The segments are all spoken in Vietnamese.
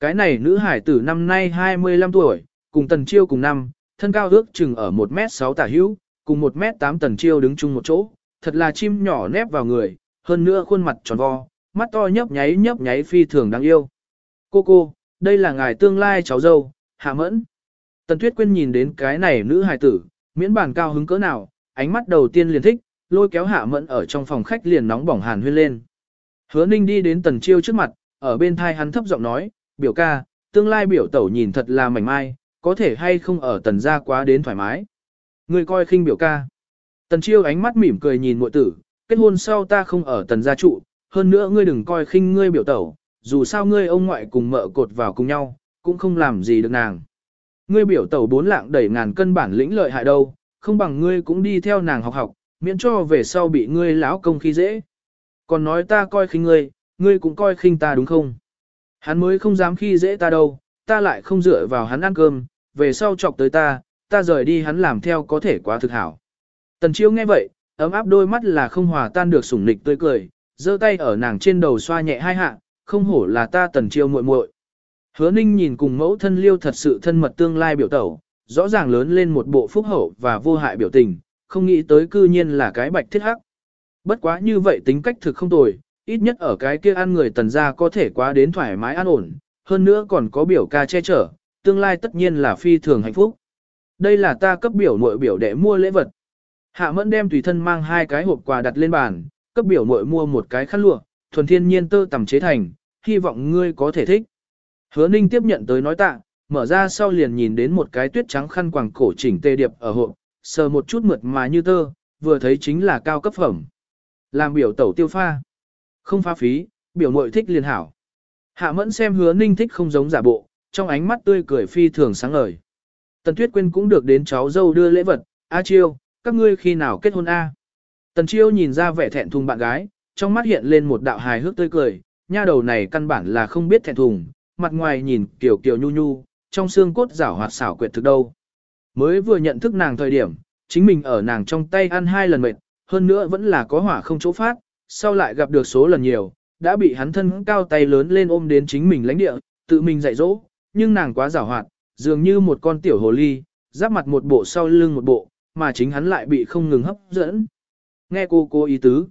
Cái này nữ hải tử năm nay 25 tuổi, cùng tần chiêu cùng năm, thân cao ước chừng ở 1m6 tả hữu, cùng 1m8 tần chiêu đứng chung một chỗ, thật là chim nhỏ nép vào người, hơn nữa khuôn mặt tròn vo, mắt to nhấp nháy nhấp nháy phi thường đáng yêu. Cô cô, đây là ngài tương lai cháu dâu, Hạ Mẫn. Tần Tuyết Quyên nhìn đến cái này nữ hài tử, miễn bàn cao hứng cỡ nào, ánh mắt đầu tiên liền thích, lôi kéo Hạ Mẫn ở trong phòng khách liền nóng bỏng hàn huyên lên. Hứa Ninh đi đến Tần Chiêu trước mặt, ở bên thai hắn thấp giọng nói, biểu ca, tương lai biểu tẩu nhìn thật là mảnh mai, có thể hay không ở tần gia quá đến thoải mái. Người coi khinh biểu ca. Tần Chiêu ánh mắt mỉm cười nhìn muội tử, kết hôn sau ta không ở tần gia trụ, hơn nữa ngươi đừng coi khinh ngươi biểu tẩu, dù sao ngươi ông ngoại cùng mợ cột vào cùng nhau, cũng không làm gì được nàng. Ngươi biểu tẩu bốn lạng đẩy ngàn cân bản lĩnh lợi hại đâu, không bằng ngươi cũng đi theo nàng học học, miễn cho về sau bị ngươi lão công khi dễ. Còn nói ta coi khinh ngươi, ngươi cũng coi khinh ta đúng không? Hắn mới không dám khi dễ ta đâu, ta lại không dựa vào hắn ăn cơm, về sau chọc tới ta, ta rời đi hắn làm theo có thể quá thực hảo. Tần chiêu nghe vậy, ấm áp đôi mắt là không hòa tan được sủng nịch tươi cười, giơ tay ở nàng trên đầu xoa nhẹ hai hạ, không hổ là ta tần chiêu muội muội. Hứa ninh nhìn cùng mẫu thân liêu thật sự thân mật tương lai biểu tẩu, rõ ràng lớn lên một bộ phúc hậu và vô hại biểu tình, không nghĩ tới cư nhiên là cái bạch thiết hắc. Bất quá như vậy tính cách thực không tồi, ít nhất ở cái kia ăn người tần gia có thể quá đến thoải mái an ổn, hơn nữa còn có biểu ca che chở, tương lai tất nhiên là phi thường hạnh phúc. Đây là ta cấp biểu muội biểu đệ mua lễ vật. Hạ mẫn đem tùy thân mang hai cái hộp quà đặt lên bàn, cấp biểu muội mua một cái khăn lụa, thuần thiên nhiên tơ tầm chế thành, hy vọng ngươi có thể thích. Hứa ninh tiếp nhận tới nói tạ, mở ra sau liền nhìn đến một cái tuyết trắng khăn quàng cổ chỉnh tê điệp ở hộp, sờ một chút mượt mà như tơ, vừa thấy chính là cao cấp phẩm. Làm biểu tẩu tiêu pha. Không pha phí, biểu muội thích liền hảo. Hạ mẫn xem hứa ninh thích không giống giả bộ, trong ánh mắt tươi cười phi thường sáng ngời. Tần Tuyết Quyên cũng được đến cháu dâu đưa lễ vật, A Chiêu, các ngươi khi nào kết hôn A. Tần Chiêu nhìn ra vẻ thẹn thùng bạn gái, trong mắt hiện lên một đạo hài hước tươi cười, nha đầu này căn bản là không biết thẹn thùng, mặt ngoài nhìn kiểu kiểu nhu nhu, trong xương cốt rảo hoạt xảo quyệt thực đâu. Mới vừa nhận thức nàng thời điểm, chính mình ở nàng trong tay ăn hai lần mệt, hơn nữa vẫn là có hỏa không chỗ phát, sau lại gặp được số lần nhiều, đã bị hắn thân cao tay lớn lên ôm đến chính mình lãnh địa, tự mình dạy dỗ, nhưng nàng quá giảo hoạt, dường như một con tiểu hồ ly, giáp mặt một bộ sau lưng một bộ, mà chính hắn lại bị không ngừng hấp dẫn. Nghe cô cô ý tứ.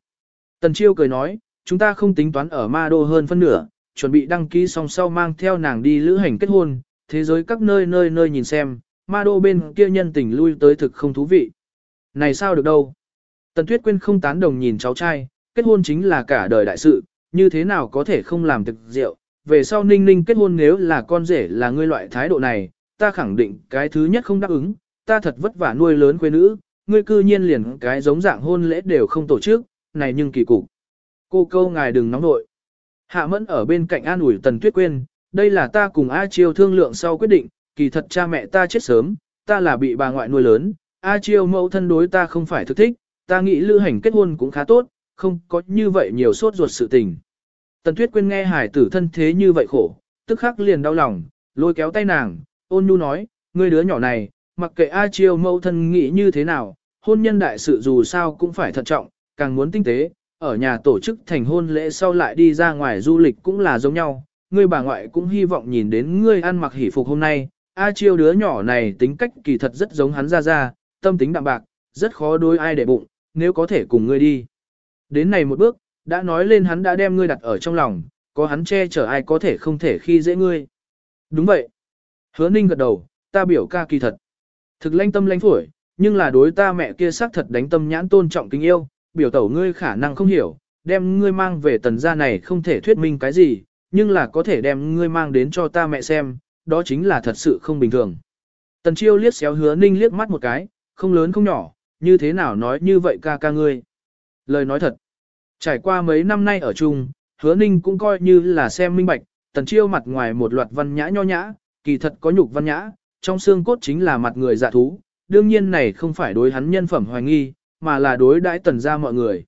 Tần Chiêu cười nói, chúng ta không tính toán ở ma đô hơn phân nửa, chuẩn bị đăng ký xong sau mang theo nàng đi lữ hành kết hôn, thế giới các nơi nơi nơi nhìn xem, ma đô bên kia nhân tình lui tới thực không thú vị. Này sao được đâu. Tần Tuyết Quyên không tán đồng nhìn cháu trai, kết hôn chính là cả đời đại sự, như thế nào có thể không làm thực rượu. Về sau ninh ninh kết hôn nếu là con rể là ngươi loại thái độ này, ta khẳng định cái thứ nhất không đáp ứng, ta thật vất vả nuôi lớn quê nữ, ngươi cư nhiên liền cái giống dạng hôn lễ đều không tổ chức, này nhưng kỳ cục. Cô câu ngài đừng nóng nội. Hạ mẫn ở bên cạnh an ủi tần tuyết quên, đây là ta cùng A Chiêu thương lượng sau quyết định, kỳ thật cha mẹ ta chết sớm, ta là bị bà ngoại nuôi lớn, A Chiêu mẫu thân đối ta không phải thực thích, ta nghĩ lưu hành kết hôn cũng khá tốt, không có như vậy nhiều sốt ruột sự tình. Tần Tuyết Quyên nghe hải tử thân thế như vậy khổ, tức khắc liền đau lòng, lôi kéo tay nàng, ôn nhu nói, ngươi đứa nhỏ này, mặc kệ A Chiêu mẫu thân nghĩ như thế nào, hôn nhân đại sự dù sao cũng phải thận trọng, càng muốn tinh tế, ở nhà tổ chức thành hôn lễ sau lại đi ra ngoài du lịch cũng là giống nhau, ngươi bà ngoại cũng hy vọng nhìn đến ngươi ăn mặc hỷ phục hôm nay, A Chiêu đứa nhỏ này tính cách kỳ thật rất giống hắn ra ra, tâm tính đạm bạc, rất khó đối ai để bụng, nếu có thể cùng ngươi đi. Đến này một bước, đã nói lên hắn đã đem ngươi đặt ở trong lòng, có hắn che chở ai có thể không thể khi dễ ngươi. Đúng vậy. Hứa ninh gật đầu, ta biểu ca kỳ thật. Thực lanh tâm lanh phổi, nhưng là đối ta mẹ kia xác thật đánh tâm nhãn tôn trọng tình yêu, biểu tẩu ngươi khả năng không hiểu, đem ngươi mang về tần gia này không thể thuyết minh cái gì, nhưng là có thể đem ngươi mang đến cho ta mẹ xem, đó chính là thật sự không bình thường. Tần chiêu liếc xéo hứa ninh liếc mắt một cái, không lớn không nhỏ, như thế nào nói như vậy ca ca ngươi. Lời nói thật, trải qua mấy năm nay ở chung, hứa ninh cũng coi như là xem minh bạch, tần chiêu mặt ngoài một loạt văn nhã nho nhã, kỳ thật có nhục văn nhã, trong xương cốt chính là mặt người dạ thú, đương nhiên này không phải đối hắn nhân phẩm hoài nghi, mà là đối đãi tần ra mọi người.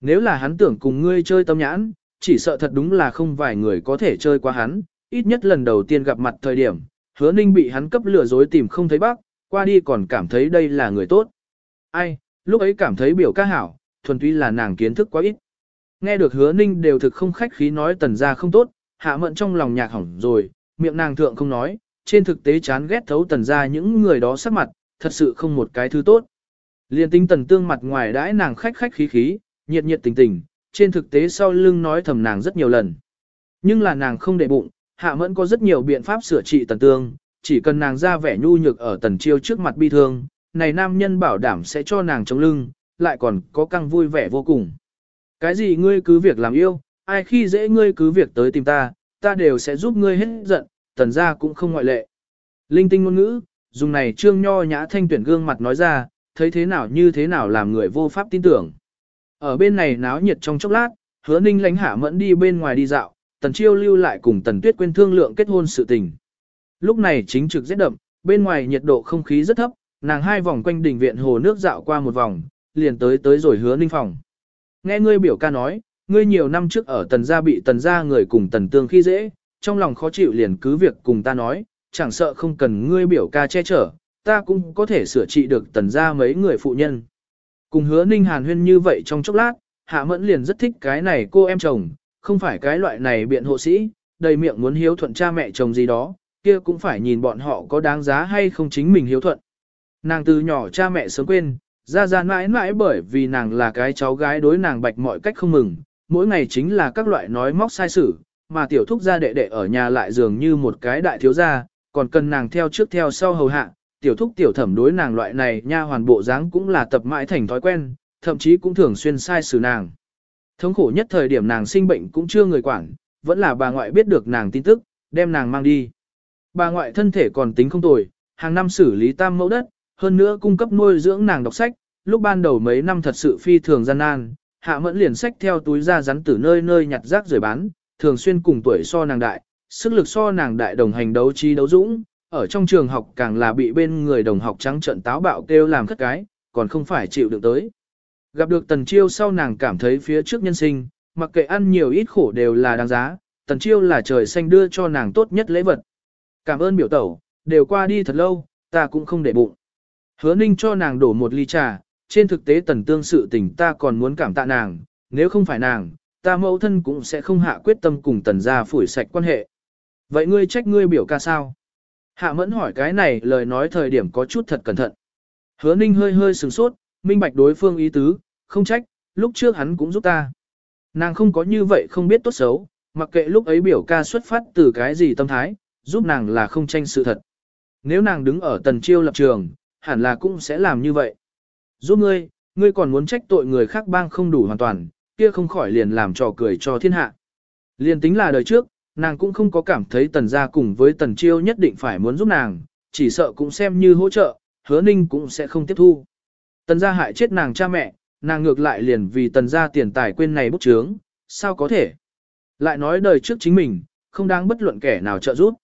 Nếu là hắn tưởng cùng ngươi chơi tâm nhãn, chỉ sợ thật đúng là không vài người có thể chơi qua hắn, ít nhất lần đầu tiên gặp mặt thời điểm, hứa ninh bị hắn cấp lừa dối tìm không thấy bác, qua đi còn cảm thấy đây là người tốt. Ai, lúc ấy cảm thấy biểu ca hảo, thuần túy là nàng kiến thức quá ít. Nghe được hứa ninh đều thực không khách khí nói tần ra không tốt, hạ mận trong lòng nhạc hỏng rồi, miệng nàng thượng không nói, trên thực tế chán ghét thấu tần ra những người đó sắc mặt, thật sự không một cái thứ tốt. Liên tinh tần tương mặt ngoài đãi nàng khách khách khí khí, nhiệt nhiệt tình tình, trên thực tế sau lưng nói thầm nàng rất nhiều lần. Nhưng là nàng không để bụng, hạ mẫn có rất nhiều biện pháp sửa trị tần tương, chỉ cần nàng ra vẻ nhu nhược ở tần chiêu trước mặt bi thương, này nam nhân bảo đảm sẽ cho nàng chống lưng, lại còn có căng vui vẻ vô cùng. Cái gì ngươi cứ việc làm yêu, ai khi dễ ngươi cứ việc tới tìm ta, ta đều sẽ giúp ngươi hết giận, tần gia cũng không ngoại lệ. Linh tinh ngôn ngữ, dùng này trương nho nhã thanh tuyển gương mặt nói ra, thấy thế nào như thế nào làm người vô pháp tin tưởng. Ở bên này náo nhiệt trong chốc lát, hứa ninh lánh hạ mẫn đi bên ngoài đi dạo, tần chiêu lưu lại cùng tần tuyết quên thương lượng kết hôn sự tình. Lúc này chính trực rét đậm, bên ngoài nhiệt độ không khí rất thấp, nàng hai vòng quanh đỉnh viện hồ nước dạo qua một vòng, liền tới tới rồi hứa ninh phòng. Nghe ngươi biểu ca nói, ngươi nhiều năm trước ở tần gia bị tần gia người cùng tần tương khi dễ, trong lòng khó chịu liền cứ việc cùng ta nói, chẳng sợ không cần ngươi biểu ca che chở, ta cũng có thể sửa trị được tần gia mấy người phụ nhân. Cùng hứa ninh hàn huyên như vậy trong chốc lát, hạ mẫn liền rất thích cái này cô em chồng, không phải cái loại này biện hộ sĩ, đầy miệng muốn hiếu thuận cha mẹ chồng gì đó, kia cũng phải nhìn bọn họ có đáng giá hay không chính mình hiếu thuận. Nàng từ nhỏ cha mẹ sớm quên, gia gia mãi mãi bởi vì nàng là cái cháu gái đối nàng bạch mọi cách không mừng, mỗi ngày chính là các loại nói móc sai sử, mà tiểu thúc gia đệ đệ ở nhà lại dường như một cái đại thiếu gia, còn cần nàng theo trước theo sau hầu hạ, tiểu thúc tiểu thẩm đối nàng loại này nha hoàn bộ dáng cũng là tập mãi thành thói quen, thậm chí cũng thường xuyên sai xử nàng. Thống khổ nhất thời điểm nàng sinh bệnh cũng chưa người quản, vẫn là bà ngoại biết được nàng tin tức, đem nàng mang đi. Bà ngoại thân thể còn tính không tồi, hàng năm xử lý tam mẫu đất, hơn nữa cung cấp nuôi dưỡng nàng đọc sách, lúc ban đầu mấy năm thật sự phi thường gian nan, hạ mẫn liền sách theo túi ra rắn từ nơi nơi nhặt rác rời bán, thường xuyên cùng tuổi so nàng đại, sức lực so nàng đại đồng hành đấu trí đấu dũng, ở trong trường học càng là bị bên người đồng học trắng trận táo bạo kêu làm khất cái, còn không phải chịu được tới. Gặp được tần chiêu sau nàng cảm thấy phía trước nhân sinh, mặc kệ ăn nhiều ít khổ đều là đáng giá, tần chiêu là trời xanh đưa cho nàng tốt nhất lễ vật. Cảm ơn biểu tẩu, đều qua đi thật lâu, ta cũng không để bụng. Hứa ninh cho nàng đổ một ly trà, trên thực tế tần tương sự tình ta còn muốn cảm tạ nàng, nếu không phải nàng, ta mẫu thân cũng sẽ không hạ quyết tâm cùng tần gia phủi sạch quan hệ. Vậy ngươi trách ngươi biểu ca sao? Hạ mẫn hỏi cái này lời nói thời điểm có chút thật cẩn thận. Hứa ninh hơi hơi sừng sốt, minh bạch đối phương ý tứ, không trách, lúc trước hắn cũng giúp ta. Nàng không có như vậy không biết tốt xấu, mặc kệ lúc ấy biểu ca xuất phát từ cái gì tâm thái, giúp nàng là không tranh sự thật. Nếu nàng đứng ở tần chiêu lập trường, hẳn là cũng sẽ làm như vậy. Giúp ngươi, ngươi còn muốn trách tội người khác bang không đủ hoàn toàn, kia không khỏi liền làm trò cười cho thiên hạ. Liền tính là đời trước, nàng cũng không có cảm thấy tần gia cùng với tần chiêu nhất định phải muốn giúp nàng, chỉ sợ cũng xem như hỗ trợ, hứa ninh cũng sẽ không tiếp thu. Tần gia hại chết nàng cha mẹ, nàng ngược lại liền vì tần gia tiền tài quên này bút chướng, sao có thể? Lại nói đời trước chính mình, không đáng bất luận kẻ nào trợ giúp.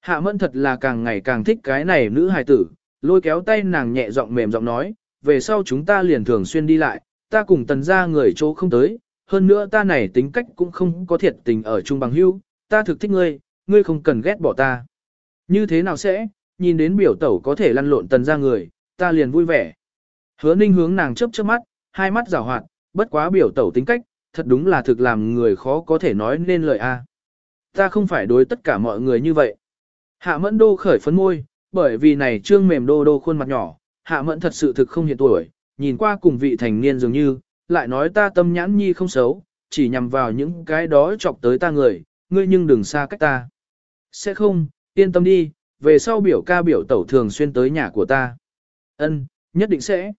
Hạ mẫn thật là càng ngày càng thích cái này nữ hài tử, lôi kéo tay nàng nhẹ giọng mềm giọng nói, về sau chúng ta liền thường xuyên đi lại, ta cùng tần gia người chỗ không tới, hơn nữa ta này tính cách cũng không có thiệt tình ở chung bằng hữu, ta thực thích ngươi, ngươi không cần ghét bỏ ta. Như thế nào sẽ, nhìn đến biểu tẩu có thể lăn lộn tần gia người, ta liền vui vẻ. Hứa ninh hướng nàng chớp chớp mắt, hai mắt rào hoạt, bất quá biểu tẩu tính cách, thật đúng là thực làm người khó có thể nói nên lời a. Ta không phải đối tất cả mọi người như vậy. Hạ mẫn đô khởi phấn môi, bởi vì này trương mềm đô đô khuôn mặt nhỏ, hạ mẫn thật sự thực không hiện tuổi, nhìn qua cùng vị thành niên dường như, lại nói ta tâm nhãn nhi không xấu, chỉ nhằm vào những cái đó chọc tới ta người, ngươi nhưng đừng xa cách ta. Sẽ không, yên tâm đi, về sau biểu ca biểu tẩu thường xuyên tới nhà của ta. Ân, nhất định sẽ.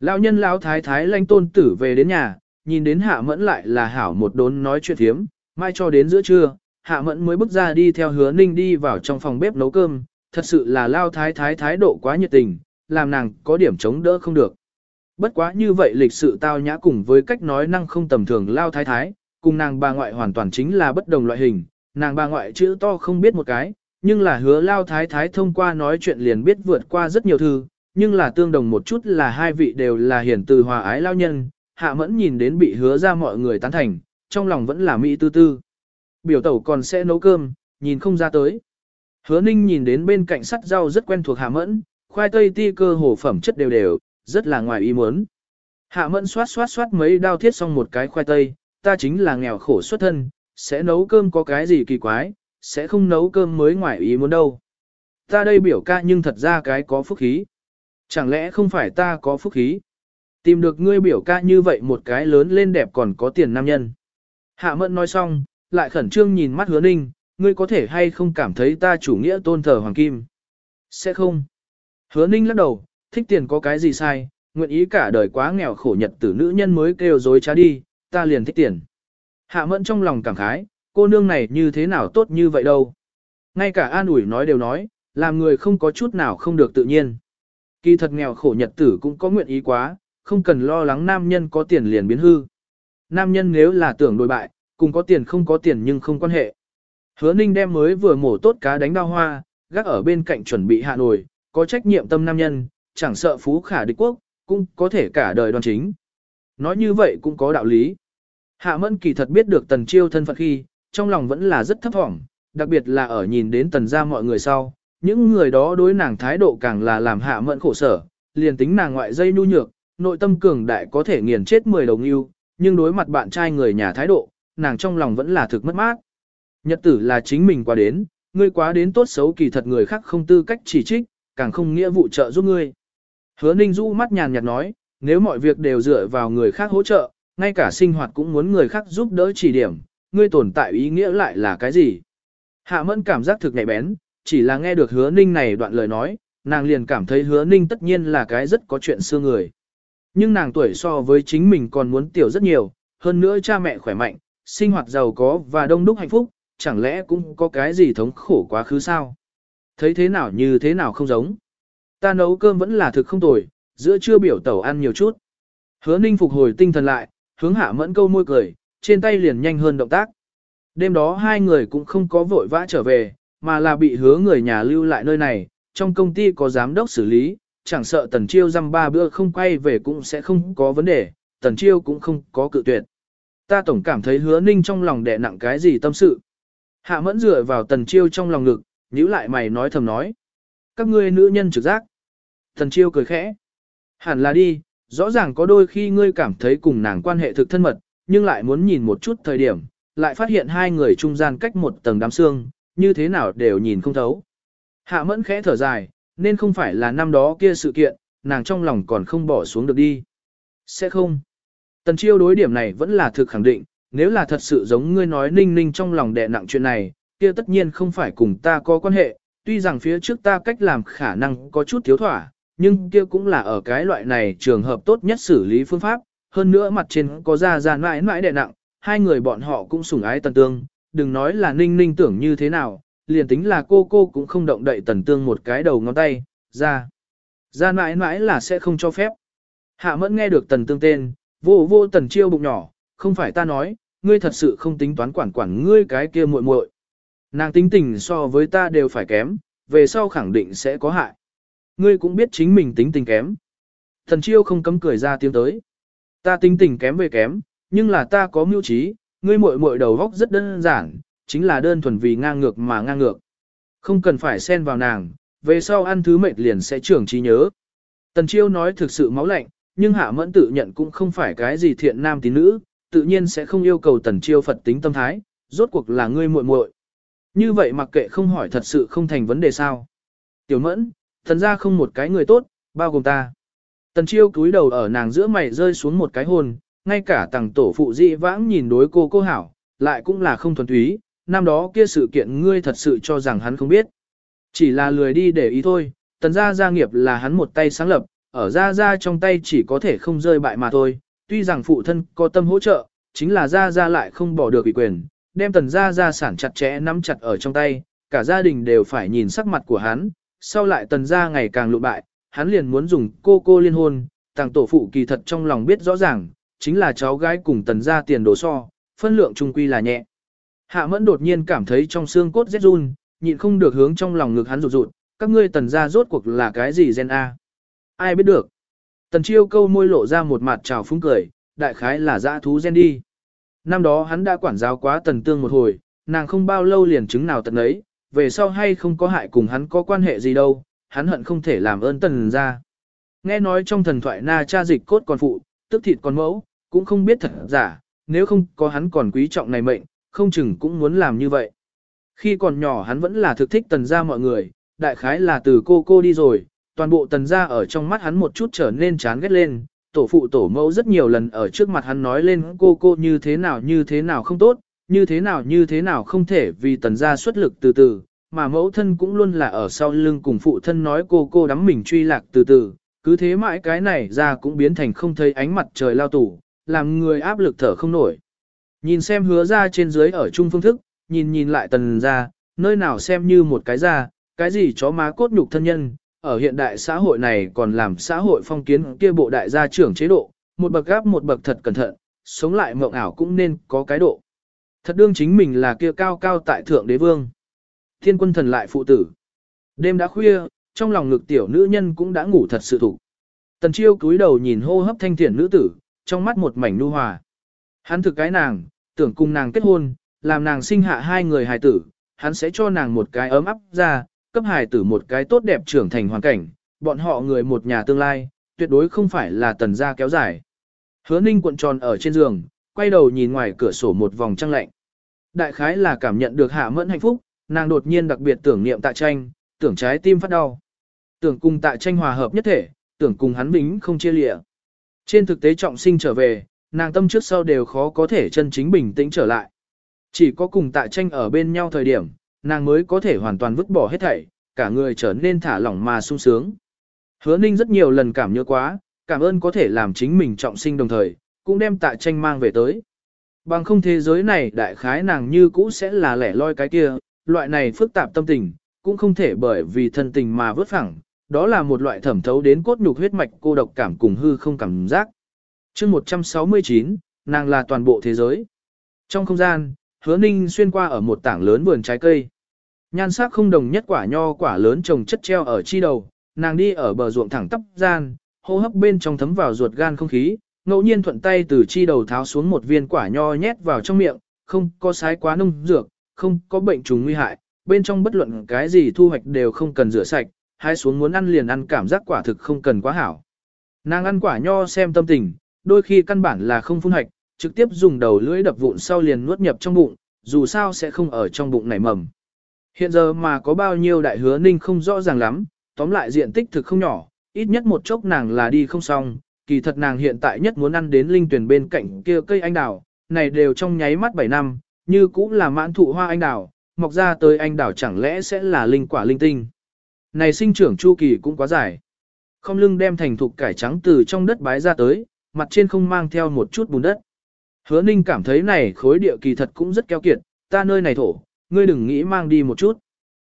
Lão nhân lão thái thái lanh tôn tử về đến nhà, nhìn đến hạ mẫn lại là hảo một đốn nói chuyện thiếm, mai cho đến giữa trưa, hạ mẫn mới bước ra đi theo hứa ninh đi vào trong phòng bếp nấu cơm, thật sự là lao thái thái thái độ quá nhiệt tình, làm nàng có điểm chống đỡ không được. Bất quá như vậy lịch sự tao nhã cùng với cách nói năng không tầm thường lao thái thái, cùng nàng bà ngoại hoàn toàn chính là bất đồng loại hình, nàng bà ngoại chữ to không biết một cái, nhưng là hứa lao thái thái thông qua nói chuyện liền biết vượt qua rất nhiều thư, nhưng là tương đồng một chút là hai vị đều là hiển từ hòa ái lao nhân, hạ mẫn nhìn đến bị hứa ra mọi người tán thành, trong lòng vẫn là mỹ tư tư. Biểu tẩu còn sẽ nấu cơm, nhìn không ra tới. Hứa ninh nhìn đến bên cạnh sắt rau rất quen thuộc hạ mẫn, khoai tây ti cơ hồ phẩm chất đều đều, rất là ngoài ý muốn. Hạ mẫn xoát xoát xoát mấy đao thiết xong một cái khoai tây, ta chính là nghèo khổ xuất thân, sẽ nấu cơm có cái gì kỳ quái, sẽ không nấu cơm mới ngoài ý muốn đâu. Ta đây biểu ca nhưng thật ra cái có phúc khí. Chẳng lẽ không phải ta có phúc khí? Tìm được ngươi biểu ca như vậy một cái lớn lên đẹp còn có tiền nam nhân. Hạ mẫn nói xong, lại khẩn trương nhìn mắt hứa ninh, ngươi có thể hay không cảm thấy ta chủ nghĩa tôn thờ hoàng kim? Sẽ không. Hứa ninh lắc đầu, thích tiền có cái gì sai, nguyện ý cả đời quá nghèo khổ nhật tử nữ nhân mới kêu dối trá đi, ta liền thích tiền. Hạ mẫn trong lòng cảm khái, cô nương này như thế nào tốt như vậy đâu. Ngay cả an ủi nói đều nói, làm người không có chút nào không được tự nhiên. Kỳ thật nghèo khổ nhật tử cũng có nguyện ý quá, không cần lo lắng nam nhân có tiền liền biến hư. Nam nhân nếu là tưởng đối bại, cùng có tiền không có tiền nhưng không quan hệ. Hứa ninh đem mới vừa mổ tốt cá đánh đao hoa, gác ở bên cạnh chuẩn bị hạ nồi, có trách nhiệm tâm nam nhân, chẳng sợ phú khả địch quốc, cũng có thể cả đời đoan chính. Nói như vậy cũng có đạo lý. Hạ mẫn kỳ thật biết được tần chiêu thân phận khi, trong lòng vẫn là rất thấp thỏm, đặc biệt là ở nhìn đến tần gia mọi người sau, những người đó đối nàng thái độ càng là làm hạ mẫn khổ sở, liền tính nàng ngoại dây nhu nhược, nội tâm cường đại có thể nghiền chết 10 đồng yêu, nhưng đối mặt bạn trai người nhà thái độ, nàng trong lòng vẫn là thực mất mát. Nhật tử là chính mình qua đến, ngươi quá đến tốt xấu kỳ thật người khác không tư cách chỉ trích, càng không nghĩa vụ trợ giúp ngươi. Hứa Ninh Du mắt nhàn nhạt nói, nếu mọi việc đều dựa vào người khác hỗ trợ, ngay cả sinh hoạt cũng muốn người khác giúp đỡ chỉ điểm, ngươi tồn tại ý nghĩa lại là cái gì? Hạ mẫn cảm giác thực nhạy bén, chỉ là nghe được hứa ninh này đoạn lời nói, nàng liền cảm thấy hứa ninh tất nhiên là cái rất có chuyện xưa người. Nhưng nàng tuổi so với chính mình còn muốn tiểu rất nhiều, hơn nữa cha mẹ khỏe mạnh, sinh hoạt giàu có và đông đúc hạnh phúc, chẳng lẽ cũng có cái gì thống khổ quá khứ sao? Thấy thế nào như thế nào không giống. Ta nấu cơm vẫn là thực không tồi, giữa trưa biểu tẩu ăn nhiều chút. Hứa ninh phục hồi tinh thần lại, hướng hạ mẫn câu môi cười, trên tay liền nhanh hơn động tác. Đêm đó hai người cũng không có vội vã trở về, mà là bị hứa người nhà lưu lại nơi này, trong công ty có giám đốc xử lý, chẳng sợ tần chiêu răm ba bữa không quay về cũng sẽ không có vấn đề, tần chiêu cũng không có cự tuyệt. Ta tổng cảm thấy hứa ninh trong lòng đè nặng cái gì tâm sự. Hạ mẫn dựa vào tần chiêu trong lòng ngực, nhíu lại mày nói thầm nói. Các ngươi nữ nhân trực giác. thần chiêu cười khẽ. Hẳn là đi, rõ ràng có đôi khi ngươi cảm thấy cùng nàng quan hệ thực thân mật, nhưng lại muốn nhìn một chút thời điểm, lại phát hiện hai người trung gian cách một tầng đám xương, như thế nào đều nhìn không thấu. Hạ mẫn khẽ thở dài, nên không phải là năm đó kia sự kiện, nàng trong lòng còn không bỏ xuống được đi. Sẽ không. Tần chiêu đối điểm này vẫn là thực khẳng định, nếu là thật sự giống ngươi nói ninh ninh trong lòng đè nặng chuyện này, kia tất nhiên không phải cùng ta có quan hệ, tuy rằng phía trước ta cách làm khả năng có chút thiếu thỏa, nhưng kia cũng là ở cái loại này trường hợp tốt nhất xử lý phương pháp, hơn nữa mặt trên có ra ra mãi mãi đè nặng, hai người bọn họ cũng sủng ái tần tương, đừng nói là ninh ninh tưởng như thế nào, liền tính là cô cô cũng không động đậy tần tương một cái đầu ngón tay, ra. Ra mãi mãi là sẽ không cho phép. Hạ mẫn nghe được tần tương tên, vô vô tần chiêu bụng nhỏ, không phải ta nói, ngươi thật sự không tính toán quản quản ngươi cái kia muội muội. Nàng tính tình so với ta đều phải kém, về sau khẳng định sẽ có hại. Ngươi cũng biết chính mình tính tình kém. Thần chiêu không cấm cười ra tiếng tới. Ta tính tình kém về kém, nhưng là ta có mưu trí, ngươi muội muội đầu góc rất đơn giản, chính là đơn thuần vì ngang ngược mà ngang ngược. Không cần phải xen vào nàng, về sau ăn thứ mệt liền sẽ trưởng trí nhớ. Tần chiêu nói thực sự máu lạnh, nhưng hạ mẫn tự nhận cũng không phải cái gì thiện nam tín nữ, tự nhiên sẽ không yêu cầu tần chiêu Phật tính tâm thái, rốt cuộc là ngươi muội muội. Như vậy mặc kệ không hỏi thật sự không thành vấn đề sao. Tiểu mẫn, thần ra không một cái người tốt, bao gồm ta. Tần chiêu cúi đầu ở nàng giữa mày rơi xuống một cái hồn, ngay cả tàng tổ phụ dị vãng nhìn đối cô cô hảo, lại cũng là không thuần túy, năm đó kia sự kiện ngươi thật sự cho rằng hắn không biết. Chỉ là lười đi để ý thôi, tần gia gia nghiệp là hắn một tay sáng lập, ở gia gia trong tay chỉ có thể không rơi bại mà thôi, tuy rằng phụ thân có tâm hỗ trợ, chính là gia gia lại không bỏ được ủy quyền, đem tần gia gia sản chặt chẽ nắm chặt ở trong tay, cả gia đình đều phải nhìn sắc mặt của hắn, sau lại tần gia ngày càng lụ bại, hắn liền muốn dùng cô cô liên hôn, tàng tổ phụ kỳ thật trong lòng biết rõ ràng, chính là cháu gái cùng tần gia tiền đồ so, phân lượng trung quy là nhẹ. Hạ mẫn đột nhiên cảm thấy trong xương cốt rét run, nhịn không được hướng trong lòng ngực hắn rụt rụt, các ngươi tần gia rốt cuộc là cái gì gen A. Ai biết được. Tần chiêu câu môi lộ ra một mặt trào phúng cười, đại khái là dã thú gen đi. Năm đó hắn đã quản giáo quá tần tương một hồi, nàng không bao lâu liền chứng nào tận ấy, về sau hay không có hại cùng hắn có quan hệ gì đâu, hắn hận không thể làm ơn tần ra. Nghe nói trong thần thoại na cha dịch cốt còn phụ, tức thịt còn mẫu, cũng không biết thật giả, nếu không có hắn còn quý trọng này mệnh, không chừng cũng muốn làm như vậy. Khi còn nhỏ hắn vẫn là thực thích tần gia mọi người, đại khái là từ cô cô đi rồi, toàn bộ tần gia ở trong mắt hắn một chút trở nên chán ghét lên, tổ phụ tổ mẫu rất nhiều lần ở trước mặt hắn nói lên cô cô như thế nào như thế nào không tốt, như thế nào như thế nào không thể vì tần gia xuất lực từ từ, mà mẫu thân cũng luôn là ở sau lưng cùng phụ thân nói cô cô đắm mình truy lạc từ từ, cứ thế mãi cái này ra cũng biến thành không thấy ánh mặt trời lao tủ, làm người áp lực thở không nổi. Nhìn xem hứa ra trên dưới ở chung phương thức, nhìn nhìn lại tần ra, nơi nào xem như một cái ra, cái gì chó má cốt nhục thân nhân, ở hiện đại xã hội này còn làm xã hội phong kiến kia bộ đại gia trưởng chế độ, một bậc gáp một bậc thật cẩn thận, sống lại mộng ảo cũng nên có cái độ. Thật đương chính mình là kia cao cao tại thượng đế vương. Thiên quân thần lại phụ tử. Đêm đã khuya, trong lòng ngực tiểu nữ nhân cũng đã ngủ thật sự thủ. Tần chiêu cúi đầu nhìn hô hấp thanh thiện nữ tử, trong mắt một mảnh nu hòa. Hắn thực cái nàng, tưởng cùng nàng kết hôn, làm nàng sinh hạ hai người hài tử, hắn sẽ cho nàng một cái ấm áp ra, cấp hài tử một cái tốt đẹp trưởng thành hoàn cảnh, bọn họ người một nhà tương lai, tuyệt đối không phải là tần gia kéo dài. Hứa ninh cuộn tròn ở trên giường, quay đầu nhìn ngoài cửa sổ một vòng trăng lạnh. Đại khái là cảm nhận được hạ mẫn hạnh phúc, nàng đột nhiên đặc biệt tưởng niệm tạ tranh, tưởng trái tim phát đau. Tưởng cùng tạ tranh hòa hợp nhất thể, tưởng cùng hắn bính không chia lịa. Trên thực tế trọng sinh trở về, nàng tâm trước sau đều khó có thể chân chính bình tĩnh trở lại. Chỉ có cùng tạ tranh ở bên nhau thời điểm, nàng mới có thể hoàn toàn vứt bỏ hết thảy, cả người trở nên thả lỏng mà sung sướng. Hứa ninh rất nhiều lần cảm nhớ quá, cảm ơn có thể làm chính mình trọng sinh đồng thời, cũng đem tạ tranh mang về tới. Bằng không thế giới này đại khái nàng như cũ sẽ là lẻ loi cái kia, loại này phức tạp tâm tình, cũng không thể bởi vì thân tình mà vứt phẳng, đó là một loại thẩm thấu đến cốt nhục huyết mạch cô độc cảm cùng hư không cảm giác. chương 169, nàng là toàn bộ thế giới. Trong không gian, hứa ninh xuyên qua ở một tảng lớn vườn trái cây. Nhan sắc không đồng nhất quả nho quả lớn trồng chất treo ở chi đầu, nàng đi ở bờ ruộng thẳng tắp gian, hô hấp bên trong thấm vào ruột gan không khí, ngẫu nhiên thuận tay từ chi đầu tháo xuống một viên quả nho nhét vào trong miệng, không có sái quá nông dược, không có bệnh trùng nguy hại, bên trong bất luận cái gì thu hoạch đều không cần rửa sạch, hai xuống muốn ăn liền ăn cảm giác quả thực không cần quá hảo. Nàng ăn quả nho xem tâm tình, đôi khi căn bản là không phun hoạch, trực tiếp dùng đầu lưỡi đập vụn sau liền nuốt nhập trong bụng, dù sao sẽ không ở trong bụng nảy mầm. Hiện giờ mà có bao nhiêu đại hứa ninh không rõ ràng lắm, tóm lại diện tích thực không nhỏ, ít nhất một chốc nàng là đi không xong, kỳ thật nàng hiện tại nhất muốn ăn đến linh tuyển bên cạnh kia cây anh đào, này đều trong nháy mắt 7 năm, như cũng là mãn thụ hoa anh đào, mọc ra tới anh đào chẳng lẽ sẽ là linh quả linh tinh. Này sinh trưởng chu kỳ cũng quá dài. Không lưng đem thành thục cải trắng từ trong đất bái ra tới, mặt trên không mang theo một chút bùn đất. Hứa ninh cảm thấy này khối địa kỳ thật cũng rất keo kiệt, ta nơi này thổ, ngươi đừng nghĩ mang đi một chút.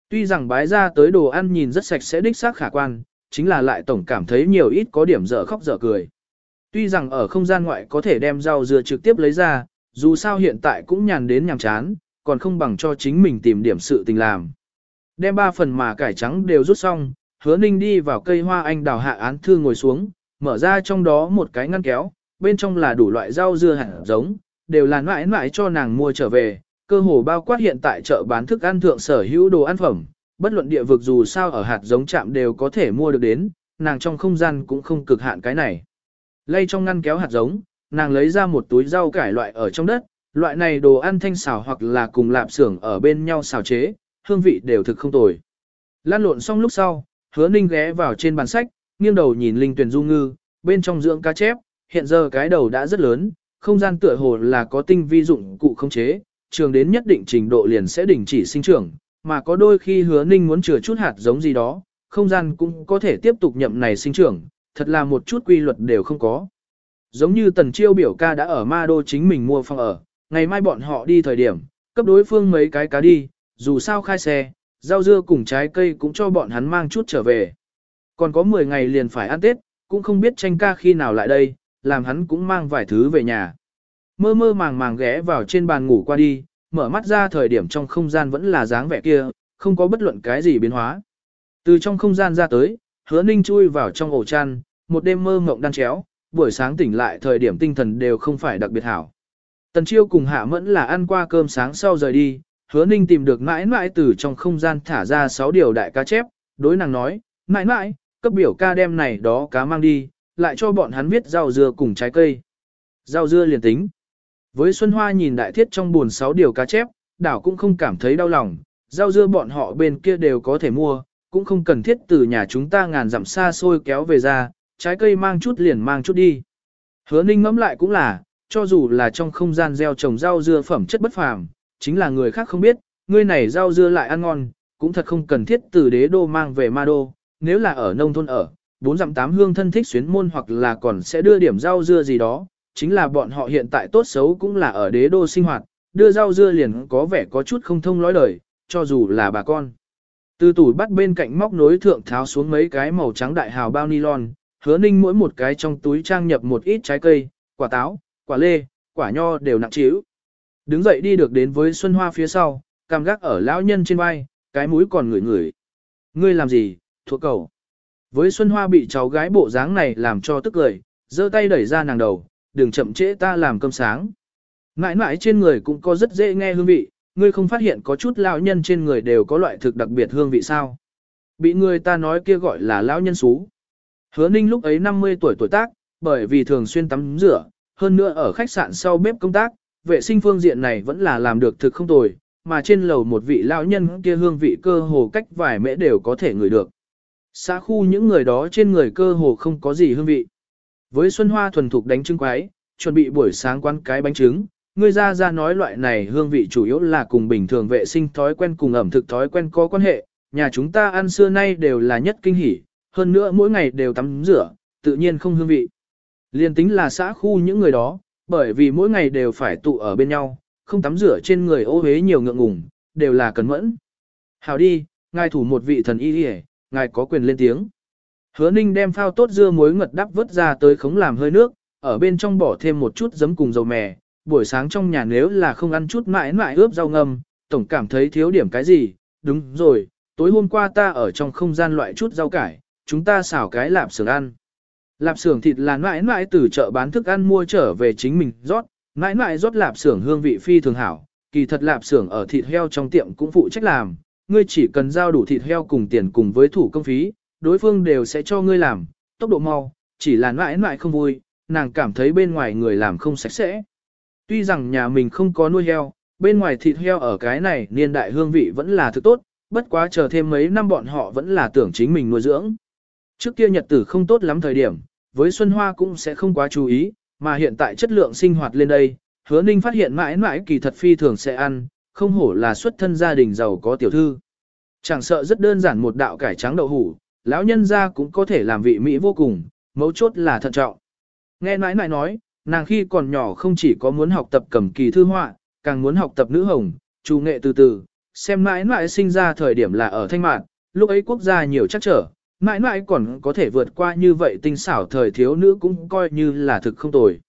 Tuy rằng bái ra tới đồ ăn nhìn rất sạch sẽ đích xác khả quan, chính là lại tổng cảm thấy nhiều ít có điểm dở khóc dở cười. Tuy rằng ở không gian ngoại có thể đem rau dưa trực tiếp lấy ra, dù sao hiện tại cũng nhàn đến nhàm chán, còn không bằng cho chính mình tìm điểm sự tình làm. Đem ba phần mà cải trắng đều rút xong, hứa ninh đi vào cây hoa anh đào hạ án thư ngồi xuống, mở ra trong đó một cái ngăn kéo, bên trong là đủ loại rau dưa hạt giống, đều là mãi mãi cho nàng mua trở về, cơ hồ bao quát hiện tại chợ bán thức ăn thượng sở hữu đồ ăn phẩm, bất luận địa vực dù sao ở hạt giống chạm đều có thể mua được đến, nàng trong không gian cũng không cực hạn cái này. Lay trong ngăn kéo hạt giống, nàng lấy ra một túi rau cải loại ở trong đất, loại này đồ ăn thanh xào hoặc là cùng lạp xưởng ở bên nhau xào chế, hương vị đều thực không tồi. Lan lộn xong lúc sau, hứa ninh ghé vào trên bàn sách, nghiêng đầu nhìn linh tuyển du ngư, bên trong dưỡng cá chép, hiện giờ cái đầu đã rất lớn, không gian tựa hồ là có tinh vi dụng cụ không chế, trường đến nhất định trình độ liền sẽ đình chỉ sinh trưởng, mà có đôi khi hứa ninh muốn chừa chút hạt giống gì đó, không gian cũng có thể tiếp tục nhậm này sinh trưởng, thật là một chút quy luật đều không có. Giống như tần chiêu biểu ca đã ở ma đô chính mình mua phòng ở, ngày mai bọn họ đi thời điểm, cấp đối phương mấy cái cá đi, dù sao khai xe, rau dưa cùng trái cây cũng cho bọn hắn mang chút trở về. Còn có 10 ngày liền phải ăn Tết, cũng không biết tranh ca khi nào lại đây, làm hắn cũng mang vài thứ về nhà. Mơ mơ màng màng ghé vào trên bàn ngủ qua đi, mở mắt ra thời điểm trong không gian vẫn là dáng vẻ kia, không có bất luận cái gì biến hóa. Từ trong không gian ra tới, hứa ninh chui vào trong ổ chăn, một đêm mơ mộng đan chéo, buổi sáng tỉnh lại thời điểm tinh thần đều không phải đặc biệt hảo. Tần chiêu cùng hạ mẫn là ăn qua cơm sáng sau rời đi, hứa ninh tìm được mãi mãi từ trong không gian thả ra 6 điều đại cá chép, đối nàng nói, mãi mãi, cấp biểu ca đem này đó cá mang đi, lại cho bọn hắn viết rau dưa cùng trái cây. Rau dưa liền tính. Với Xuân Hoa nhìn đại thiết trong buồn sáu điều cá chép, đảo cũng không cảm thấy đau lòng, Rau dưa bọn họ bên kia đều có thể mua, cũng không cần thiết từ nhà chúng ta ngàn dặm xa xôi kéo về ra, trái cây mang chút liền mang chút đi. Hứa ninh ngẫm lại cũng là, cho dù là trong không gian gieo trồng rau dưa phẩm chất bất phàm, chính là người khác không biết, ngươi này rau dưa lại ăn ngon, cũng thật không cần thiết từ đế đô mang về ma đô, nếu là ở nông thôn ở, bốn dặm tám hương thân thích xuyến môn hoặc là còn sẽ đưa điểm rau dưa gì đó, chính là bọn họ hiện tại tốt xấu cũng là ở đế đô sinh hoạt, đưa rau dưa liền có vẻ có chút không thông lối đời, cho dù là bà con. Từ tủ bắt bên cạnh móc nối thượng tháo xuống mấy cái màu trắng đại hào bao nylon, hứa ninh mỗi một cái trong túi trang nhập một ít trái cây, quả táo, quả lê, quả nho đều nặng trĩu. Đứng dậy đi được đến với Xuân Hoa phía sau, cam gác ở lão nhân trên vai, cái mũi còn ngửi ngửi. Ngươi làm gì, thuộc cầu. Với Xuân Hoa bị cháu gái bộ dáng này làm cho tức cười, giơ tay đẩy ra nàng đầu, đừng chậm trễ ta làm cơm sáng. Ngãi ngãi trên người cũng có rất dễ nghe hương vị, ngươi không phát hiện có chút lão nhân trên người đều có loại thực đặc biệt hương vị sao. Bị người ta nói kia gọi là lão nhân xú. Hứa ninh lúc ấy 50 tuổi tuổi tác, bởi vì thường xuyên tắm rửa, hơn nữa ở khách sạn sau bếp công tác, vệ sinh phương diện này vẫn là làm được thực không tồi, mà trên lầu một vị lão nhân kia hương vị cơ hồ cách vài mễ đều có thể ngửi được. Xã khu những người đó trên người cơ hồ không có gì hương vị. Với Xuân Hoa thuần thục đánh trứng quái, chuẩn bị buổi sáng quán cái bánh trứng, người ra ra nói loại này hương vị chủ yếu là cùng bình thường vệ sinh thói quen cùng ẩm thực thói quen có quan hệ, nhà chúng ta ăn xưa nay đều là nhất kinh hỉ, hơn nữa mỗi ngày đều tắm rửa, tự nhiên không hương vị. Liên tính là xã khu những người đó, bởi vì mỗi ngày đều phải tụ ở bên nhau, không tắm rửa trên người ô hế nhiều ngượng ngùng, đều là cẩn mẫn. Hào đi, ngài thủ một vị thần y đi ngài có quyền lên tiếng. Hứa ninh đem phao tốt dưa muối ngật đắp vớt ra tới khống làm hơi nước, ở bên trong bỏ thêm một chút giấm cùng dầu mè, buổi sáng trong nhà nếu là không ăn chút mãi mãi ướp rau ngâm, tổng cảm thấy thiếu điểm cái gì, đúng rồi, tối hôm qua ta ở trong không gian loại chút rau cải, chúng ta xào cái lạp xưởng ăn. Lạp xưởng thịt là mãi mãi từ chợ bán thức ăn mua trở về chính mình rót, mãi mãi rót lạp xưởng hương vị phi thường hảo, kỳ thật lạp xưởng ở thịt heo trong tiệm cũng phụ trách làm, ngươi chỉ cần giao đủ thịt heo cùng tiền cùng với thủ công phí, đối phương đều sẽ cho ngươi làm, tốc độ mau, chỉ là mãi mãi không vui, nàng cảm thấy bên ngoài người làm không sạch sẽ. Tuy rằng nhà mình không có nuôi heo, bên ngoài thịt heo ở cái này niên đại hương vị vẫn là thứ tốt, bất quá chờ thêm mấy năm bọn họ vẫn là tưởng chính mình nuôi dưỡng. Trước kia nhật tử không tốt lắm thời điểm, với Xuân Hoa cũng sẽ không quá chú ý, mà hiện tại chất lượng sinh hoạt lên đây, hứa ninh phát hiện mãi mãi kỳ thật phi thường sẽ ăn, không hổ là xuất thân gia đình giàu có tiểu thư. Chẳng sợ rất đơn giản một đạo cải trắng đậu hủ, lão nhân gia cũng có thể làm vị mỹ vô cùng, mấu chốt là thận trọng. Nghe nãi nãi nói, nàng khi còn nhỏ không chỉ có muốn học tập cầm kỳ thư họa, càng muốn học tập nữ hồng, chủ nghệ từ từ, xem nãi nãi sinh ra thời điểm là ở Thanh Mạn, lúc ấy quốc gia nhiều chắc trở, nãi nãi còn có thể vượt qua như vậy tinh xảo thời thiếu nữ cũng coi như là thực không tồi.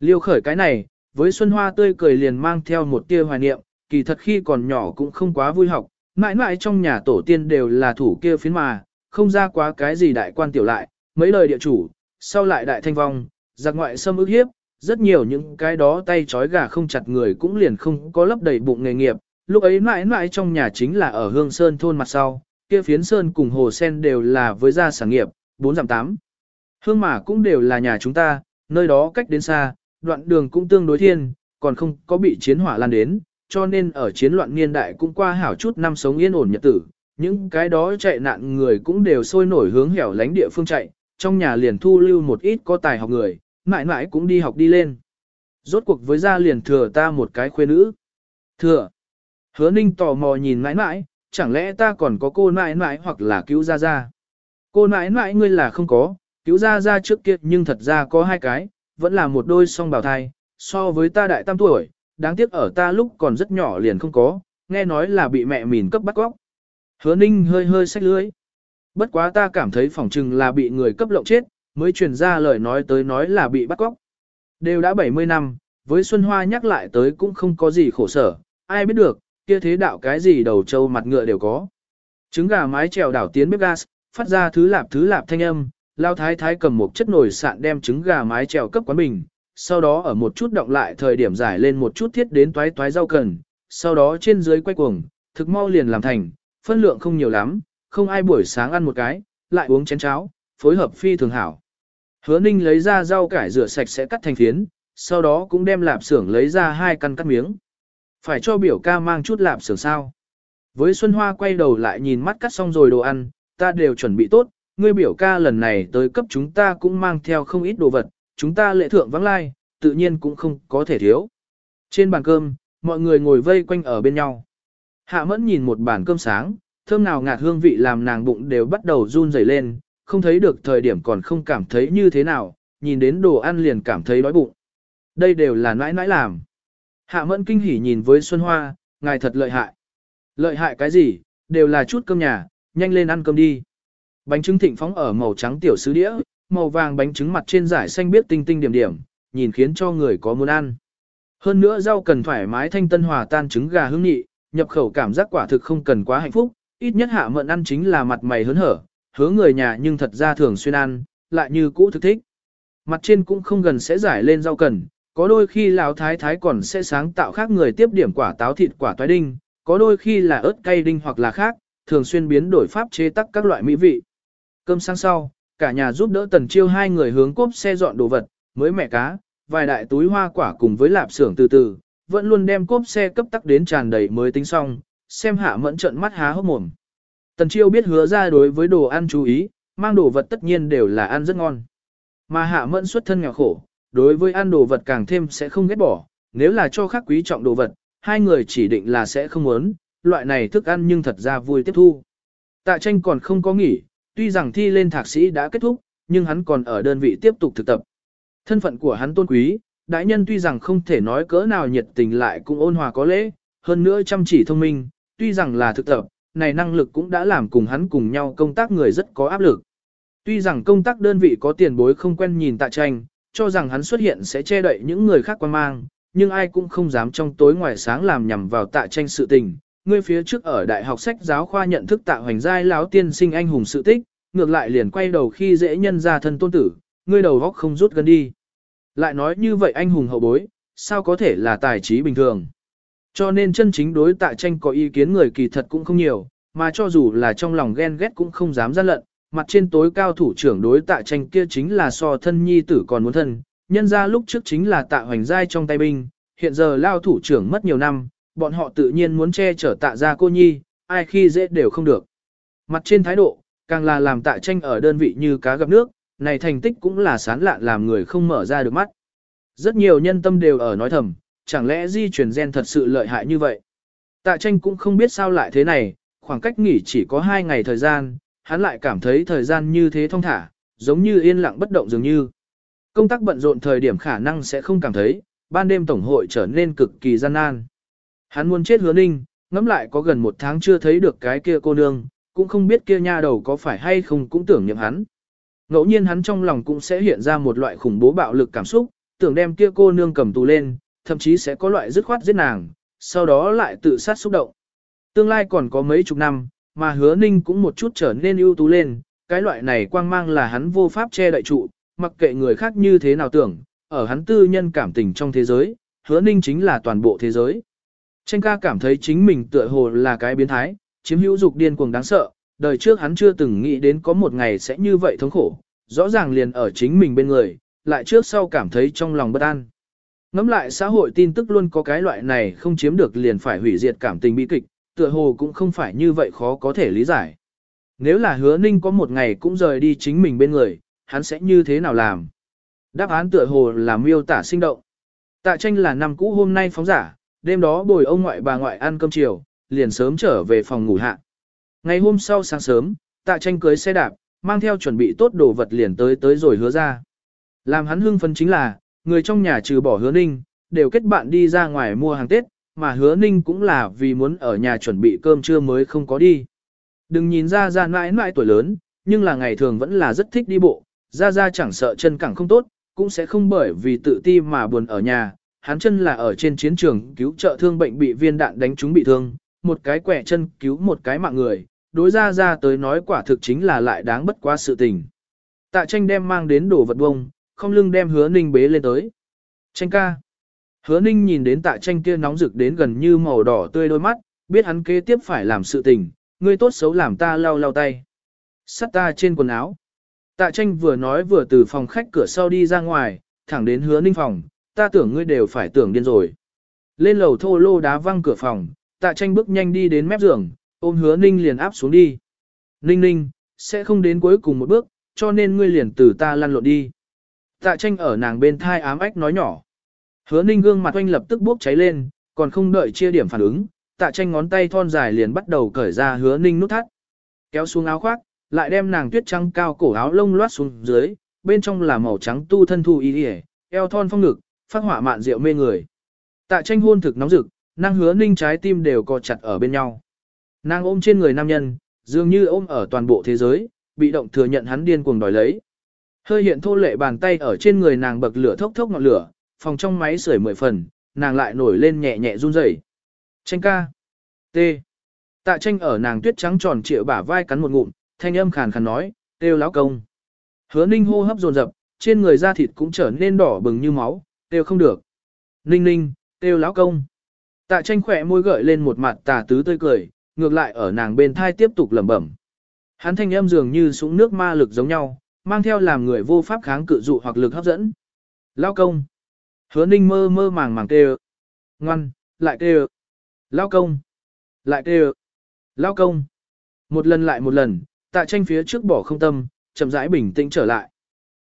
Liêu khởi cái này, với Xuân Hoa tươi cười liền mang theo một tia hoài niệm, kỳ thật khi còn nhỏ cũng không quá vui học, mãi mãi trong nhà tổ tiên đều là thủ kia phiến mà, không ra quá cái gì đại quan tiểu lại, mấy lời địa chủ, sau lại đại thanh vong, giặc ngoại xâm ức hiếp, rất nhiều những cái đó tay trói gà không chặt người cũng liền không có lấp đầy bụng nghề nghiệp, lúc ấy mãi mãi trong nhà chính là ở Hương Sơn thôn mặt sau, kia phiến Sơn cùng Hồ Sen đều là với gia sản nghiệp, 4 giảm 8. Hương mà cũng đều là nhà chúng ta, nơi đó cách đến xa, đoạn đường cũng tương đối thiên, còn không có bị chiến hỏa lan đến, cho nên ở chiến loạn niên đại cũng qua hảo chút năm sống yên ổn nhật tử, những cái đó chạy nạn người cũng đều sôi nổi hướng hẻo lánh địa phương chạy, trong nhà liền thu lưu một ít có tài học người, mãi mãi cũng đi học đi lên. Rốt cuộc với gia liền thừa ta một cái khuê nữ. Thừa. Hứa ninh tò mò nhìn mãi mãi, chẳng lẽ ta còn có cô mãi mãi hoặc là cứu gia gia. Cô mãi mãi ngươi là không có, cứu gia gia trước kia nhưng thật ra có hai cái, vẫn là một đôi song bào thai, so với ta đại tam tuổi, đáng tiếc ở ta lúc còn rất nhỏ liền không có, nghe nói là bị mẹ mìn cấp bắt góc. Hứa ninh hơi hơi sách lưới. Bất quá ta cảm thấy phỏng chừng là bị người cấp lộng chết, mới truyền ra lời nói tới nói là bị bắt cóc. Đều đã 70 năm, với Xuân Hoa nhắc lại tới cũng không có gì khổ sở, ai biết được, kia thế đạo cái gì đầu trâu mặt ngựa đều có. Trứng gà mái trèo đảo tiến bếp gas, phát ra thứ lạp thứ lạp thanh âm, lao thái thái cầm một chất nồi sạn đem trứng gà mái trèo cấp quán bình, sau đó ở một chút động lại thời điểm giải lên một chút thiết đến toái toái rau cần, sau đó trên dưới quay cuồng, thực mau liền làm thành, phân lượng không nhiều lắm, không ai buổi sáng ăn một cái, lại uống chén cháo, phối hợp phi thường hảo. Hứa ninh lấy ra rau cải rửa sạch sẽ cắt thành phiến, sau đó cũng đem lạp xưởng lấy ra hai căn cắt miếng. Phải cho biểu ca mang chút lạp xưởng sao. Với Xuân Hoa quay đầu lại nhìn mắt cắt xong rồi đồ ăn, ta đều chuẩn bị tốt, ngươi biểu ca lần này tới cấp chúng ta cũng mang theo không ít đồ vật, chúng ta lễ thượng vắng lai, tự nhiên cũng không có thể thiếu. Trên bàn cơm, mọi người ngồi vây quanh ở bên nhau. Hạ mẫn nhìn một bàn cơm sáng, thơm nào ngạt hương vị làm nàng bụng đều bắt đầu run rẩy lên, không thấy được thời điểm còn không cảm thấy như thế nào, nhìn đến đồ ăn liền cảm thấy đói bụng. Đây đều là nãi nãi làm. Hạ mẫn kinh hỉ nhìn với Xuân Hoa, ngài thật lợi hại. Lợi hại cái gì, đều là chút cơm nhà, nhanh lên ăn cơm đi. Bánh trứng thịnh phóng ở màu trắng tiểu sứ đĩa, màu vàng bánh trứng mặt trên giải xanh biết tinh tinh điểm điểm, nhìn khiến cho người có muốn ăn. Hơn nữa rau cần thoải mái thanh tân hòa tan trứng gà hương nhị, nhập khẩu cảm giác quả thực không cần quá hạnh phúc, ít nhất hạ mận ăn chính là mặt mày hớn hở, hứa người nhà nhưng thật ra thường xuyên ăn, lại như cũ thực thích. Mặt trên cũng không gần sẽ giải lên rau cần, có đôi khi lão thái thái còn sẽ sáng tạo khác người tiếp điểm quả táo thịt quả toái đinh, có đôi khi là ớt cay đinh hoặc là khác, thường xuyên biến đổi pháp chế tắc các loại mỹ vị. Cơm sáng sau, cả nhà giúp đỡ tần chiêu hai người hướng cốp xe dọn đồ vật, mới mẹ cá, vài đại túi hoa quả cùng với lạp xưởng từ từ, vẫn luôn đem cốp xe cấp tắc đến tràn đầy mới tính xong, xem hạ mẫn trận mắt há hốc mồm. Tần chiêu biết hứa ra đối với đồ ăn chú ý, mang đồ vật tất nhiên đều là ăn rất ngon. Mà hạ mẫn xuất thân nghèo khổ, đối với ăn đồ vật càng thêm sẽ không ghét bỏ, nếu là cho khác quý trọng đồ vật, hai người chỉ định là sẽ không muốn, loại này thức ăn nhưng thật ra vui tiếp thu. Tạ tranh còn không có nghỉ, tuy rằng thi lên thạc sĩ đã kết thúc, nhưng hắn còn ở đơn vị tiếp tục thực tập. Thân phận của hắn tôn quý, đại nhân tuy rằng không thể nói cỡ nào nhiệt tình lại cũng ôn hòa có lễ, hơn nữa chăm chỉ thông minh, tuy rằng là thực tập, này năng lực cũng đã làm cùng hắn cùng nhau công tác người rất có áp lực. Tuy rằng công tác đơn vị có tiền bối không quen nhìn tạ tranh, cho rằng hắn xuất hiện sẽ che đậy những người khác quan mang, nhưng ai cũng không dám trong tối ngoài sáng làm nhằm vào tạ tranh sự tình. Ngươi phía trước ở đại học sách giáo khoa nhận thức tạ hoành giai lão tiên sinh anh hùng sự tích, ngược lại liền quay đầu khi dễ nhân ra thân tôn tử, ngươi đầu góc không rút gần đi. Lại nói như vậy anh hùng hậu bối, sao có thể là tài trí bình thường. Cho nên chân chính đối tạ tranh có ý kiến người kỳ thật cũng không nhiều, mà cho dù là trong lòng ghen ghét cũng không dám ra lận, mặt trên tối cao thủ trưởng đối tạ tranh kia chính là so thân nhi tử còn muốn thân, nhân ra lúc trước chính là tạ hoành giai trong tay binh, hiện giờ lao thủ trưởng mất nhiều năm, bọn họ tự nhiên muốn che chở tạ ra cô nhi, ai khi dễ đều không được. Mặt trên thái độ, càng là làm tạ tranh ở đơn vị như cá gặp nước, này thành tích cũng là sán lạn làm người không mở ra được mắt. Rất nhiều nhân tâm đều ở nói thầm, chẳng lẽ di truyền gen thật sự lợi hại như vậy. Tạ tranh cũng không biết sao lại thế này, khoảng cách nghỉ chỉ có 2 ngày thời gian, hắn lại cảm thấy thời gian như thế thông thả, giống như yên lặng bất động dường như. Công tác bận rộn thời điểm khả năng sẽ không cảm thấy, ban đêm tổng hội trở nên cực kỳ gian nan. Hắn muốn chết hứa ninh, ngẫm lại có gần một tháng chưa thấy được cái kia cô nương, cũng không biết kia nha đầu có phải hay không cũng tưởng niệm hắn. Ngẫu nhiên hắn trong lòng cũng sẽ hiện ra một loại khủng bố bạo lực cảm xúc, tưởng đem kia cô nương cầm tù lên, thậm chí sẽ có loại dứt khoát giết nàng, sau đó lại tự sát xúc động. Tương lai còn có mấy chục năm, mà hứa ninh cũng một chút trở nên ưu tú lên, cái loại này quang mang là hắn vô pháp che đậy trụ, mặc kệ người khác như thế nào tưởng, ở hắn tư nhân cảm tình trong thế giới, hứa ninh chính là toàn bộ thế giới. Tranh ca cảm thấy chính mình tựa hồ là cái biến thái, chiếm hữu dục điên cuồng đáng sợ, đời trước hắn chưa từng nghĩ đến có một ngày sẽ như vậy thống khổ, rõ ràng liền ở chính mình bên người, lại trước sau cảm thấy trong lòng bất an. Ngắm lại xã hội tin tức luôn có cái loại này không chiếm được liền phải hủy diệt cảm tình bi kịch, tựa hồ cũng không phải như vậy khó có thể lý giải. Nếu là hứa ninh có một ngày cũng rời đi chính mình bên người, hắn sẽ như thế nào làm? Đáp án tựa hồ là miêu tả sinh động. Tạ tranh là năm cũ hôm nay phóng giả, đêm đó bồi ông ngoại bà ngoại ăn cơm chiều, liền sớm trở về phòng ngủ hạ. Ngày hôm sau sáng sớm, tạ tranh cưới xe đạp, mang theo chuẩn bị tốt đồ vật liền tới tới rồi hứa ra. Làm hắn hưng phấn chính là, người trong nhà trừ bỏ hứa ninh, đều kết bạn đi ra ngoài mua hàng Tết, mà hứa ninh cũng là vì muốn ở nhà chuẩn bị cơm trưa mới không có đi. Đừng nhìn ra ra mãi mãi tuổi lớn, nhưng là ngày thường vẫn là rất thích đi bộ, ra ra chẳng sợ chân cẳng không tốt, cũng sẽ không bởi vì tự ti mà buồn ở nhà. Hắn chân là ở trên chiến trường cứu trợ thương bệnh bị viên đạn đánh trúng bị thương, một cái quẻ chân cứu một cái mạng người, đối ra ra tới nói quả thực chính là lại đáng bất quá sự tình. Tạ tranh đem mang đến đồ vật bông, không lưng đem hứa ninh bế lên tới. Tranh ca. Hứa ninh nhìn đến tạ tranh kia nóng rực đến gần như màu đỏ tươi đôi mắt, biết hắn kế tiếp phải làm sự tình, ngươi tốt xấu làm ta lau lau tay. Sắt ta trên quần áo. Tạ tranh vừa nói vừa từ phòng khách cửa sau đi ra ngoài, thẳng đến hứa ninh phòng, ta tưởng ngươi đều phải tưởng điên rồi. Lên lầu thô lô đá văng cửa phòng, tạ tranh bước nhanh đi đến mép giường, Ôm hứa ninh liền áp xuống đi. Ninh ninh, sẽ không đến cuối cùng một bước, cho nên ngươi liền từ ta lăn lộn đi. Tạ tranh ở nàng bên thai ám ách nói nhỏ. Hứa ninh gương mặt oanh lập tức bốc cháy lên, còn không đợi chia điểm phản ứng, tạ tranh ngón tay thon dài liền bắt đầu cởi ra hứa ninh nút thắt. Kéo xuống áo khoác, lại đem nàng tuyết trắng cao cổ áo lông loát xuống dưới, bên trong là màu trắng tu thân thu y eo thon phong ngực, phát hỏa mạn rượu mê người. Tạ tranh hôn thực nóng rực, nàng hứa ninh trái tim đều co chặt ở bên nhau. Nàng ôm trên người nam nhân, dường như ôm ở toàn bộ thế giới, bị động thừa nhận hắn điên cuồng đòi lấy. Hơi hiện thô lệ bàn tay ở trên người nàng bậc lửa thốc thốc ngọn lửa, phòng trong máy sưởi mười phần, nàng lại nổi lên nhẹ nhẹ run rẩy. Tranh ca. T. Tạ tranh ở nàng tuyết trắng tròn trịa bả vai cắn một ngụm, thanh âm khàn khàn nói, têu lão công. Hứa ninh hô hấp dồn dập, trên người da thịt cũng trở nên đỏ bừng như máu, têu không được. Ninh ninh, têu lão công. Tạ tranh khỏe môi gợi lên một mặt tà tứ tươi cười, ngược lại ở nàng bên thai tiếp tục lẩm bẩm. Hắn thanh âm dường như súng nước ma lực giống nhau, mang theo làm người vô pháp kháng cự dụ hoặc lực hấp dẫn. Lao công. Hứa ninh mơ mơ màng màng kêu. Ngoan, lại kêu. Lao công. Lại kêu. Lao công. Một lần lại một lần, tạ tranh phía trước bỏ không tâm, chậm rãi bình tĩnh trở lại.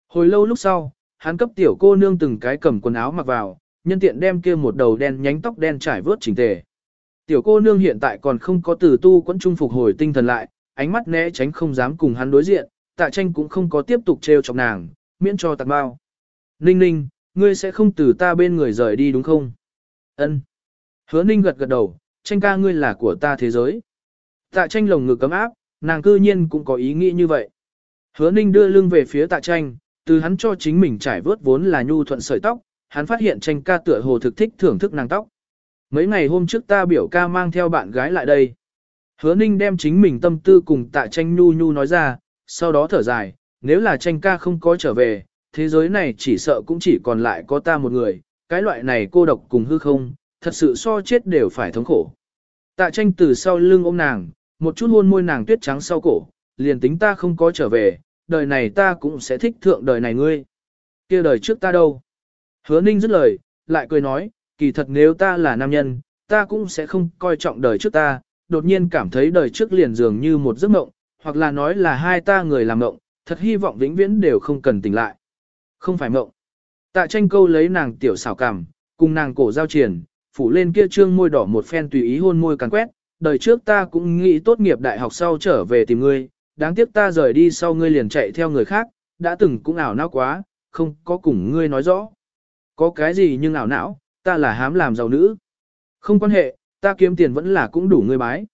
Hồi lâu lúc sau, hắn cấp tiểu cô nương từng cái cầm quần áo mặc vào, nhân tiện đem kia một đầu đen nhánh tóc đen trải vớt chỉnh tề. Tiểu cô nương hiện tại còn không có từ tu quẫn trung phục hồi tinh thần lại, ánh mắt né tránh không dám cùng hắn đối diện, tạ tranh cũng không có tiếp tục trêu chọc nàng, miễn cho tạc bao. Ninh ninh, ngươi sẽ không từ ta bên người rời đi đúng không? Ân. Hứa ninh gật gật đầu, tranh ca ngươi là của ta thế giới. Tạ tranh lồng ngực cấm áp, nàng cư nhiên cũng có ý nghĩ như vậy. Hứa ninh đưa lưng về phía tạ tranh, từ hắn cho chính mình trải vớt vốn là nhu thuận sợi tóc, hắn phát hiện tranh ca tựa hồ thực thích thưởng thức nàng tóc. Mấy ngày hôm trước ta biểu ca mang theo bạn gái lại đây. Hứa ninh đem chính mình tâm tư cùng tạ tranh nhu nhu nói ra, sau đó thở dài, nếu là tranh ca không có trở về, thế giới này chỉ sợ cũng chỉ còn lại có ta một người, cái loại này cô độc cùng hư không, thật sự so chết đều phải thống khổ. Tạ tranh từ sau lưng ôm nàng, một chút hôn môi nàng tuyết trắng sau cổ, liền tính ta không có trở về, đời này ta cũng sẽ thích thượng đời này ngươi. kia đời trước ta đâu? Hứa ninh dứt lời, lại cười nói, kỳ thật nếu ta là nam nhân, ta cũng sẽ không coi trọng đời trước ta, đột nhiên cảm thấy đời trước liền dường như một giấc mộng, hoặc là nói là hai ta người làm mộng, thật hy vọng vĩnh viễn đều không cần tỉnh lại. Không phải mộng. Tạ tranh câu lấy nàng tiểu xảo cảm, cùng nàng cổ giao triển, phủ lên kia trương môi đỏ một phen tùy ý hôn môi càng quét, đời trước ta cũng nghĩ tốt nghiệp đại học sau trở về tìm ngươi, đáng tiếc ta rời đi sau ngươi liền chạy theo người khác, đã từng cũng ảo não quá, không có cùng ngươi nói rõ. Có cái gì nhưng ảo não, ta là hám làm giàu nữ. Không quan hệ, ta kiếm tiền vẫn là cũng đủ ngươi bái.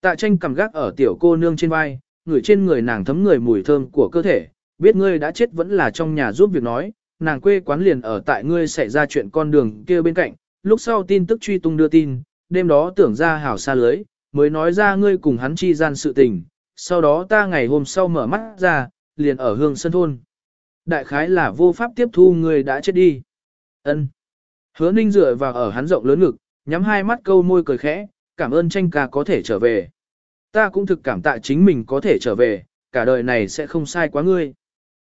Tạ tranh cầm gác ở tiểu cô nương trên vai, người trên người nàng thấm người mùi thơm của cơ thể, biết ngươi đã chết vẫn là trong nhà giúp việc nói, nàng quê quán liền ở tại ngươi xảy ra chuyện con đường kia bên cạnh, lúc sau tin tức truy tung đưa tin, đêm đó tưởng ra hảo xa lưới, mới nói ra ngươi cùng hắn chi gian sự tình, sau đó ta ngày hôm sau mở mắt ra, liền ở hương sân thôn. Đại khái là vô pháp tiếp thu ngươi đã chết đi ân Hứa ninh dựa vào ở hắn rộng lớn ngực, nhắm hai mắt câu môi cười khẽ, cảm ơn tranh ca có thể trở về. Ta cũng thực cảm tạ chính mình có thể trở về, cả đời này sẽ không sai quá ngươi.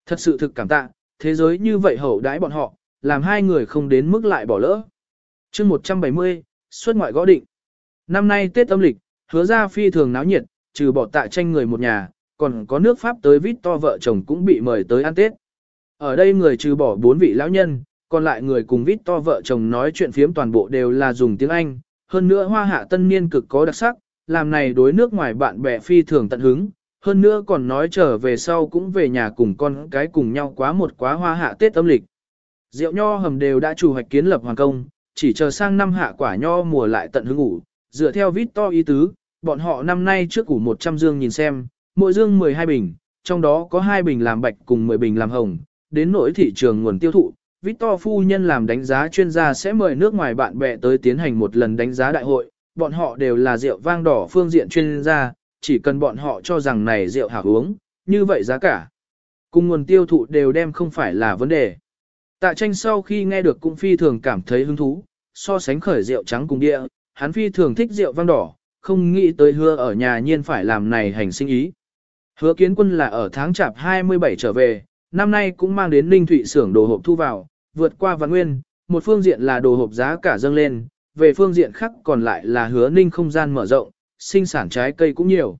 Thật sự thực cảm tạ, thế giới như vậy hậu đãi bọn họ, làm hai người không đến mức lại bỏ lỡ. chương 170, xuất ngoại gõ định. Năm nay Tết âm lịch, hứa ra phi thường náo nhiệt, trừ bỏ tạ tranh người một nhà, còn có nước Pháp tới vít to vợ chồng cũng bị mời tới ăn Tết. Ở đây người trừ bỏ bốn vị lão nhân, còn lại người cùng vít to vợ chồng nói chuyện phiếm toàn bộ đều là dùng tiếng Anh, hơn nữa hoa hạ tân niên cực có đặc sắc, làm này đối nước ngoài bạn bè phi thường tận hứng, hơn nữa còn nói trở về sau cũng về nhà cùng con cái cùng nhau quá một quá hoa hạ Tết âm lịch. Rượu nho hầm đều đã chủ hoạch kiến lập hoàn công, chỉ chờ sang năm hạ quả nho mùa lại tận hứng ủ, dựa theo vít to ý tứ, bọn họ năm nay trước ủ 100 dương nhìn xem, mỗi dương 12 bình, trong đó có 2 bình làm bạch cùng 10 bình làm hồng, đến nỗi thị trường nguồn tiêu thụ, Victor phu nhân làm đánh giá chuyên gia sẽ mời nước ngoài bạn bè tới tiến hành một lần đánh giá đại hội, bọn họ đều là rượu vang đỏ phương diện chuyên gia, chỉ cần bọn họ cho rằng này rượu hảo uống, như vậy giá cả. Cùng nguồn tiêu thụ đều đem không phải là vấn đề. Tạ tranh sau khi nghe được cũng phi thường cảm thấy hứng thú, so sánh khởi rượu trắng cùng địa, hắn phi thường thích rượu vang đỏ, không nghĩ tới hứa ở nhà nhiên phải làm này hành sinh ý. Hứa kiến quân là ở tháng chạp 27 trở về, năm nay cũng mang đến Ninh Thụy xưởng đồ hộp thu vào, vượt qua văn nguyên, một phương diện là đồ hộp giá cả dâng lên, về phương diện khác còn lại là hứa Ninh không gian mở rộng, sinh sản trái cây cũng nhiều.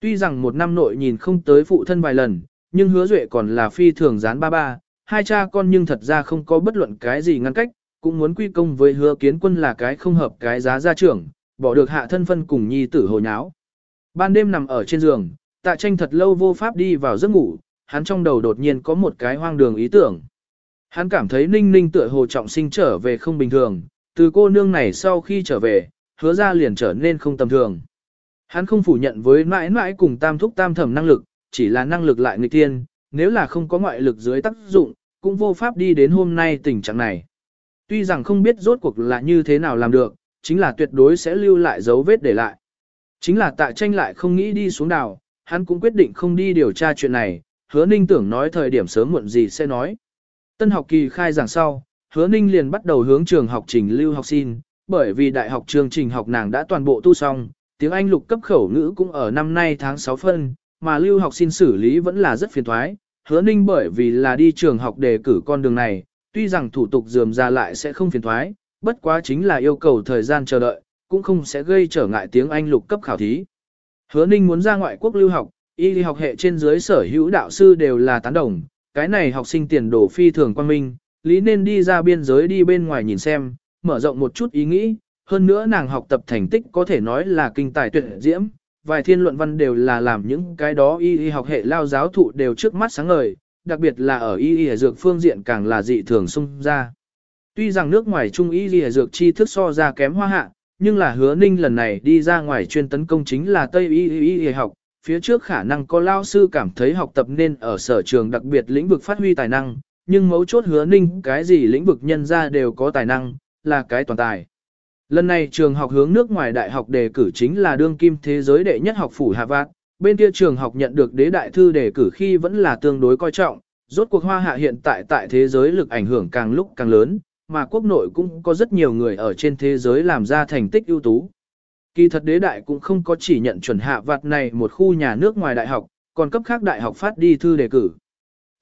Tuy rằng một năm nội nhìn không tới phụ thân vài lần, nhưng hứa duệ còn là phi thường gián ba ba, hai cha con nhưng thật ra không có bất luận cái gì ngăn cách, cũng muốn quy công với hứa kiến quân là cái không hợp cái giá gia trưởng, bỏ được hạ thân phân cùng nhi tử hồi nháo. Ban đêm nằm ở trên giường, tạ tranh thật lâu vô pháp đi vào giấc ngủ, hắn trong đầu đột nhiên có một cái hoang đường ý tưởng. Hắn cảm thấy ninh ninh tựa hồ trọng sinh trở về không bình thường, từ cô nương này sau khi trở về, hứa ra liền trở nên không tầm thường. Hắn không phủ nhận với mãi mãi cùng tam thúc tam thẩm năng lực, chỉ là năng lực lại nghịch tiên, nếu là không có ngoại lực dưới tác dụng, cũng vô pháp đi đến hôm nay tình trạng này. Tuy rằng không biết rốt cuộc là như thế nào làm được, chính là tuyệt đối sẽ lưu lại dấu vết để lại. Chính là tạ tranh lại không nghĩ đi xuống đảo, hắn cũng quyết định không đi điều tra chuyện này, hứa ninh tưởng nói thời điểm sớm muộn gì sẽ nói. Tân học kỳ khai giảng sau, hứa ninh liền bắt đầu hướng trường học trình lưu học sinh, bởi vì đại học chương trình học nàng đã toàn bộ tu xong, tiếng Anh lục cấp khẩu ngữ cũng ở năm nay tháng 6 phân, mà lưu học sinh xử lý vẫn là rất phiền thoái. Hứa ninh bởi vì là đi trường học đề cử con đường này, tuy rằng thủ tục dườm ra lại sẽ không phiền thoái, bất quá chính là yêu cầu thời gian chờ đợi, cũng không sẽ gây trở ngại tiếng Anh lục cấp khảo thí. Hứa ninh muốn ra ngoại quốc lưu học, y học hệ trên dưới sở hữu đạo sư đều là tán đồng, cái này học sinh tiền đồ phi thường quan minh, lý nên đi ra biên giới đi bên ngoài nhìn xem, mở rộng một chút ý nghĩ, hơn nữa nàng học tập thành tích có thể nói là kinh tài tuyệt diễm, vài thiên luận văn đều là làm những cái đó y y học hệ lao giáo thụ đều trước mắt sáng ngời, đặc biệt là ở y y dược phương diện càng là dị thường xung ra. Tuy rằng nước ngoài trung y y dược chi thức so ra kém hoa hạ, nhưng là hứa ninh lần này đi ra ngoài chuyên tấn công chính là Tây y y y học, phía trước khả năng có lao sư cảm thấy học tập nên ở sở trường đặc biệt lĩnh vực phát huy tài năng, nhưng mấu chốt hứa ninh cái gì lĩnh vực nhân ra đều có tài năng, là cái toàn tài. Lần này trường học hướng nước ngoài đại học đề cử chính là đương kim thế giới đệ nhất học phủ Hạ Vạn, bên kia trường học nhận được đế đại thư đề cử khi vẫn là tương đối coi trọng, rốt cuộc hoa hạ hiện tại tại thế giới lực ảnh hưởng càng lúc càng lớn, mà quốc nội cũng có rất nhiều người ở trên thế giới làm ra thành tích ưu tú. Kỳ thật đế đại cũng không có chỉ nhận chuẩn hạ vạt này một khu nhà nước ngoài đại học, còn cấp khác đại học phát đi thư đề cử.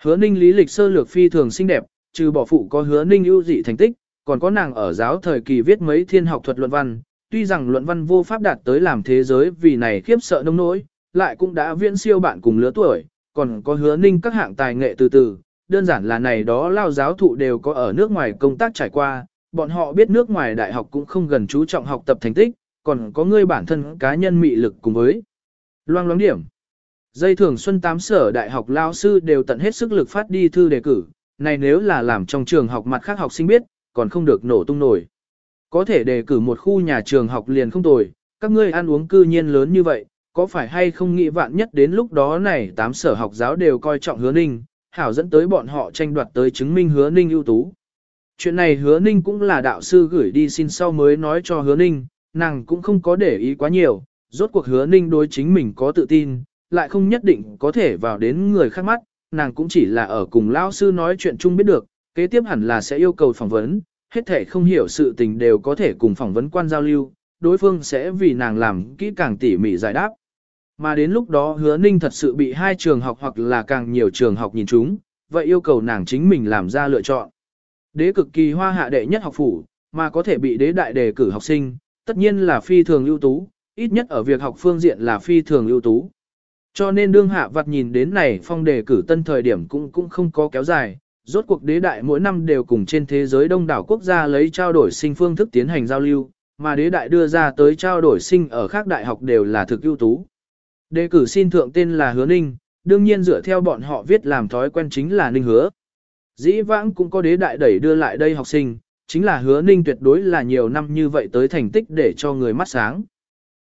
Hứa ninh lý lịch sơ lược phi thường xinh đẹp, trừ bỏ phụ có hứa ninh ưu dị thành tích, còn có nàng ở giáo thời kỳ viết mấy thiên học thuật luận văn, tuy rằng luận văn vô pháp đạt tới làm thế giới vì này khiếp sợ nông nỗi, lại cũng đã viễn siêu bạn cùng lứa tuổi, còn có hứa ninh các hạng tài nghệ từ từ, đơn giản là này đó lao giáo thụ đều có ở nước ngoài công tác trải qua, bọn họ biết nước ngoài đại học cũng không gần chú trọng học tập thành tích, còn có người bản thân cá nhân mị lực cùng với loang loáng điểm. Dây thường xuân tám sở đại học lao sư đều tận hết sức lực phát đi thư đề cử, này nếu là làm trong trường học mặt khác học sinh biết, còn không được nổ tung nổi. Có thể đề cử một khu nhà trường học liền không tồi, các ngươi ăn uống cư nhiên lớn như vậy, có phải hay không nghĩ vạn nhất đến lúc đó này tám sở học giáo đều coi trọng hứa ninh, hảo dẫn tới bọn họ tranh đoạt tới chứng minh hứa ninh ưu tú. Chuyện này hứa ninh cũng là đạo sư gửi đi xin sau mới nói cho hứa ninh, nàng cũng không có để ý quá nhiều, rốt cuộc hứa ninh đối chính mình có tự tin, lại không nhất định có thể vào đến người khác mắt, nàng cũng chỉ là ở cùng lao sư nói chuyện chung biết được, kế tiếp hẳn là sẽ yêu cầu phỏng vấn, hết thể không hiểu sự tình đều có thể cùng phỏng vấn quan giao lưu, đối phương sẽ vì nàng làm kỹ càng tỉ mỉ giải đáp. Mà đến lúc đó hứa ninh thật sự bị hai trường học hoặc là càng nhiều trường học nhìn chúng, vậy yêu cầu nàng chính mình làm ra lựa chọn. Đế cực kỳ hoa hạ đệ nhất học phủ, mà có thể bị đế đại đề cử học sinh, tất nhiên là phi thường ưu tú, ít nhất ở việc học phương diện là phi thường ưu tú. Cho nên đương hạ vặt nhìn đến này phong đề cử tân thời điểm cũng cũng không có kéo dài, rốt cuộc đế đại mỗi năm đều cùng trên thế giới đông đảo quốc gia lấy trao đổi sinh phương thức tiến hành giao lưu, mà đế đại đưa ra tới trao đổi sinh ở các đại học đều là thực ưu tú. Đề cử xin thượng tên là Hứa Ninh, đương nhiên dựa theo bọn họ viết làm thói quen chính là Ninh Hứa. Dĩ vãng cũng có đế đại đẩy đưa lại đây học sinh, chính là Hứa Ninh tuyệt đối là nhiều năm như vậy tới thành tích để cho người mắt sáng.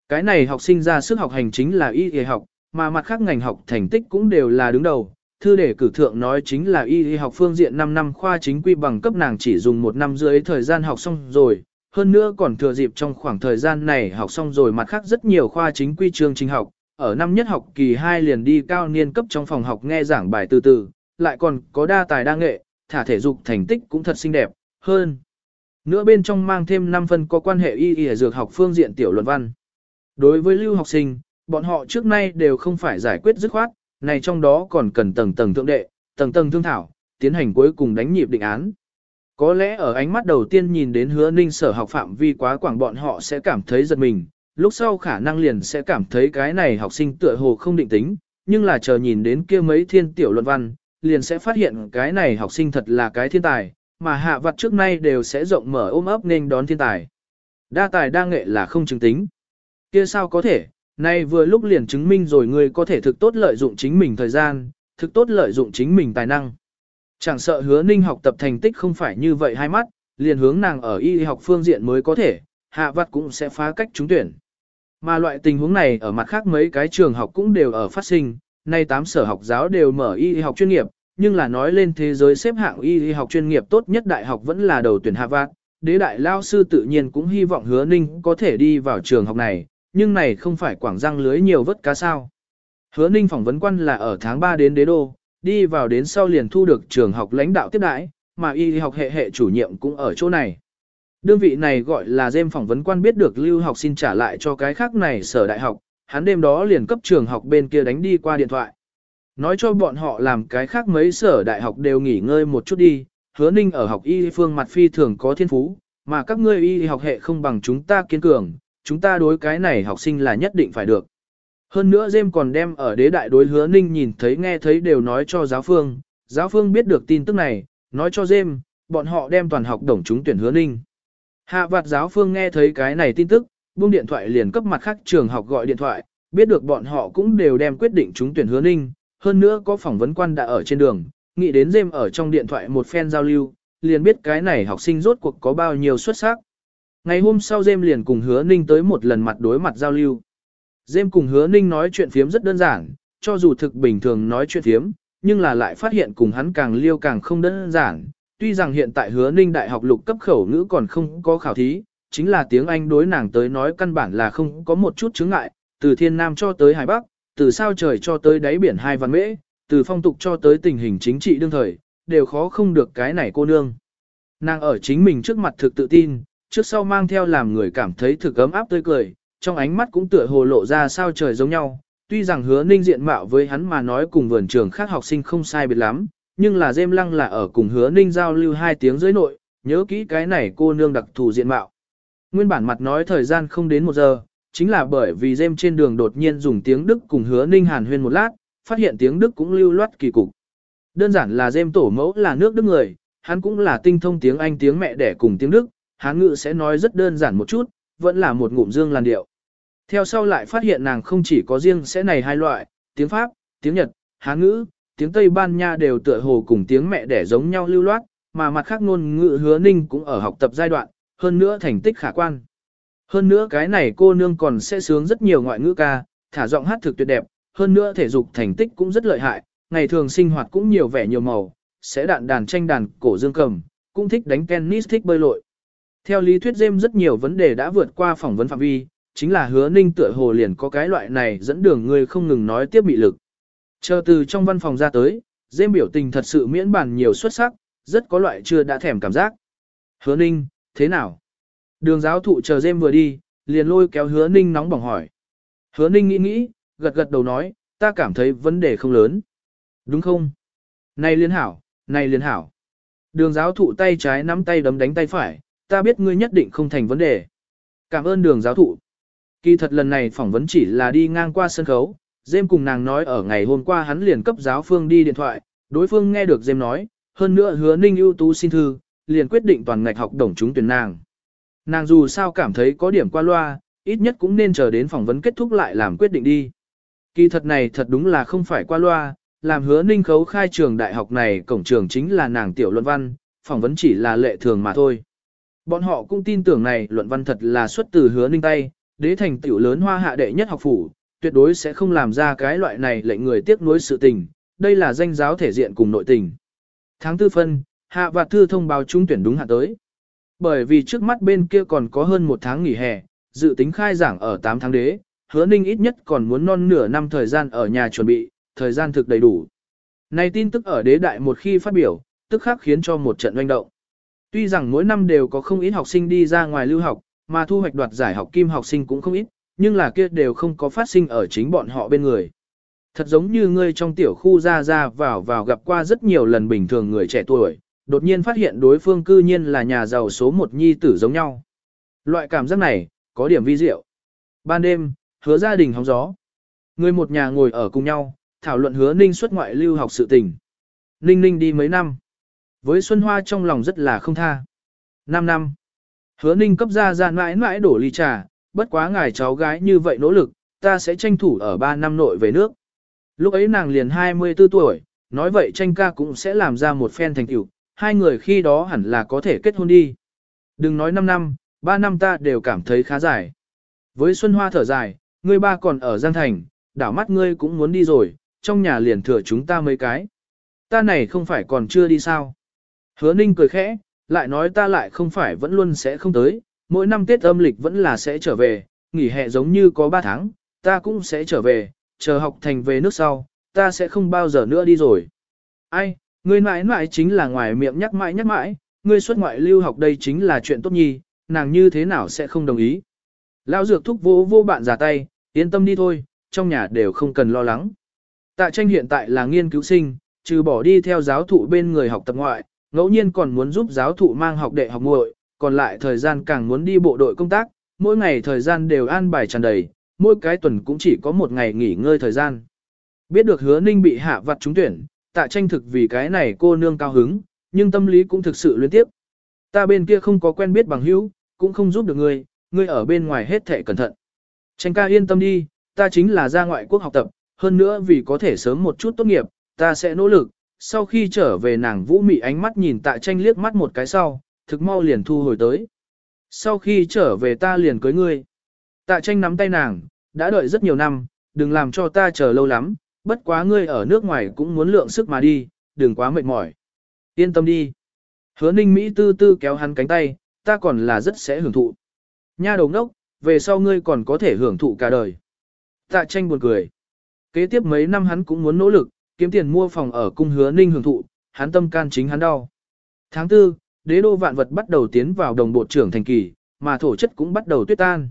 Cái này học sinh ra sức học hành chính là y y học, mà mặt khác ngành học thành tích cũng đều là đứng đầu, Thư để cử thượng nói chính là y y học phương diện 5 năm khoa chính quy bằng cấp nàng chỉ dùng một năm dưới thời gian học xong rồi, hơn nữa còn thừa dịp trong khoảng thời gian này học xong rồi mặt khác rất nhiều khoa chính quy chương trình học, ở năm nhất học kỳ 2 liền đi cao niên cấp trong phòng học nghe giảng bài từ từ, lại còn có đa tài đa nghệ, thả thể dục thành tích cũng thật xinh đẹp, hơn. Nữa bên trong mang thêm 5 phần có quan hệ y y dược học phương diện tiểu luận văn. Đối với lưu học sinh, bọn họ trước nay đều không phải giải quyết dứt khoát, này trong đó còn cần tầng tầng thượng đệ, tầng tầng thương thảo, tiến hành cuối cùng đánh nhịp định án. Có lẽ ở ánh mắt đầu tiên nhìn đến hứa ninh sở học phạm vi quá quảng bọn họ sẽ cảm thấy giật mình, lúc sau khả năng liền sẽ cảm thấy cái này học sinh tựa hồ không định tính, nhưng là chờ nhìn đến kia mấy thiên tiểu luận văn, liền sẽ phát hiện cái này học sinh thật là cái thiên tài, mà hạ vặt trước nay đều sẽ rộng mở ôm ấp nên đón thiên tài. Đa tài đa nghệ là không chứng tính. Kia sao có thể, nay vừa lúc liền chứng minh rồi người có thể thực tốt lợi dụng chính mình thời gian, thực tốt lợi dụng chính mình tài năng. Chẳng sợ hứa ninh học tập thành tích không phải như vậy hai mắt, liền hướng nàng ở y học phương diện mới có thể, hạ vặt cũng sẽ phá cách trúng tuyển. Mà loại tình huống này ở mặt khác mấy cái trường học cũng đều ở phát sinh, nay tám sở học giáo đều mở y học chuyên nghiệp, nhưng là nói lên thế giới xếp hạng y học chuyên nghiệp tốt nhất đại học vẫn là đầu tuyển Harvard. Đế đại lao sư tự nhiên cũng hy vọng hứa ninh có thể đi vào trường học này, nhưng này không phải quảng răng lưới nhiều vất cá sao. Hứa ninh phỏng vấn quan là ở tháng 3 đến đế đô, đi vào đến sau liền thu được trường học lãnh đạo tiếp đãi, mà y học hệ hệ chủ nhiệm cũng ở chỗ này. đơn vị này gọi là dêm phỏng vấn quan biết được lưu học xin trả lại cho cái khác này sở đại học, hắn đêm đó liền cấp trường học bên kia đánh đi qua điện thoại. Nói cho bọn họ làm cái khác mấy sở đại học đều nghỉ ngơi một chút đi, hứa ninh ở học y phương mặt phi thường có thiên phú, mà các ngươi y học hệ không bằng chúng ta kiên cường, chúng ta đối cái này học sinh là nhất định phải được. Hơn nữa James còn đem ở đế đại đối hứa ninh nhìn thấy nghe thấy đều nói cho giáo phương, giáo phương biết được tin tức này, nói cho James, bọn họ đem toàn học đồng chúng tuyển hứa ninh. Hạ vạt giáo phương nghe thấy cái này tin tức, buông điện thoại liền cấp mặt khác trường học gọi điện thoại, biết được bọn họ cũng đều đem quyết định chúng tuyển hứa ninh, hơn nữa có phỏng vấn quan đã ở trên đường, nghĩ đến Dêm ở trong điện thoại một phen giao lưu, liền biết cái này học sinh rốt cuộc có bao nhiêu xuất sắc. Ngày hôm sau Dêm liền cùng hứa ninh tới một lần mặt đối mặt giao lưu. Dêm cùng hứa ninh nói chuyện phiếm rất đơn giản, cho dù thực bình thường nói chuyện phiếm, nhưng là lại phát hiện cùng hắn càng liêu càng không đơn giản. Tuy rằng hiện tại hứa ninh đại học lục cấp khẩu ngữ còn không có khảo thí, chính là tiếng Anh đối nàng tới nói căn bản là không có một chút chứng ngại, từ thiên nam cho tới hải bắc, từ sao trời cho tới đáy biển hai văn mễ, từ phong tục cho tới tình hình chính trị đương thời, đều khó không được cái này cô nương. Nàng ở chính mình trước mặt thực tự tin, trước sau mang theo làm người cảm thấy thực ấm áp tươi cười, trong ánh mắt cũng tựa hồ lộ ra sao trời giống nhau. Tuy rằng hứa ninh diện mạo với hắn mà nói cùng vườn trường khác học sinh không sai biệt lắm, nhưng là dêm lăng là ở cùng hứa ninh giao lưu hai tiếng dưới nội, nhớ kỹ cái này cô nương đặc thù diện mạo. Nguyên bản mặt nói thời gian không đến một giờ, chính là bởi vì dêm trên đường đột nhiên dùng tiếng Đức cùng hứa ninh hàn huyên một lát, phát hiện tiếng Đức cũng lưu loát kỳ cục. Đơn giản là dêm tổ mẫu là nước Đức người, hắn cũng là tinh thông tiếng Anh tiếng mẹ đẻ cùng tiếng Đức, hắn ngữ sẽ nói rất đơn giản một chút, vẫn là một ngụm dương làn điệu. Theo sau lại phát hiện nàng không chỉ có riêng sẽ này hai loại, tiếng Pháp, tiếng Nhật, Hán ngữ, tiếng Tây Ban Nha đều tựa hồ cùng tiếng mẹ đẻ giống nhau lưu loát, mà mặt khác ngôn ngữ hứa ninh cũng ở học tập giai đoạn, hơn nữa thành tích khả quan. Hơn nữa cái này cô nương còn sẽ sướng rất nhiều ngoại ngữ ca, thả giọng hát thực tuyệt đẹp, hơn nữa thể dục thành tích cũng rất lợi hại, ngày thường sinh hoạt cũng nhiều vẻ nhiều màu, sẽ đạn đàn tranh đàn cổ dương cầm, cũng thích đánh tennis thích bơi lội. Theo lý thuyết James rất nhiều vấn đề đã vượt qua phỏng vấn phạm vi, chính là hứa ninh tựa hồ liền có cái loại này dẫn đường người không ngừng nói tiếp bị lực. Chờ từ trong văn phòng ra tới, James biểu tình thật sự miễn bàn nhiều xuất sắc, rất có loại chưa đã thèm cảm giác. Hứa ninh, thế nào? Đường giáo thụ chờ dêm vừa đi, liền lôi kéo hứa ninh nóng bỏng hỏi. Hứa ninh nghĩ nghĩ, gật gật đầu nói, ta cảm thấy vấn đề không lớn. Đúng không? Này liên hảo, này liên hảo. Đường giáo thụ tay trái nắm tay đấm đánh tay phải, ta biết ngươi nhất định không thành vấn đề. Cảm ơn đường giáo thụ. Kỳ thật lần này phỏng vấn chỉ là đi ngang qua sân khấu, Dêm cùng nàng nói ở ngày hôm qua hắn liền cấp giáo phương đi điện thoại, đối phương nghe được Dêm nói, hơn nữa hứa ninh ưu tú xin thư, liền quyết định toàn ngạch học đồng chúng tuyển nàng. Nàng dù sao cảm thấy có điểm qua loa, ít nhất cũng nên chờ đến phỏng vấn kết thúc lại làm quyết định đi. Kỳ thật này thật đúng là không phải qua loa, làm hứa ninh khấu khai trường đại học này cổng trường chính là nàng tiểu luận văn, phỏng vấn chỉ là lệ thường mà thôi. Bọn họ cũng tin tưởng này luận văn thật là xuất từ hứa ninh tay, đế thành tiểu lớn hoa hạ đệ nhất học phủ, tuyệt đối sẽ không làm ra cái loại này lệnh người tiếc nuối sự tình, đây là danh giáo thể diện cùng nội tình. Tháng tư phân, hạ và thư thông báo trúng tuyển đúng hạ tới. Bởi vì trước mắt bên kia còn có hơn một tháng nghỉ hè, dự tính khai giảng ở 8 tháng đế, hứa ninh ít nhất còn muốn non nửa năm thời gian ở nhà chuẩn bị, thời gian thực đầy đủ. Này tin tức ở đế đại một khi phát biểu, tức khác khiến cho một trận doanh động. Tuy rằng mỗi năm đều có không ít học sinh đi ra ngoài lưu học, mà thu hoạch đoạt giải học kim học sinh cũng không ít, nhưng là kia đều không có phát sinh ở chính bọn họ bên người. Thật giống như ngươi trong tiểu khu ra ra vào vào gặp qua rất nhiều lần bình thường người trẻ tuổi, đột nhiên phát hiện đối phương cư nhiên là nhà giàu số một nhi tử giống nhau. Loại cảm giác này, có điểm vi diệu. Ban đêm, hứa gia đình hóng gió. Người một nhà ngồi ở cùng nhau, thảo luận hứa ninh xuất ngoại lưu học sự tình. Ninh ninh đi mấy năm. Với Xuân Hoa trong lòng rất là không tha. 5 năm. Hứa ninh cấp ra ra mãi mãi đổ ly trà, bất quá ngài cháu gái như vậy nỗ lực, ta sẽ tranh thủ ở 3 năm nội về nước. Lúc ấy nàng liền 24 tuổi, nói vậy tranh ca cũng sẽ làm ra một phen thành tựu, hai người khi đó hẳn là có thể kết hôn đi. Đừng nói 5 năm, 3 năm ta đều cảm thấy khá dài. Với Xuân Hoa thở dài, ngươi ba còn ở Giang Thành, đảo mắt ngươi cũng muốn đi rồi, trong nhà liền thừa chúng ta mấy cái. Ta này không phải còn chưa đi sao. Hứa Ninh cười khẽ, lại nói ta lại không phải vẫn luôn sẽ không tới, mỗi năm Tết âm lịch vẫn là sẽ trở về, nghỉ hè giống như có 3 tháng, ta cũng sẽ trở về, chờ học thành về nước sau, ta sẽ không bao giờ nữa đi rồi. Ai, ngươi mãi mãi chính là ngoài miệng nhắc mãi nhắc mãi, ngươi xuất ngoại lưu học đây chính là chuyện tốt nhi, nàng như thế nào sẽ không đồng ý. Lão dược thúc vô vô bạn giả tay, yên tâm đi thôi, trong nhà đều không cần lo lắng. Tạ tranh hiện tại là nghiên cứu sinh, trừ bỏ đi theo giáo thụ bên người học tập ngoại, ngẫu nhiên còn muốn giúp giáo thụ mang học đệ học muội, còn lại thời gian càng muốn đi bộ đội công tác, mỗi ngày thời gian đều an bài tràn đầy, mỗi cái tuần cũng chỉ có một ngày nghỉ ngơi thời gian. Biết được hứa ninh bị hạ vặt trúng tuyển, tạ tranh thực vì cái này cô nương cao hứng, nhưng tâm lý cũng thực sự liên tiếp. Ta bên kia không có quen biết bằng hữu, cũng không giúp được ngươi, ngươi ở bên ngoài hết thệ cẩn thận. Tranh ca yên tâm đi, ta chính là ra ngoại quốc học tập, hơn nữa vì có thể sớm một chút tốt nghiệp, ta sẽ nỗ lực. Sau khi trở về nàng vũ mị ánh mắt nhìn tạ tranh liếc mắt một cái sau, thực mau liền thu hồi tới. Sau khi trở về ta liền cưới ngươi. Tạ tranh nắm tay nàng, đã đợi rất nhiều năm, đừng làm cho ta chờ lâu lắm, bất quá ngươi ở nước ngoài cũng muốn lượng sức mà đi, đừng quá mệt mỏi. Yên tâm đi. Hứa ninh Mỹ tư tư kéo hắn cánh tay, ta còn là rất sẽ hưởng thụ. Nha đầu ngốc, về sau ngươi còn có thể hưởng thụ cả đời. Tạ tranh buồn cười. Kế tiếp mấy năm hắn cũng muốn nỗ lực, kiếm tiền mua phòng ở cung hứa ninh hưởng thụ, hắn tâm can chính hắn đau. Tháng 4, đế đô vạn vật bắt đầu tiến vào đồng bộ trưởng thành kỳ, mà thổ chất cũng bắt đầu tuyết tan.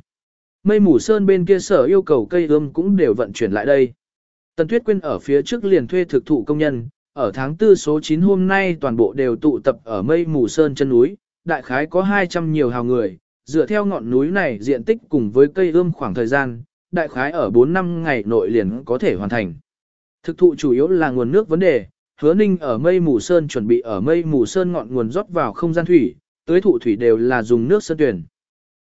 Mây mù sơn bên kia sở yêu cầu cây ươm cũng đều vận chuyển lại đây. Tần Tuyết Quyên ở phía trước liền thuê thực thụ công nhân, ở tháng 4 số 9 hôm nay toàn bộ đều tụ tập ở mây mù sơn chân núi, đại khái có 200 nhiều hào người, dựa theo ngọn núi này diện tích cùng với cây ươm khoảng thời gian, đại khái ở 4 năm ngày nội liền có thể hoàn thành. Thực thụ chủ yếu là nguồn nước vấn đề, hứa ninh ở mây mù sơn chuẩn bị ở mây mù sơn ngọn nguồn rót vào không gian thủy, tới thụ thủy đều là dùng nước sơn tuyển.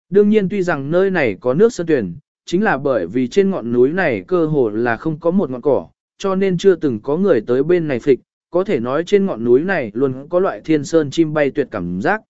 Đương nhiên tuy rằng nơi này có nước sơn tuyển, chính là bởi vì trên ngọn núi này cơ hồ là không có một ngọn cỏ, cho nên chưa từng có người tới bên này phịch, có thể nói trên ngọn núi này luôn có loại thiên sơn chim bay tuyệt cảm giác.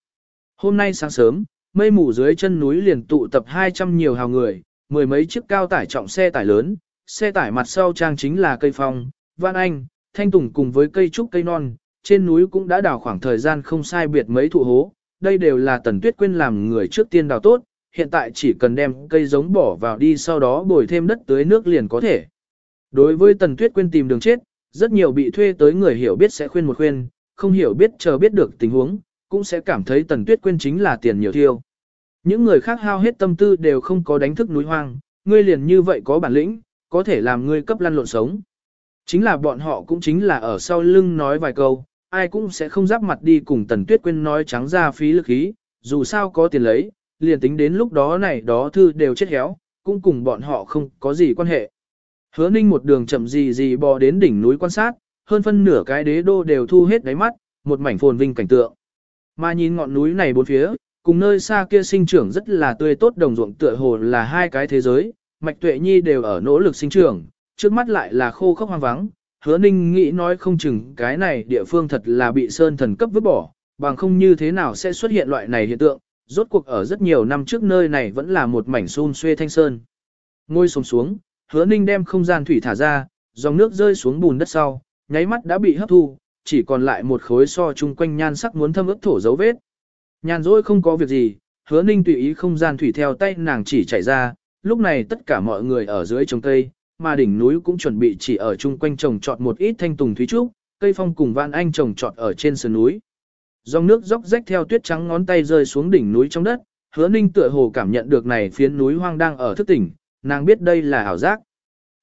Hôm nay sáng sớm, mây mù dưới chân núi liền tụ tập 200 nhiều hào người, mười mấy chiếc cao tải trọng xe tải lớn, xe tải mặt sau trang chính là cây phong, văn anh, thanh tùng cùng với cây trúc cây non, trên núi cũng đã đào khoảng thời gian không sai biệt mấy thụ hố, đây đều là tần tuyết quên làm người trước tiên đào tốt, hiện tại chỉ cần đem cây giống bỏ vào đi sau đó bồi thêm đất tưới nước liền có thể. Đối với tần tuyết quên tìm đường chết, rất nhiều bị thuê tới người hiểu biết sẽ khuyên một khuyên, không hiểu biết chờ biết được tình huống, cũng sẽ cảm thấy tần tuyết quên chính là tiền nhiều thiêu. Những người khác hao hết tâm tư đều không có đánh thức núi hoang, ngươi liền như vậy có bản lĩnh, có thể làm ngươi cấp lăn lộn sống. Chính là bọn họ cũng chính là ở sau lưng nói vài câu, ai cũng sẽ không giáp mặt đi cùng Tần Tuyết Quyên nói trắng ra phí lực khí, dù sao có tiền lấy, liền tính đến lúc đó này đó thư đều chết héo, cũng cùng bọn họ không có gì quan hệ. Hứa ninh một đường chậm gì gì bò đến đỉnh núi quan sát, hơn phân nửa cái đế đô đều thu hết đáy mắt, một mảnh phồn vinh cảnh tượng. Mà nhìn ngọn núi này bốn phía, cùng nơi xa kia sinh trưởng rất là tươi tốt đồng ruộng tựa hồ là hai cái thế giới, Mạch Tuệ Nhi đều ở nỗ lực sinh trưởng, trước mắt lại là khô khốc hoang vắng, hứa ninh nghĩ nói không chừng cái này địa phương thật là bị sơn thần cấp vứt bỏ, bằng không như thế nào sẽ xuất hiện loại này hiện tượng, rốt cuộc ở rất nhiều năm trước nơi này vẫn là một mảnh xun xuê thanh sơn. Ngôi xuống xuống, hứa ninh đem không gian thủy thả ra, dòng nước rơi xuống bùn đất sau, nháy mắt đã bị hấp thu, chỉ còn lại một khối so chung quanh nhan sắc muốn thâm ướt thổ dấu vết. Nhàn rỗi không có việc gì, hứa ninh tùy ý không gian thủy theo tay nàng chỉ chảy ra, lúc này tất cả mọi người ở dưới trồng cây, mà đỉnh núi cũng chuẩn bị chỉ ở chung quanh trồng trọt một ít thanh tùng thúy trúc, cây phong cùng vạn anh trồng trọt ở trên sườn núi. Dòng nước róc rách theo tuyết trắng ngón tay rơi xuống đỉnh núi trong đất, hứa ninh tựa hồ cảm nhận được này phiến núi hoang đang ở thức tỉnh, nàng biết đây là ảo giác.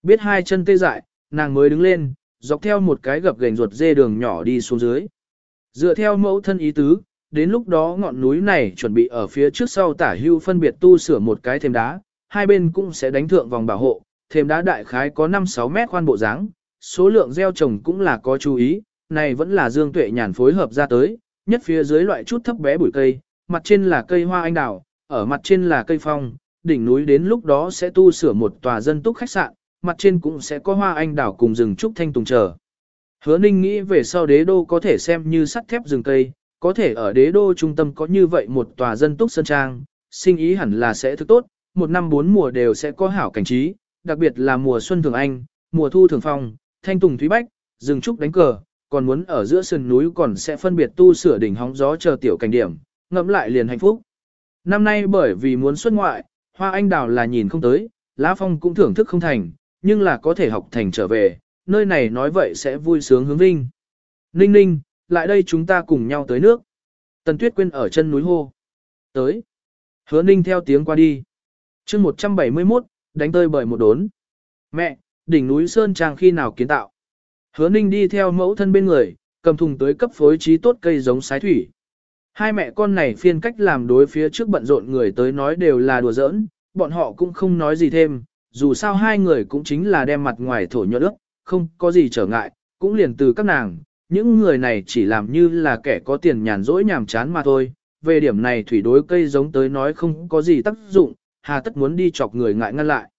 Biết hai chân tê dại, nàng mới đứng lên, dọc theo một cái gập gành ruột dê đường nhỏ đi xuống dưới. Dựa theo mẫu thân ý tứ, đến lúc đó ngọn núi này chuẩn bị ở phía trước sau tả hưu phân biệt tu sửa một cái thêm đá, hai bên cũng sẽ đánh thượng vòng bảo hộ, thêm đá đại khái có 5-6 mét khoan bộ dáng, số lượng gieo trồng cũng là có chú ý, này vẫn là Dương Tuệ nhàn phối hợp ra tới, nhất phía dưới loại chút thấp bé bụi cây, mặt trên là cây hoa anh đào, ở mặt trên là cây phong, đỉnh núi đến lúc đó sẽ tu sửa một tòa dân túc khách sạn, mặt trên cũng sẽ có hoa anh đào cùng rừng trúc thanh tùng chờ. Hứa Ninh nghĩ về sau đế đô có thể xem như sắt thép rừng cây, có thể ở đế đô trung tâm có như vậy một tòa dân túc sơn trang, sinh ý hẳn là sẽ thức tốt, một năm bốn mùa đều sẽ có hảo cảnh trí, đặc biệt là mùa xuân thường anh, mùa thu thường phong, thanh tùng thúy bách, rừng trúc đánh cờ, còn muốn ở giữa sườn núi còn sẽ phân biệt tu sửa đỉnh hóng gió chờ tiểu cảnh điểm, ngẫm lại liền hạnh phúc. Năm nay bởi vì muốn xuất ngoại, hoa anh đào là nhìn không tới, lá phong cũng thưởng thức không thành, nhưng là có thể học thành trở về, nơi này nói vậy sẽ vui sướng hướng vinh. Ninh ninh, lại đây chúng ta cùng nhau tới nước. Tần Tuyết Quyên ở chân núi hô. Tới. Hứa ninh theo tiếng qua đi. chương 171, đánh tơi bởi một đốn. Mẹ, đỉnh núi Sơn Trang khi nào kiến tạo? Hứa ninh đi theo mẫu thân bên người, cầm thùng tới cấp phối trí tốt cây giống sái thủy. Hai mẹ con này phiên cách làm đối phía trước bận rộn người tới nói đều là đùa giỡn, bọn họ cũng không nói gì thêm, dù sao hai người cũng chính là đem mặt ngoài thổ nhuận ước, không có gì trở ngại, cũng liền từ các nàng, những người này chỉ làm như là kẻ có tiền nhàn rỗi nhàm chán mà thôi. Về điểm này thủy đối cây giống tới nói không có gì tác dụng, hà tất muốn đi chọc người ngại ngăn lại.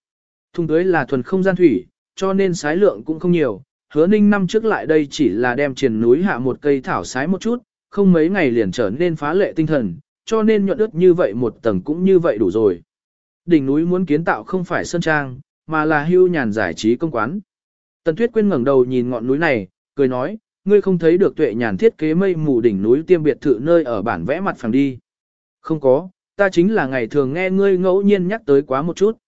Thùng tưới là thuần không gian thủy, cho nên sái lượng cũng không nhiều. Hứa ninh năm trước lại đây chỉ là đem triền núi hạ một cây thảo sái một chút, không mấy ngày liền trở nên phá lệ tinh thần, cho nên nhuận ướt như vậy một tầng cũng như vậy đủ rồi. Đỉnh núi muốn kiến tạo không phải sơn trang, mà là hưu nhàn giải trí công quán. Tần Tuyết Quyên ngẩng đầu nhìn ngọn núi này, cười nói, ngươi không thấy được tuệ nhàn thiết kế mây mù đỉnh núi tiêm biệt thự nơi ở bản vẽ mặt phẳng đi. Không có, ta chính là ngày thường nghe ngươi ngẫu nhiên nhắc tới quá một chút.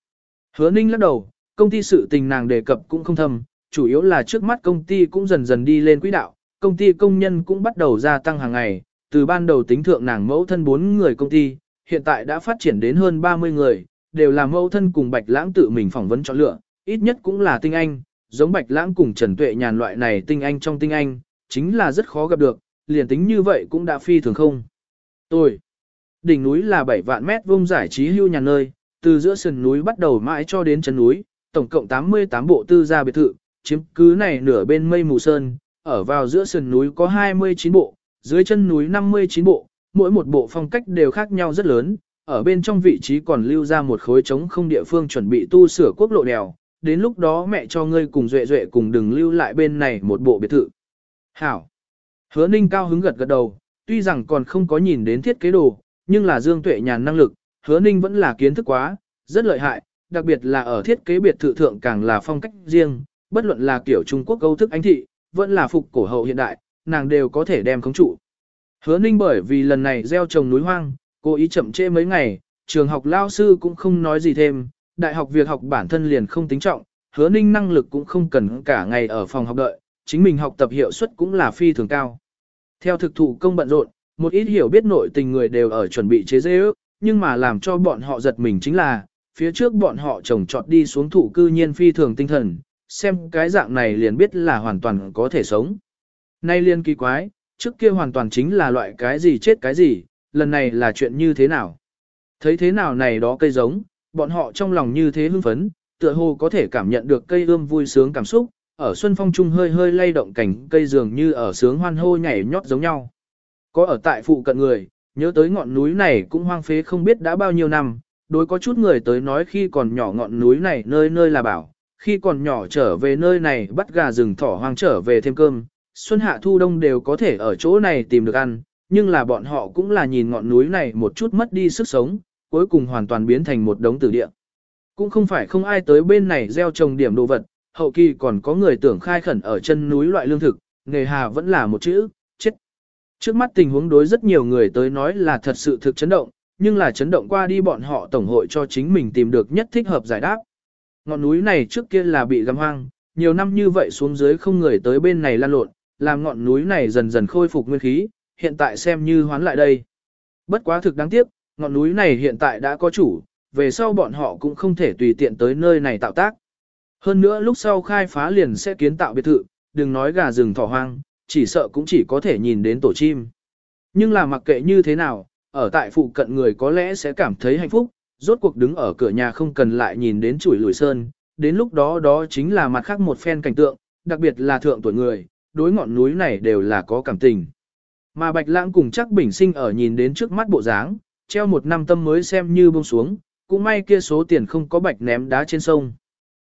Hứa Ninh lắc đầu, công ty sự tình nàng đề cập cũng không thầm chủ yếu là trước mắt công ty cũng dần dần đi lên quỹ đạo, công ty công nhân cũng bắt đầu gia tăng hàng ngày, từ ban đầu tính thượng nàng mẫu thân 4 người công ty, hiện tại đã phát triển đến hơn 30 người, đều là mẫu thân cùng Bạch Lãng tự mình phỏng vấn chọn lựa, ít nhất cũng là tinh anh, giống Bạch Lãng cùng Trần Tuệ nhàn loại này tinh anh trong tinh anh, chính là rất khó gặp được, liền tính như vậy cũng đã phi thường không. Tôi, đỉnh núi là 7 vạn mét vuông giải trí hưu nhàn nơi, từ giữa sườn núi bắt đầu mãi cho đến chân núi, tổng cộng 88 bộ tư gia biệt thự, chiếm cứ này nửa bên mây mù sơn, ở vào giữa sườn núi có 29 bộ, dưới chân núi 59 bộ, mỗi một bộ phong cách đều khác nhau rất lớn, ở bên trong vị trí còn lưu ra một khối trống không địa phương chuẩn bị tu sửa quốc lộ đèo, đến lúc đó mẹ cho ngươi cùng duệ duệ cùng đừng lưu lại bên này một bộ biệt thự. Hảo! Hứa ninh cao hứng gật gật đầu, tuy rằng còn không có nhìn đến thiết kế đồ, nhưng là dương tuệ nhàn năng lực, hứa ninh vẫn là kiến thức quá, rất lợi hại, đặc biệt là ở thiết kế biệt thự thượng càng là phong cách riêng, bất luận là kiểu Trung Quốc câu thức ánh thị, vẫn là phục cổ hậu hiện đại, nàng đều có thể đem khống trụ. Hứa ninh bởi vì lần này gieo trồng núi hoang, cố ý chậm trễ mấy ngày, trường học lao sư cũng không nói gì thêm, đại học việc học bản thân liền không tính trọng, hứa ninh năng lực cũng không cần cả ngày ở phòng học đợi, chính mình học tập hiệu suất cũng là phi thường cao. Theo thực thụ công bận rộn, một ít hiểu biết nội tình người đều ở chuẩn bị chế dễ ước, nhưng mà làm cho bọn họ giật mình chính là, phía trước bọn họ trồng trọt đi xuống thủ cư nhiên phi thường tinh thần, xem cái dạng này liền biết là hoàn toàn có thể sống. Nay liên kỳ quái, trước kia hoàn toàn chính là loại cái gì chết cái gì, lần này là chuyện như thế nào. Thấy thế nào này đó cây giống, bọn họ trong lòng như thế hưng phấn, tựa hồ có thể cảm nhận được cây ươm vui sướng cảm xúc, ở xuân phong trung hơi hơi lay động cảnh cây dường như ở sướng hoan hô nhảy nhót giống nhau. Có ở tại phụ cận người, nhớ tới ngọn núi này cũng hoang phế không biết đã bao nhiêu năm, đối có chút người tới nói khi còn nhỏ ngọn núi này nơi nơi là bảo, khi còn nhỏ trở về nơi này bắt gà rừng thỏ hoang trở về thêm cơm, xuân hạ thu đông đều có thể ở chỗ này tìm được ăn, nhưng là bọn họ cũng là nhìn ngọn núi này một chút mất đi sức sống, cuối cùng hoàn toàn biến thành một đống tử địa. Cũng không phải không ai tới bên này gieo trồng điểm đồ vật, hậu kỳ còn có người tưởng khai khẩn ở chân núi loại lương thực, nghề hà vẫn là một chữ, chết. Trước mắt tình huống đối rất nhiều người tới nói là thật sự thực chấn động, nhưng là chấn động qua đi bọn họ tổng hội cho chính mình tìm được nhất thích hợp giải đáp. Ngọn núi này trước kia là bị găm hoang, nhiều năm như vậy xuống dưới không người tới bên này lan lộn, làm ngọn núi này dần dần khôi phục nguyên khí, hiện tại xem như hoán lại đây. Bất quá thực đáng tiếc, ngọn núi này hiện tại đã có chủ, về sau bọn họ cũng không thể tùy tiện tới nơi này tạo tác. Hơn nữa lúc sau khai phá liền sẽ kiến tạo biệt thự, đừng nói gà rừng thỏ hoang, chỉ sợ cũng chỉ có thể nhìn đến tổ chim. Nhưng là mặc kệ như thế nào, ở tại phụ cận người có lẽ sẽ cảm thấy hạnh phúc, rốt cuộc đứng ở cửa nhà không cần lại nhìn đến chuỗi lùi sơn, đến lúc đó đó chính là mặt khác một phen cảnh tượng, đặc biệt là thượng tuổi người, đối ngọn núi này đều là có cảm tình. Mà Bạch Lãng cùng chắc bình sinh ở nhìn đến trước mắt bộ dáng, treo một năm tâm mới xem như buông xuống, cũng may kia số tiền không có bạch ném đá trên sông.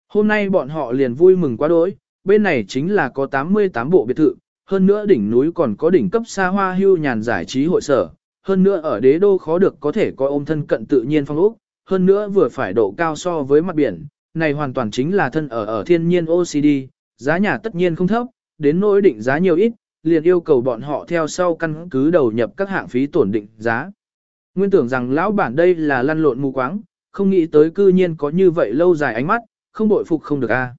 Hôm nay bọn họ liền vui mừng quá đỗi, bên này chính là có 88 bộ biệt thự, hơn nữa đỉnh núi còn có đỉnh cấp xa hoa hưu nhàn giải trí hội sở, hơn nữa ở đế đô khó được có thể có ôm thân cận tự nhiên phong ốc, hơn nữa vừa phải độ cao so với mặt biển, này hoàn toàn chính là thân ở ở thiên nhiên OCD, giá nhà tất nhiên không thấp, đến nỗi định giá nhiều ít, liền yêu cầu bọn họ theo sau căn cứ đầu nhập các hạng phí tổn định giá. Nguyên tưởng rằng lão bản đây là lăn lộn mù quáng, không nghĩ tới cư nhiên có như vậy lâu dài ánh mắt, không bội phục không được a.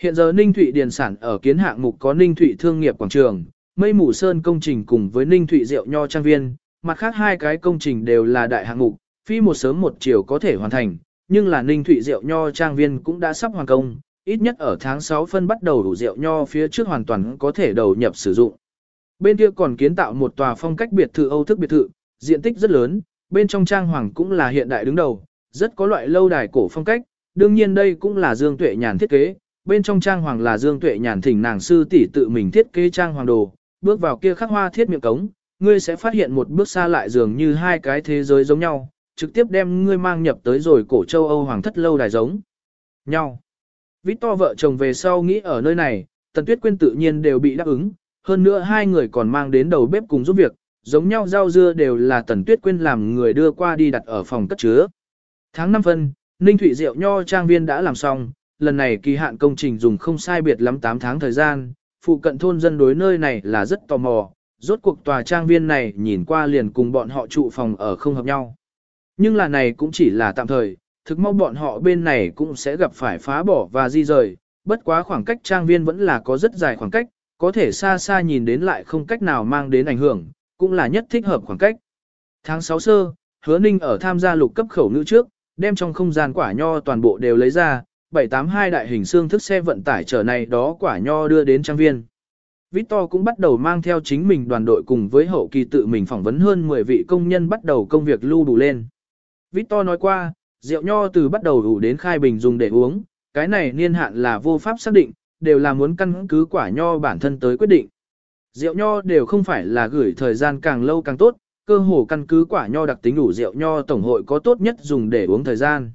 Hiện giờ Ninh Thụy Điền Sản ở kiến hạng mục có Ninh Thụy Thương nghiệp Quảng Trường, Mây Mù Sơn công trình cùng với Ninh Thụy Rượu Nho Trang Viên, mặt khác hai cái công trình đều là đại hạng mục, phi một sớm một chiều có thể hoàn thành, nhưng là Ninh Thụy Rượu Nho Trang Viên cũng đã sắp hoàn công, ít nhất ở tháng 6 phân bắt đầu đủ rượu nho phía trước hoàn toàn có thể đầu nhập sử dụng. Bên kia còn kiến tạo một tòa phong cách biệt thự Âu thức biệt thự, diện tích rất lớn, bên trong trang hoàng cũng là hiện đại đứng đầu, rất có loại lâu đài cổ phong cách, đương nhiên đây cũng là Dương Tuệ Nhàn thiết kế, bên trong trang hoàng là Dương Tuệ Nhàn thỉnh nàng sư tỷ tự mình thiết kế trang hoàng đồ, bước vào kia khắc hoa thiết miệng cống, ngươi sẽ phát hiện một bước xa lại dường như hai cái thế giới giống nhau, trực tiếp đem ngươi mang nhập tới rồi cổ châu Âu hoàng thất lâu đài giống nhau. Victor vợ chồng về sau nghĩ ở nơi này, Tần Tuyết Quyên tự nhiên đều bị đáp ứng, hơn nữa hai người còn mang đến đầu bếp cùng giúp việc, giống nhau rau dưa đều là Tần Tuyết Quyên làm người đưa qua đi đặt ở phòng cất chứa. Tháng 5 phân, Ninh Thụy Diệu Nho Trang Viên đã làm xong, lần này kỳ hạn công trình dùng không sai biệt lắm 8 tháng thời gian, phụ cận thôn dân đối nơi này là rất tò mò, rốt cuộc tòa trang viên này nhìn qua liền cùng bọn họ trụ phòng ở không hợp nhau. Nhưng là này cũng chỉ là tạm thời, thực mong bọn họ bên này cũng sẽ gặp phải phá bỏ và di rời, bất quá khoảng cách trang viên vẫn là có rất dài khoảng cách, có thể xa xa nhìn đến lại không cách nào mang đến ảnh hưởng, cũng là nhất thích hợp khoảng cách. Tháng 6 sơ, hứa ninh ở tham gia lục cấp khẩu ngữ trước, đem trong không gian quả nho toàn bộ đều lấy ra, 782 đại hình xương thức xe vận tải chở này đó quả nho đưa đến trang viên. Victor cũng bắt đầu mang theo chính mình đoàn đội cùng với hậu kỳ tự mình phỏng vấn hơn 10 vị công nhân bắt đầu công việc lưu đủ lên. Victor nói qua, rượu nho từ bắt đầu đủ đến khai bình dùng để uống, cái này niên hạn là vô pháp xác định, đều là muốn căn cứ quả nho bản thân tới quyết định. Rượu nho đều không phải là gửi thời gian càng lâu càng tốt, cơ hồ căn cứ quả nho đặc tính đủ rượu nho tổng hội có tốt nhất dùng để uống thời gian.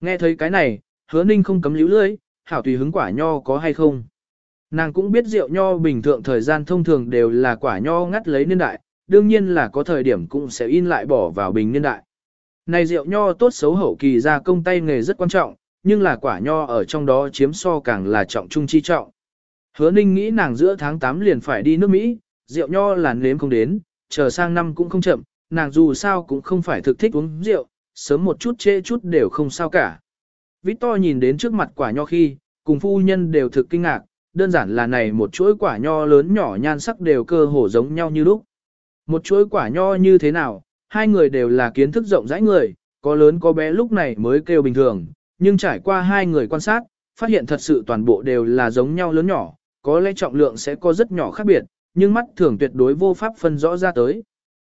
Nghe thấy cái này, hứa ninh không cấm líu lưỡi, hảo tùy hứng quả nho có hay không. Nàng cũng biết rượu nho bình thường thời gian thông thường đều là quả nho ngắt lấy niên đại, đương nhiên là có thời điểm cũng sẽ in lại bỏ vào bình niên đại. Này rượu nho tốt xấu hậu kỳ ra công tay nghề rất quan trọng, nhưng là quả nho ở trong đó chiếm so càng là trọng trung chi trọng. Hứa ninh nghĩ nàng giữa tháng 8 liền phải đi nước Mỹ, rượu nho là nếm không đến, chờ sang năm cũng không chậm, nàng dù sao cũng không phải thực thích uống rượu, sớm một chút trễ chút đều không sao cả. Victor nhìn đến trước mặt quả nho khi, cùng phu nhân đều thực kinh ngạc, đơn giản là này một chuỗi quả nho lớn nhỏ nhan sắc đều cơ hồ giống nhau như lúc. Một chuỗi quả nho như thế nào, hai người đều là kiến thức rộng rãi người, có lớn có bé lúc này mới kêu bình thường, nhưng trải qua hai người quan sát, phát hiện thật sự toàn bộ đều là giống nhau lớn nhỏ, có lẽ trọng lượng sẽ có rất nhỏ khác biệt, nhưng mắt thường tuyệt đối vô pháp phân rõ ra tới.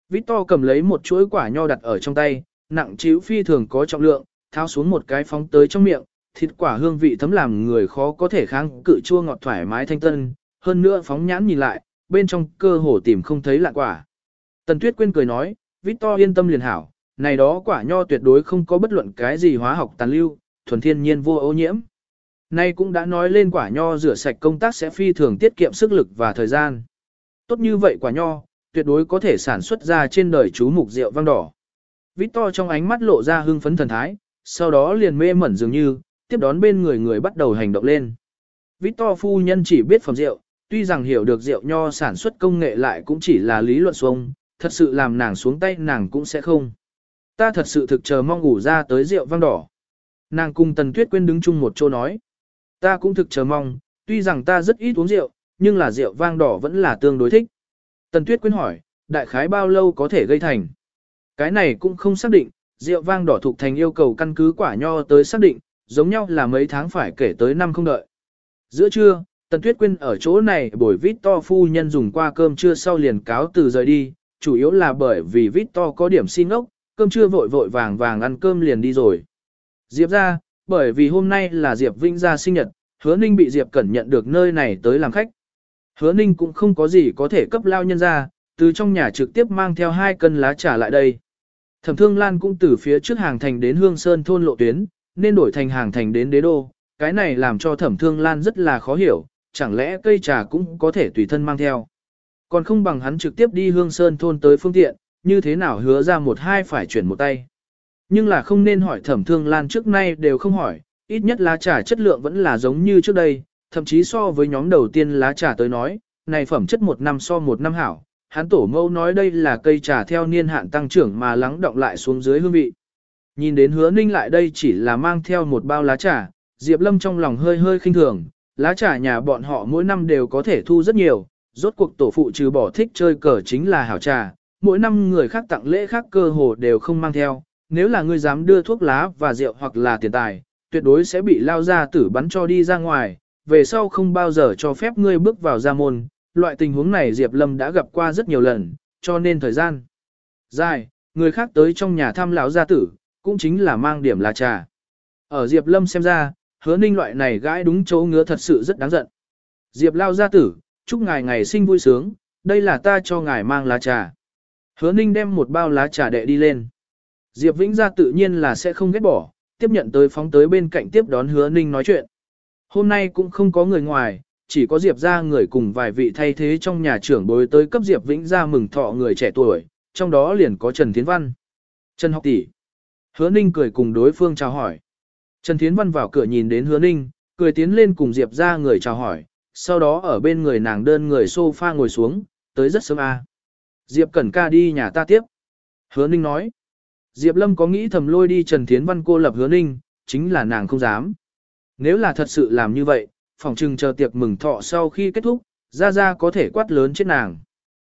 Victor cầm lấy một chuỗi quả nho đặt ở trong tay, nặng chiếu phi thường có trọng lượng, tháo xuống một cái phóng tới trong miệng, thịt quả hương vị thấm làm người khó có thể kháng cự chua ngọt thoải mái thanh tân, hơn nữa phóng nhãn nhìn lại, bên trong cơ hồ tìm không thấy lạ quả. Tần Tuyết Quyên cười nói, Victor yên tâm liền hảo, này đó quả nho tuyệt đối không có bất luận cái gì hóa học tàn lưu, thuần thiên nhiên vô ô nhiễm. Nay cũng đã nói lên quả nho rửa sạch công tác sẽ phi thường tiết kiệm sức lực và thời gian. Tốt như vậy quả nho, tuyệt đối có thể sản xuất ra trên đời chú mục rượu vang đỏ. Victor trong ánh mắt lộ ra hưng phấn thần thái, sau đó liền mê mẩn dường như, tiếp đón bên người người bắt đầu hành động lên. Victor phu nhân chỉ biết phẩm rượu, tuy rằng hiểu được rượu nho sản xuất công nghệ lại cũng chỉ là lý luận xuông, thật sự làm nàng xuống tay nàng cũng sẽ không. Ta thật sự thực chờ mong ngủ ra tới rượu vang đỏ. Nàng cùng Tần Tuyết Quyên đứng chung một chỗ nói. Ta cũng thực chờ mong, tuy rằng ta rất ít uống rượu, nhưng là rượu vang đỏ vẫn là tương đối thích. Tần Tuyết Quyên hỏi, đại khái bao lâu có thể gây thành? Cái này cũng không xác định, rượu vang đỏ thuộc thành yêu cầu căn cứ quả nho tới xác định, giống nhau là mấy tháng phải kể tới năm không đợi. Giữa trưa, Tần Tuyết Quyên ở chỗ này bồi vít to phu nhân dùng qua cơm trưa sau liền cáo từ rời đi, chủ yếu là bởi vì vít to có điểm xin ốc, cơm trưa vội vội vàng vàng ăn cơm liền đi rồi. Diệp ra, bởi vì hôm nay là Diệp Vinh gia sinh nhật, hứa ninh bị Diệp Cẩn nhận được nơi này tới làm khách. Hứa ninh cũng không có gì có thể cấp lao nhân ra, từ trong nhà trực tiếp mang theo hai cân lá trà lại đây. Thẩm Thương Lan cũng từ phía trước hàng thành đến Hương Sơn thôn lộ tuyến, nên đổi thành hàng thành đến đế đô, cái này làm cho Thẩm Thương Lan rất là khó hiểu, chẳng lẽ cây trà cũng có thể tùy thân mang theo. Còn không bằng hắn trực tiếp đi Hương Sơn thôn tới phương tiện, như thế nào hứa ra một hai phải chuyển một tay. Nhưng là không nên hỏi Thẩm Thương Lan trước nay đều không hỏi, ít nhất lá trà chất lượng vẫn là giống như trước đây, thậm chí so với nhóm đầu tiên lá trà tới nói, này phẩm chất một năm so một năm hảo, hắn tổ mâu nói đây là cây trà theo niên hạn tăng trưởng mà lắng động lại xuống dưới hương vị. Nhìn đến hứa ninh lại đây chỉ là mang theo một bao lá trà, Diệp Lâm trong lòng hơi hơi khinh thường, lá trà nhà bọn họ mỗi năm đều có thể thu rất nhiều, rốt cuộc tổ phụ trừ bỏ thích chơi cờ chính là hảo trà, mỗi năm người khác tặng lễ khác cơ hồ đều không mang theo, nếu là ngươi dám đưa thuốc lá và rượu hoặc là tiền tài, tuyệt đối sẽ bị lao ra tử bắn cho đi ra ngoài, về sau không bao giờ cho phép ngươi bước vào gia môn, loại tình huống này Diệp Lâm đã gặp qua rất nhiều lần, cho nên thời gian dài, người khác tới trong nhà thăm lão gia tử, cũng chính là mang điểm là trà. Ở Diệp Lâm xem ra, hứa ninh loại này gãi đúng chỗ ngứa thật sự rất đáng giận. Diệp lao gia tử, chúc ngài ngày sinh vui sướng, đây là ta cho ngài mang lá trà. Hứa ninh đem một bao lá trà đệ đi lên. Diệp Vĩnh gia tự nhiên là sẽ không ghét bỏ, tiếp nhận tới phóng tới bên cạnh tiếp đón hứa ninh nói chuyện. Hôm nay cũng không có người ngoài, chỉ có Diệp ra người cùng vài vị thay thế trong nhà trưởng bối tới cấp Diệp Vĩnh ra mừng thọ người trẻ tuổi, trong đó liền có Trần Thiến Văn. Trần học tỷ. Hứa Ninh cười cùng đối phương chào hỏi. Trần Thiến Văn vào cửa nhìn đến Hứa Ninh, cười tiến lên cùng Diệp ra người chào hỏi, sau đó ở bên người nàng đơn người sofa ngồi xuống, tới rất sớm a. À. Diệp Cẩn ca đi nhà ta tiếp. Hứa Ninh nói. Diệp Lâm có nghĩ thầm lôi đi Trần Thiến Văn cô lập Hứa Ninh, chính là nàng không dám. Nếu là thật sự làm như vậy, phòng trừng chờ tiệc mừng thọ sau khi kết thúc, Gia Gia có thể quát lớn chết nàng.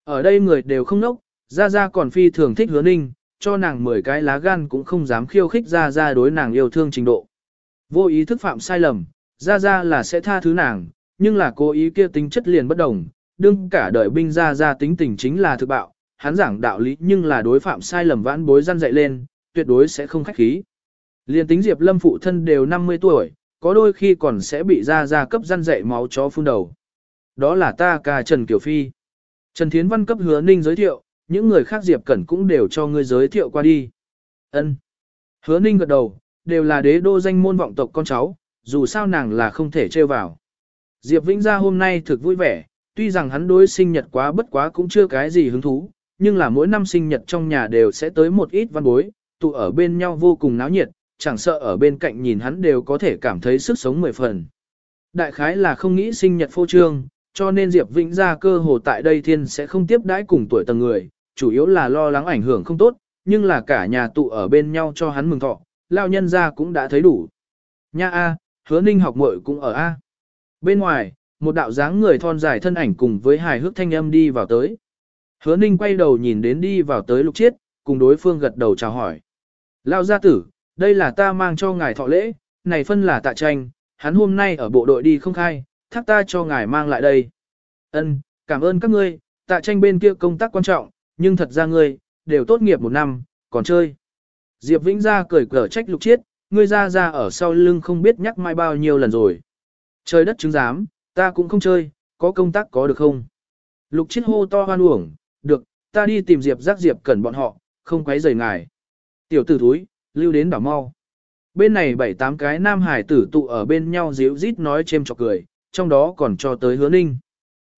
Ở đây người đều không nốc, Gia Gia còn phi thường thích hứa ninh, cho nàng 10 cái lá gan cũng không dám khiêu khích Gia Gia đối nàng yêu thương trình độ. Vô ý thức phạm sai lầm, Gia Gia là sẽ tha thứ nàng, nhưng là cố ý kia tính chất liền bất đồng, đương cả đời binh Gia Gia tính tình chính là thực bạo, hắn giảng đạo lý nhưng là đối phạm sai lầm vãn bối gian dạy lên, tuyệt đối sẽ không khách khí. Liên tính Diệp Lâm phụ thân đều 50 tuổi, có đôi khi còn sẽ bị ra ra cấp răn dạy máu chó phun đầu. Đó là ta ca Trần Kiều Phi. Trần Thiến Văn cấp hứa ninh giới thiệu, những người khác Diệp Cẩn cũng đều cho ngươi giới thiệu qua đi. Ân. Hứa ninh gật đầu, đều là đế đô danh môn vọng tộc con cháu, dù sao nàng là không thể trêu vào. Diệp Vĩnh Gia hôm nay thực vui vẻ, tuy rằng hắn đối sinh nhật quá bất quá cũng chưa cái gì hứng thú, nhưng là mỗi năm sinh nhật trong nhà đều sẽ tới một ít văn bối, tụ ở bên nhau vô cùng náo nhiệt, chẳng sợ ở bên cạnh nhìn hắn đều có thể cảm thấy sức sống mười phần. Đại khái là không nghĩ sinh nhật phô trương, cho nên Diệp Vĩnh ra cơ hồ tại đây thiên sẽ không tiếp đãi cùng tuổi tầng người, chủ yếu là lo lắng ảnh hưởng không tốt, nhưng là cả nhà tụ ở bên nhau cho hắn mừng thọ, lao nhân ra cũng đã thấy đủ. Nha A, hứa ninh học muội cũng ở A. Bên ngoài, một đạo dáng người thon dài thân ảnh cùng với hài hước thanh âm đi vào tới. Hứa ninh quay đầu nhìn đến đi vào tới lục chiết, cùng đối phương gật đầu chào hỏi. Lao gia tử, đây là ta mang cho ngài thọ lễ, này phân là tạ tranh, hắn hôm nay ở bộ đội đi không khai, thác ta cho ngài mang lại đây. Ân, cảm ơn các ngươi, tạ tranh bên kia công tác quan trọng, nhưng thật ra ngươi, đều tốt nghiệp một năm, còn chơi. Diệp Vĩnh ra cười cờ trách lục chiết, ngươi ra ra ở sau lưng không biết nhắc mai bao nhiêu lần rồi. Trời đất chứng giám, ta cũng không chơi, có công tác có được không? Lục chiết hô to hoan uổng, được, ta đi tìm Diệp giác Diệp cần bọn họ, không quấy rầy ngài. Tiểu tử thúi, lưu đến đảo mau. Bên này bảy tám cái nam hải tử tụ ở bên nhau díu rít nói chêm chọc cười, trong đó còn cho tới hứa ninh.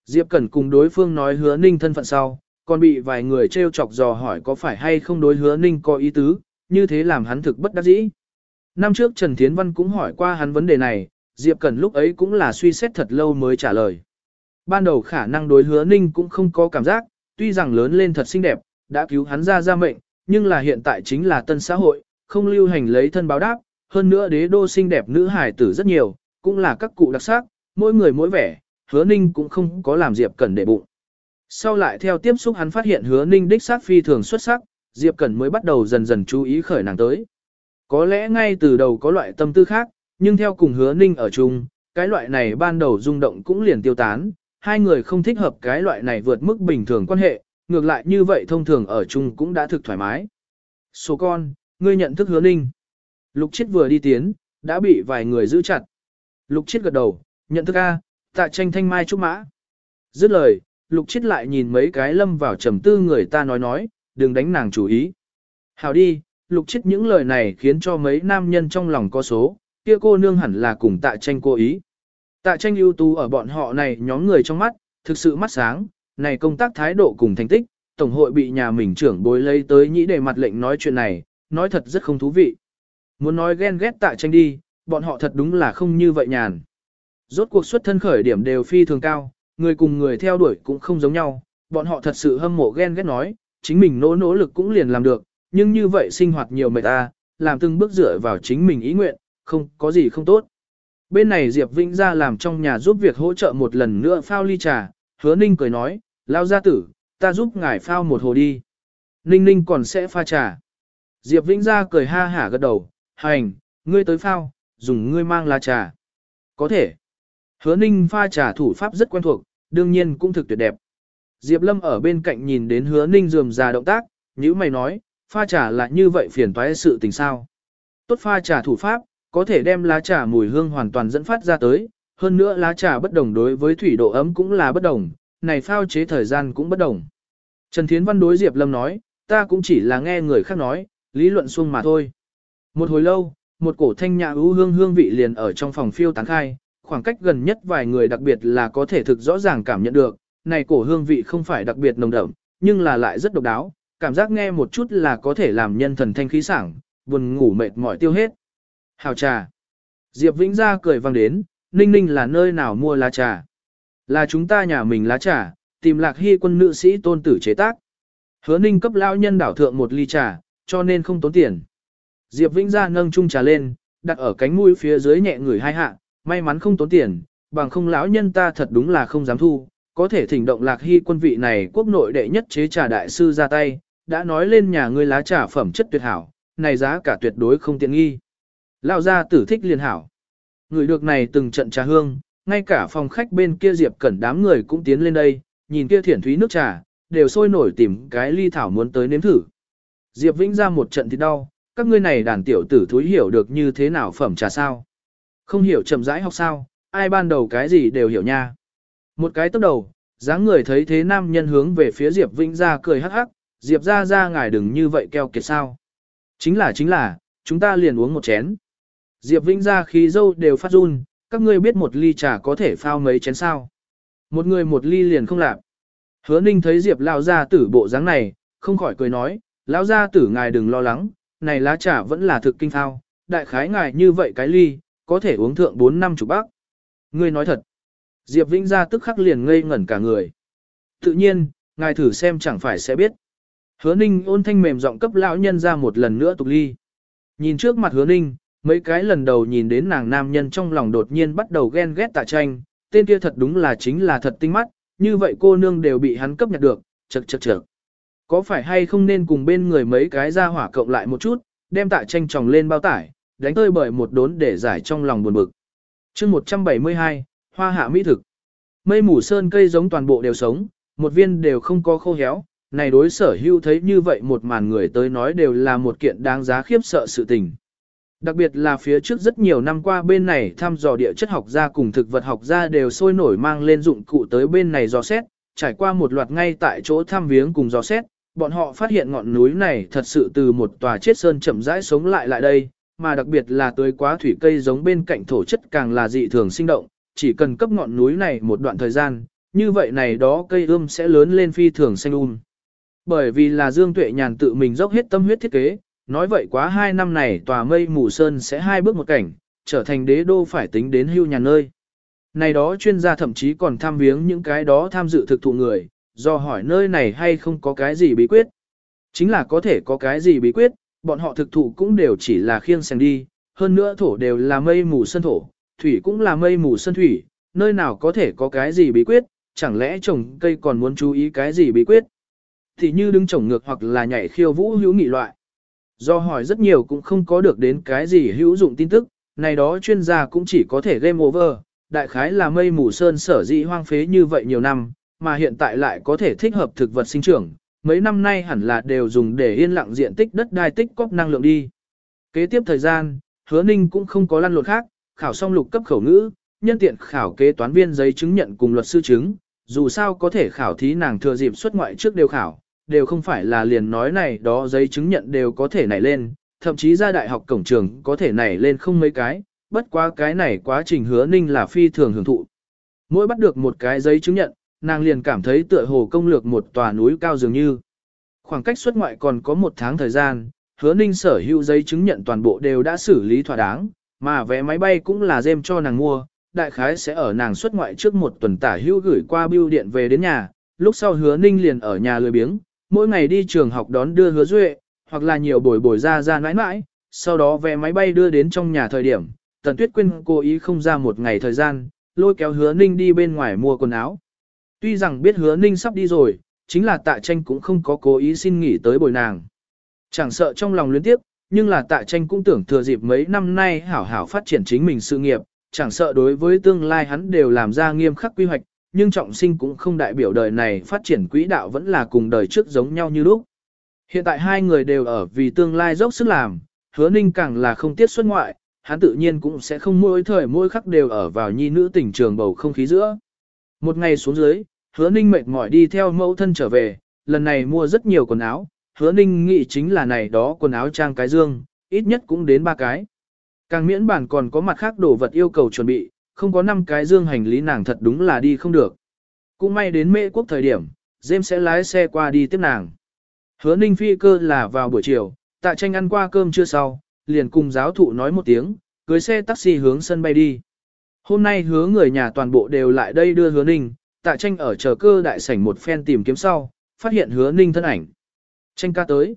Diệp Cẩn cùng đối phương nói hứa ninh thân phận sau, còn bị vài người trêu chọc dò hỏi có phải hay không đối hứa ninh có ý tứ, như thế làm hắn thực bất đắc dĩ. Năm trước Trần Thiến Văn cũng hỏi qua hắn vấn đề này, Diệp Cẩn lúc ấy cũng là suy xét thật lâu mới trả lời. Ban đầu khả năng đối hứa ninh cũng không có cảm giác, tuy rằng lớn lên thật xinh đẹp, đã cứu hắn ra ra mệnh, nhưng là hiện tại chính là tân xã hội, không lưu hành lấy thân báo đáp, hơn nữa đế đô xinh đẹp nữ hải tử rất nhiều, cũng là các cụ đặc sắc, mỗi người mỗi vẻ, hứa ninh cũng không có làm Diệp Cẩn để bụng. Sau lại theo tiếp xúc hắn phát hiện hứa ninh đích sát phi thường xuất sắc, Diệp Cẩn mới bắt đầu dần dần chú ý khởi nàng tới. Có lẽ ngay từ đầu có loại tâm tư khác, nhưng theo cùng hứa ninh ở chung, cái loại này ban đầu rung động cũng liền tiêu tán, hai người không thích hợp cái loại này vượt mức bình thường quan hệ, ngược lại như vậy thông thường ở chung cũng đã thực thoải mái. Số con, ngươi nhận thức hứa ninh. Lục chết vừa đi tiến, đã bị vài người giữ chặt. Lục chết gật đầu, nhận thức A, tạ tranh thanh mai trúc mã. Dứt lời, lục chết lại nhìn mấy cái lâm vào trầm tư người ta nói nói, đừng đánh nàng chủ ý. Hào đi, lục chết những lời này khiến cho mấy nam nhân trong lòng có số, kia cô nương hẳn là cùng tạ tranh cô ý. Tạ tranh ưu tú ở bọn họ này nhóm người trong mắt, thực sự mắt sáng, này công tác thái độ cùng thành tích, tổng hội bị nhà mình trưởng bối lấy tới nhĩ để mặt lệnh nói chuyện này, nói thật rất không thú vị. Muốn nói ghen ghét tạ tranh đi, bọn họ thật đúng là không như vậy nhàn. Rốt cuộc xuất thân khởi điểm đều phi thường cao, người cùng người theo đuổi cũng không giống nhau, bọn họ thật sự hâm mộ ghen ghét nói, chính mình nỗ nỗ lực cũng liền làm được, nhưng như vậy sinh hoạt nhiều mệt ta, làm từng bước dựa vào chính mình ý nguyện, không có gì không tốt. Bên này Diệp Vĩnh ra làm trong nhà giúp việc hỗ trợ một lần nữa phao ly trà, hứa ninh cười nói, lao gia tử, ta giúp ngài phao một hồ đi. Ninh ninh còn sẽ pha trà. Diệp Vĩnh ra cười ha hả gật đầu, hành, ngươi tới phao, dùng ngươi mang lá trà. Có thể. Hứa ninh pha trà thủ pháp rất quen thuộc, đương nhiên cũng thực tuyệt đẹp. Diệp Lâm ở bên cạnh nhìn đến hứa ninh dườm già động tác, như mày nói, pha trà là như vậy phiền toái sự tình sao. Tốt pha trà thủ pháp, có thể đem lá trà mùi hương hoàn toàn dẫn phát ra tới, hơn nữa lá trà bất đồng đối với thủy độ ấm cũng là bất đồng, này phao chế thời gian cũng bất đồng. Trần Thiến Văn đối Diệp Lâm nói, ta cũng chỉ là nghe người khác nói, lý luận xuông mà thôi. Một hồi lâu, một cổ thanh nhã ưu hương hương vị liền ở trong phòng phiêu tán khai, khoảng cách gần nhất vài người đặc biệt là có thể thực rõ ràng cảm nhận được, này cổ hương vị không phải đặc biệt nồng đậm, nhưng là lại rất độc đáo, cảm giác nghe một chút là có thể làm nhân thần thanh khí sảng, buồn ngủ mệt mỏi tiêu hết. Hào trà. Diệp Vĩnh Gia cười vang đến, ninh ninh là nơi nào mua lá trà. Là chúng ta nhà mình lá trà, tìm lạc hy quân nữ sĩ tôn tử chế tác. Hứa ninh cấp lão nhân đảo thượng một ly trà, cho nên không tốn tiền. Diệp Vĩnh Gia nâng chung trà lên, đặt ở cánh mũi phía dưới nhẹ người hai hạ, may mắn không tốn tiền, bằng không lão nhân ta thật đúng là không dám thu, có thể thỉnh động lạc hy quân vị này quốc nội đệ nhất chế trà đại sư ra tay, đã nói lên nhà ngươi lá trà phẩm chất tuyệt hảo, này giá cả tuyệt đối không tiện nghi. Lão gia tử thích liền hảo. Người được này từng trận trà hương, ngay cả phòng khách bên kia Diệp Cẩn đám người cũng tiến lên đây, nhìn kia thiển thúy nước trà, đều sôi nổi tìm cái ly thảo muốn tới nếm thử. Diệp Vĩnh ra một trận thì đau, các ngươi này đàn tiểu tử thúi hiểu được như thế nào phẩm trà sao. Không hiểu chậm rãi học sao, ai ban đầu cái gì đều hiểu nha. Một cái tốc đầu, dáng người thấy thế nam nhân hướng về phía Diệp Vĩnh ra cười hắc hắc, Diệp ra ra ngài đừng như vậy keo kiệt sao. Chính là chính là, chúng ta liền uống một chén. Diệp Vĩnh ra khí dâu đều phát run, các ngươi biết một ly trà có thể phao mấy chén sao. Một người một ly liền không lạp. Hứa ninh thấy Diệp lao ra tử bộ dáng này, không khỏi cười nói, lao ra tử ngài đừng lo lắng, này lá trà vẫn là thực kinh thao đại khái ngài như vậy cái ly, có thể uống thượng 4 năm chục bác. Ngươi nói thật. Diệp Vĩnh ra tức khắc liền ngây ngẩn cả người. Tự nhiên, ngài thử xem chẳng phải sẽ biết. Hứa ninh ôn thanh mềm giọng cấp lão nhân ra một lần nữa tục ly. Nhìn trước mặt hứa ninh, mấy cái lần đầu nhìn đến nàng nam nhân trong lòng đột nhiên bắt đầu ghen ghét tạ tranh, tên kia thật đúng là chính là thật tinh mắt, như vậy cô nương đều bị hắn cấp nhặt được, chật chật chật. Có phải hay không nên cùng bên người mấy cái ra hỏa cộng lại một chút, đem tạ tranh tròng lên bao tải, đánh tơi bởi một đốn để giải trong lòng buồn bực. chương 172, hoa hạ mỹ thực. Mây mù sơn cây giống toàn bộ đều sống, một viên đều không có khô héo, này đối sở hưu thấy như vậy một màn người tới nói đều là một kiện đáng giá khiếp sợ sự tình. Đặc biệt là phía trước rất nhiều năm qua bên này thăm dò địa chất học gia cùng thực vật học gia đều sôi nổi mang lên dụng cụ tới bên này dò xét, trải qua một loạt ngay tại chỗ thăm viếng cùng dò xét, bọn họ phát hiện ngọn núi này thật sự từ một tòa chết sơn chậm rãi sống lại lại đây, mà đặc biệt là tới quá thủy cây giống bên cạnh thổ chất càng là dị thường sinh động, chỉ cần cấp ngọn núi này một đoạn thời gian, như vậy này đó cây ươm sẽ lớn lên phi thường xanh um. Bởi vì là Dương Tuệ Nhàn tự mình dốc hết tâm huyết thiết kế, nói vậy quá hai năm này tòa mây mù sơn sẽ hai bước một cảnh, trở thành đế đô phải tính đến hưu nhà nơi. Này đó chuyên gia thậm chí còn tham viếng những cái đó tham dự thực thụ người, do hỏi nơi này hay không có cái gì bí quyết. Chính là có thể có cái gì bí quyết, bọn họ thực thụ cũng đều chỉ là khiêng sang đi, hơn nữa thổ đều là mây mù sơn thổ, thủy cũng là mây mù sơn thủy, nơi nào có thể có cái gì bí quyết, chẳng lẽ trồng cây còn muốn chú ý cái gì bí quyết. Thì như đứng trồng ngược hoặc là nhảy khiêu vũ hữu nghị loại. Do hỏi rất nhiều cũng không có được đến cái gì hữu dụng tin tức, này đó chuyên gia cũng chỉ có thể game over, đại khái là mây mù sơn sở dĩ hoang phế như vậy nhiều năm, mà hiện tại lại có thể thích hợp thực vật sinh trưởng, mấy năm nay hẳn là đều dùng để yên lặng diện tích đất đai tích cóp năng lượng đi. Kế tiếp thời gian, hứa ninh cũng không có lăn lộn khác, khảo xong lục cấp khẩu ngữ, nhân tiện khảo kế toán viên giấy chứng nhận cùng luật sư chứng, dù sao có thể khảo thí nàng thừa dịp xuất ngoại trước đều khảo, đều không phải là liền nói này đó giấy chứng nhận đều có thể nảy lên, thậm chí ra đại học cổng trường có thể nảy lên không mấy cái, bất quá cái này quá trình hứa ninh là phi thường hưởng thụ. Mỗi bắt được một cái giấy chứng nhận, nàng liền cảm thấy tựa hồ công lược một tòa núi cao dường như. Khoảng cách xuất ngoại còn có một tháng thời gian, hứa ninh sở hữu giấy chứng nhận toàn bộ đều đã xử lý thỏa đáng, mà vé máy bay cũng là dêm cho nàng mua, đại khái sẽ ở nàng xuất ngoại trước một tuần tả hữu gửi qua bưu điện về đến nhà, lúc sau hứa ninh liền ở nhà lười biếng, mỗi ngày đi trường học đón đưa hứa duệ, hoặc là nhiều bồi bồi ra ra nãi nãi, sau đó vé máy bay đưa đến trong nhà thời điểm, tần tuyết quyên cố ý không ra một ngày thời gian, lôi kéo hứa ninh đi bên ngoài mua quần áo. Tuy rằng biết hứa ninh sắp đi rồi, chính là tạ tranh cũng không có cố ý xin nghỉ tới bồi nàng. Chẳng sợ trong lòng luyến tiếp, nhưng là tạ tranh cũng tưởng thừa dịp mấy năm nay hảo hảo phát triển chính mình sự nghiệp, chẳng sợ đối với tương lai hắn đều làm ra nghiêm khắc quy hoạch, nhưng trọng sinh cũng không đại biểu đời này phát triển quỹ đạo vẫn là cùng đời trước giống nhau như lúc. Hiện tại hai người đều ở vì tương lai dốc sức làm, hứa ninh càng là không tiết xuất ngoại, hắn tự nhiên cũng sẽ không mỗi thời mỗi khắc đều ở vào nhi nữ tình trường bầu không khí giữa. Một ngày xuống dưới, hứa ninh mệt mỏi đi theo mẫu thân trở về, lần này mua rất nhiều quần áo, hứa ninh nghĩ chính là này đó quần áo trang cái dương, ít nhất cũng đến ba cái. Càng miễn bản còn có mặt khác đồ vật yêu cầu chuẩn bị, không có năm cái dương hành lý nàng thật đúng là đi không được. Cũng may đến mễ quốc thời điểm, James sẽ lái xe qua đi tiếp nàng. Hứa ninh phi cơ là vào buổi chiều, tạ tranh ăn qua cơm chưa sau, liền cùng giáo thụ nói một tiếng, cưới xe taxi hướng sân bay đi. Hôm nay hứa người nhà toàn bộ đều lại đây đưa hứa ninh, tạ tranh ở chờ cơ đại sảnh một phen tìm kiếm sau, phát hiện hứa ninh thân ảnh. Tranh ca tới.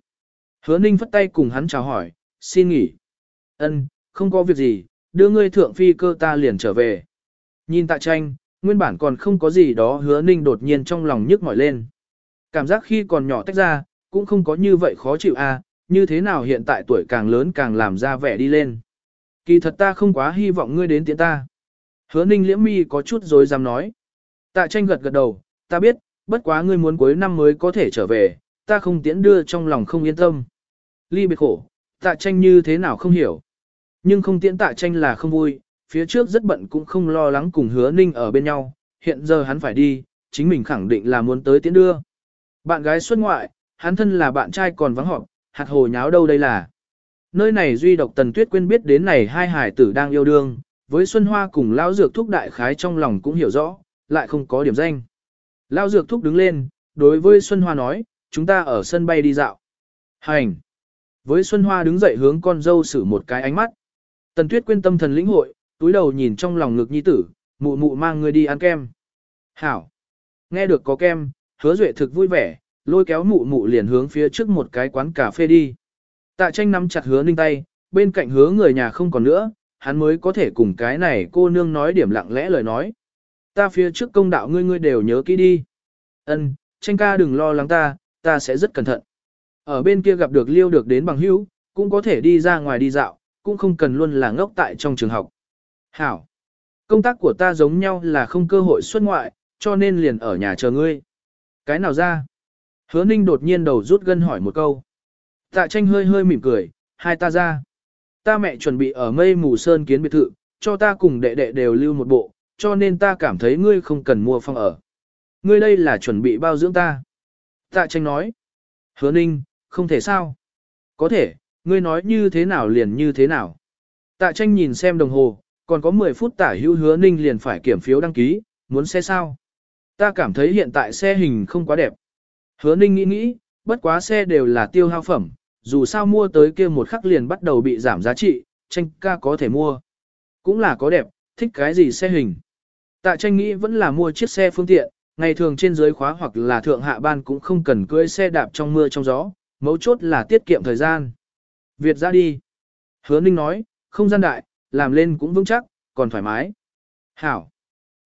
Hứa ninh phất tay cùng hắn chào hỏi, xin nghỉ. Ân, không có việc gì, đưa ngươi thượng phi cơ ta liền trở về. Nhìn tạ tranh, nguyên bản còn không có gì đó hứa ninh đột nhiên trong lòng nhức mỏi lên. Cảm giác khi còn nhỏ tách ra, cũng không có như vậy khó chịu à, như thế nào hiện tại tuổi càng lớn càng làm ra vẻ đi lên. Kỳ thật ta không quá hy vọng ngươi đến tiễn ta. Hứa ninh liễm mi có chút rồi dám nói. Tạ tranh gật gật đầu, ta biết, bất quá ngươi muốn cuối năm mới có thể trở về, ta không tiễn đưa trong lòng không yên tâm. Ly biệt khổ, tạ tranh như thế nào không hiểu. Nhưng không tiễn tạ tranh là không vui, phía trước rất bận cũng không lo lắng cùng hứa ninh ở bên nhau, hiện giờ hắn phải đi, chính mình khẳng định là muốn tới tiễn đưa. Bạn gái xuất ngoại, hắn thân là bạn trai còn vắng họp, hạt hồ nháo đâu đây là. Nơi này duy độc tần tuyết quên biết đến này hai hải tử đang yêu đương, với Xuân Hoa cùng Lão Dược Thúc đại khái trong lòng cũng hiểu rõ, lại không có điểm danh. Lão Dược Thúc đứng lên, đối với Xuân Hoa nói, chúng ta ở sân bay đi dạo. Hành! Với Xuân Hoa đứng dậy hướng con dâu xử một cái ánh mắt. Tần Tuyết quên tâm thần lĩnh hội, túi đầu nhìn trong lòng ngực nhi tử, mụ mụ mang người đi ăn kem. Hảo! Nghe được có kem, hứa duệ thực vui vẻ, lôi kéo mụ mụ liền hướng phía trước một cái quán cà phê đi. Tạ tranh nắm chặt hứa ninh tay, bên cạnh hứa người nhà không còn nữa, hắn mới có thể cùng cái này cô nương nói điểm lặng lẽ lời nói. Ta phía trước công đạo ngươi ngươi đều nhớ kỹ đi. Ân, tranh ca đừng lo lắng ta, ta sẽ rất cẩn thận. Ở bên kia gặp được liêu được đến bằng hữu, cũng có thể đi ra ngoài đi dạo, cũng không cần luôn là ngốc tại trong trường học. Hảo, công tác của ta giống nhau là không cơ hội xuất ngoại, cho nên liền ở nhà chờ ngươi. Cái nào ra? Hứa ninh đột nhiên đầu rút gân hỏi một câu. Tạ tranh hơi hơi mỉm cười, hai ta ra. Ta mẹ chuẩn bị ở mây mù sơn kiến biệt thự, cho ta cùng đệ đệ đều lưu một bộ, cho nên ta cảm thấy ngươi không cần mua phòng ở. Ngươi đây là chuẩn bị bao dưỡng ta. Tạ tranh nói. Hứa ninh, không thể sao. Có thể, ngươi nói như thế nào liền như thế nào. Tạ tranh nhìn xem đồng hồ, còn có 10 phút tả hữu hứa ninh liền phải kiểm phiếu đăng ký, muốn xe sao. Ta cảm thấy hiện tại xe hình không quá đẹp. Hứa ninh nghĩ nghĩ, bất quá xe đều là tiêu hao phẩm, dù sao mua tới kia một khắc liền bắt đầu bị giảm giá trị, tranh ca có thể mua. Cũng là có đẹp, thích cái gì xe hình. Tạ tranh nghĩ vẫn là mua chiếc xe phương tiện, ngày thường trên dưới khóa hoặc là thượng hạ ban cũng không cần cưỡi xe đạp trong mưa trong gió, mấu chốt là tiết kiệm thời gian. Việt ra đi. Hứa Ninh nói, không gian đại, làm lên cũng vững chắc, còn thoải mái. Hảo.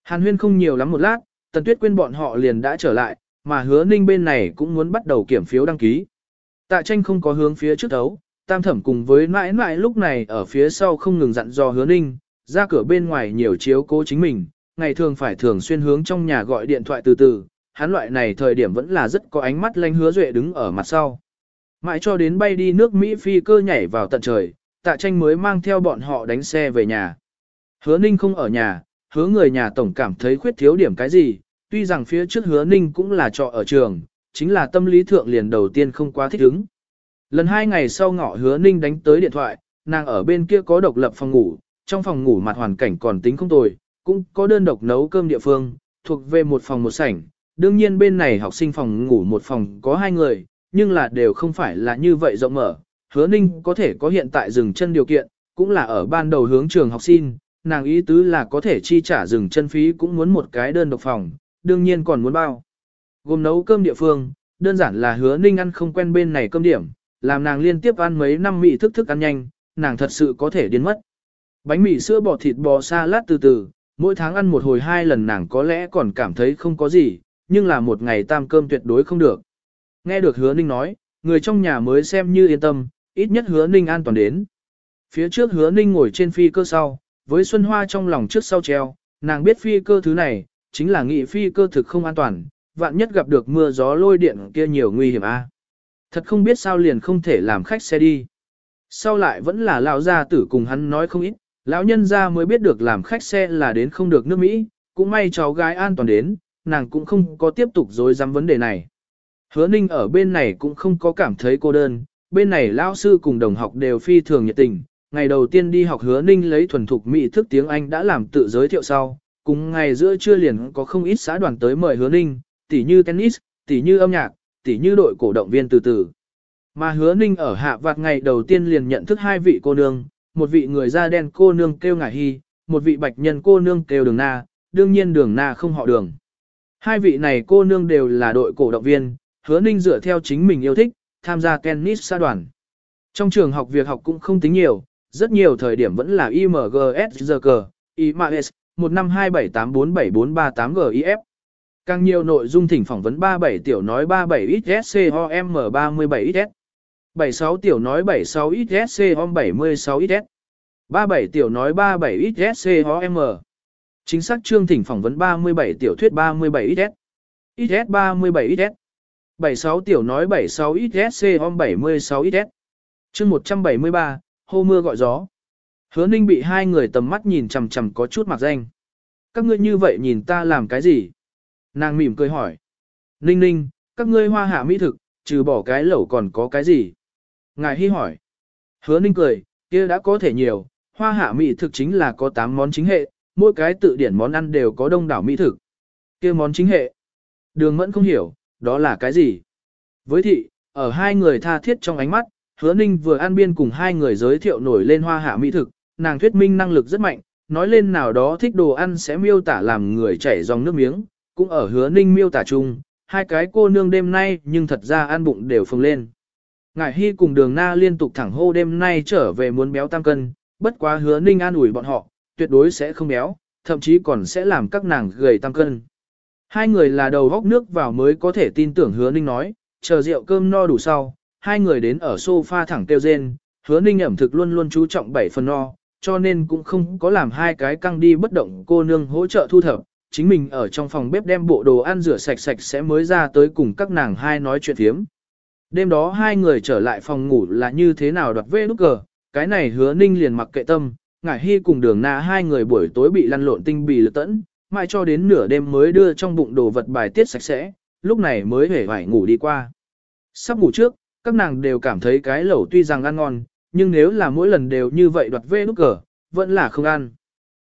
Hàn huyên không nhiều lắm một lát, tần tuyết quên bọn họ liền đã trở lại, mà hứa Ninh bên này cũng muốn bắt đầu kiểm phiếu đăng ký. Tạ tranh không có hướng phía trước thấu, tam thẩm cùng với mãi mãi lúc này ở phía sau không ngừng dặn dò hứa Ninh, ra cửa bên ngoài nhiều chiếu cố chính mình, ngày thường phải thường xuyên hướng trong nhà gọi điện thoại từ từ, hắn loại này thời điểm vẫn là rất có ánh mắt lanh hứa duệ đứng ở mặt sau. Mãi cho đến bay đi nước Mỹ phi cơ nhảy vào tận trời, tạ tranh mới mang theo bọn họ đánh xe về nhà. Hứa ninh không ở nhà, hứa người nhà tổng cảm thấy khuyết thiếu điểm cái gì, tuy rằng phía trước hứa ninh cũng là trọ ở trường, chính là tâm lý thượng liền đầu tiên không quá thích ứng. Lần hai ngày sau ngọ hứa ninh đánh tới điện thoại, nàng ở bên kia có độc lập phòng ngủ, trong phòng ngủ mặt hoàn cảnh còn tính không tồi, cũng có đơn độc nấu cơm địa phương, thuộc về một phòng một sảnh. Đương nhiên bên này học sinh phòng ngủ một phòng có hai người, nhưng là đều không phải là như vậy rộng mở. Hứa ninh có thể có hiện tại dừng chân điều kiện, cũng là ở ban đầu hướng trường học sinh, nàng ý tứ là có thể chi trả dừng chân phí cũng muốn một cái đơn độc phòng, đương nhiên còn muốn bao. Gồm nấu cơm địa phương, đơn giản là hứa ninh ăn không quen bên này cơm điểm, làm nàng liên tiếp ăn mấy năm mị thức thức ăn nhanh, nàng thật sự có thể điên mất. Bánh mì sữa bò thịt bò salad từ từ, mỗi tháng ăn một hồi hai lần nàng có lẽ còn cảm thấy không có gì, nhưng là một ngày tam cơm tuyệt đối không được. Nghe được hứa ninh nói, người trong nhà mới xem như yên tâm, ít nhất hứa ninh an toàn đến. Phía trước hứa ninh ngồi trên phi cơ sau, với Xuân Hoa trong lòng trước sau treo, nàng biết phi cơ thứ này, chính là nghị phi cơ thực không an toàn, vạn nhất gặp được mưa gió lôi điện kia nhiều nguy hiểm a. Thật không biết sao liền không thể làm khách xe đi. Sau lại vẫn là lão gia tử cùng hắn nói không ít, lão nhân gia mới biết được làm khách xe là đến không được nước Mỹ, cũng may cháu gái an toàn đến, nàng cũng không có tiếp tục dối dám vấn đề này. Hứa ninh ở bên này cũng không có cảm thấy cô đơn, bên này lão sư cùng đồng học đều phi thường nhiệt tình. Ngày đầu tiên đi học hứa ninh lấy thuần thục mỹ thức tiếng Anh đã làm tự giới thiệu sau, cùng ngày giữa trưa liền có không ít xã đoàn tới mời hứa ninh, tỉ như tennis, tỉ như âm nhạc, tỉ như đội cổ động viên từ từ. Mà hứa ninh ở hạ vạt ngày đầu tiên liền nhận thức hai vị cô nương, một vị người da đen cô nương kêu ngải hy, một vị bạch nhân cô nương kêu đường na, đương nhiên đường na không họ đường. Hai vị này cô nương đều là đội cổ động viên, hứa ninh dựa theo chính mình yêu thích, tham gia tennis xa đoàn. Trong trường học việc học cũng không tính nhiều, rất nhiều thời điểm vẫn là IMGSGK, IMAS, 15278474338GIF. Càng nhiều nội dung thỉnh phỏng vấn 37 tiểu nói 37XSCOM37XS. 76 tiểu nói 76XSCOM76XS. 37 tiểu nói 37XSCOM. Chính xác chương thỉnh phỏng vấn 37 tiểu thuyết 37XS. XS 37XS. 76 tiểu nói 76XSCOM76XS. Chương 173, hô mưa gọi gió. Hứa ninh bị hai người tầm mắt nhìn chằm chằm có chút mặc danh. Các ngươi như vậy nhìn ta làm cái gì? Nàng mỉm cười hỏi. Ninh ninh, các ngươi hoa hạ mỹ thực, trừ bỏ cái lẩu còn có cái gì? Ngài hy hỏi. Hứa ninh cười, kia đã có thể nhiều, hoa hạ mỹ thực chính là có 8 món chính hệ, mỗi cái tự điển món ăn đều có đông đảo mỹ thực. kia món chính hệ. Đường mẫn không hiểu, đó là cái gì? Với thị, ở hai người tha thiết trong ánh mắt, hứa ninh vừa ăn biên cùng hai người giới thiệu nổi lên hoa hạ mỹ thực, nàng thuyết minh năng lực rất mạnh, nói lên nào đó thích đồ ăn sẽ miêu tả làm người chảy dòng nước miếng, cũng ở hứa ninh miêu tả chung, hai cái cô nương đêm nay nhưng thật ra ăn bụng đều phồng lên. Ngải Hy cùng đường na liên tục thẳng hô đêm nay trở về muốn béo tăng cân, bất quá hứa ninh an ủi bọn họ, tuyệt đối sẽ không béo, thậm chí còn sẽ làm các nàng gầy tăng cân. Hai người là đầu góc nước vào mới có thể tin tưởng hứa ninh nói, chờ rượu cơm no đủ sau, hai người đến ở sofa thẳng tiêu rên, hứa ninh ẩm thực luôn luôn chú trọng bảy phần no, cho nên cũng không có làm hai cái căng đi bất động cô nương hỗ trợ thu thập, chính mình ở trong phòng bếp đem bộ đồ ăn rửa sạch sạch sẽ mới ra tới cùng các nàng hai nói chuyện thiếm. Đêm đó hai người trở lại phòng ngủ là như thế nào đoạt vê nút cờ, cái này hứa ninh liền mặc kệ tâm, ngải hy cùng đường na hai người buổi tối bị lăn lộn tinh bì lực tẫn, mãi cho đến nửa đêm mới đưa trong bụng đồ vật bài tiết sạch sẽ, lúc này mới hề phải ngủ đi qua. Sắp ngủ trước, các nàng đều cảm thấy cái lẩu tuy rằng ăn ngon, nhưng nếu là mỗi lần đều như vậy đoạt vê nút cờ, vẫn là không ăn.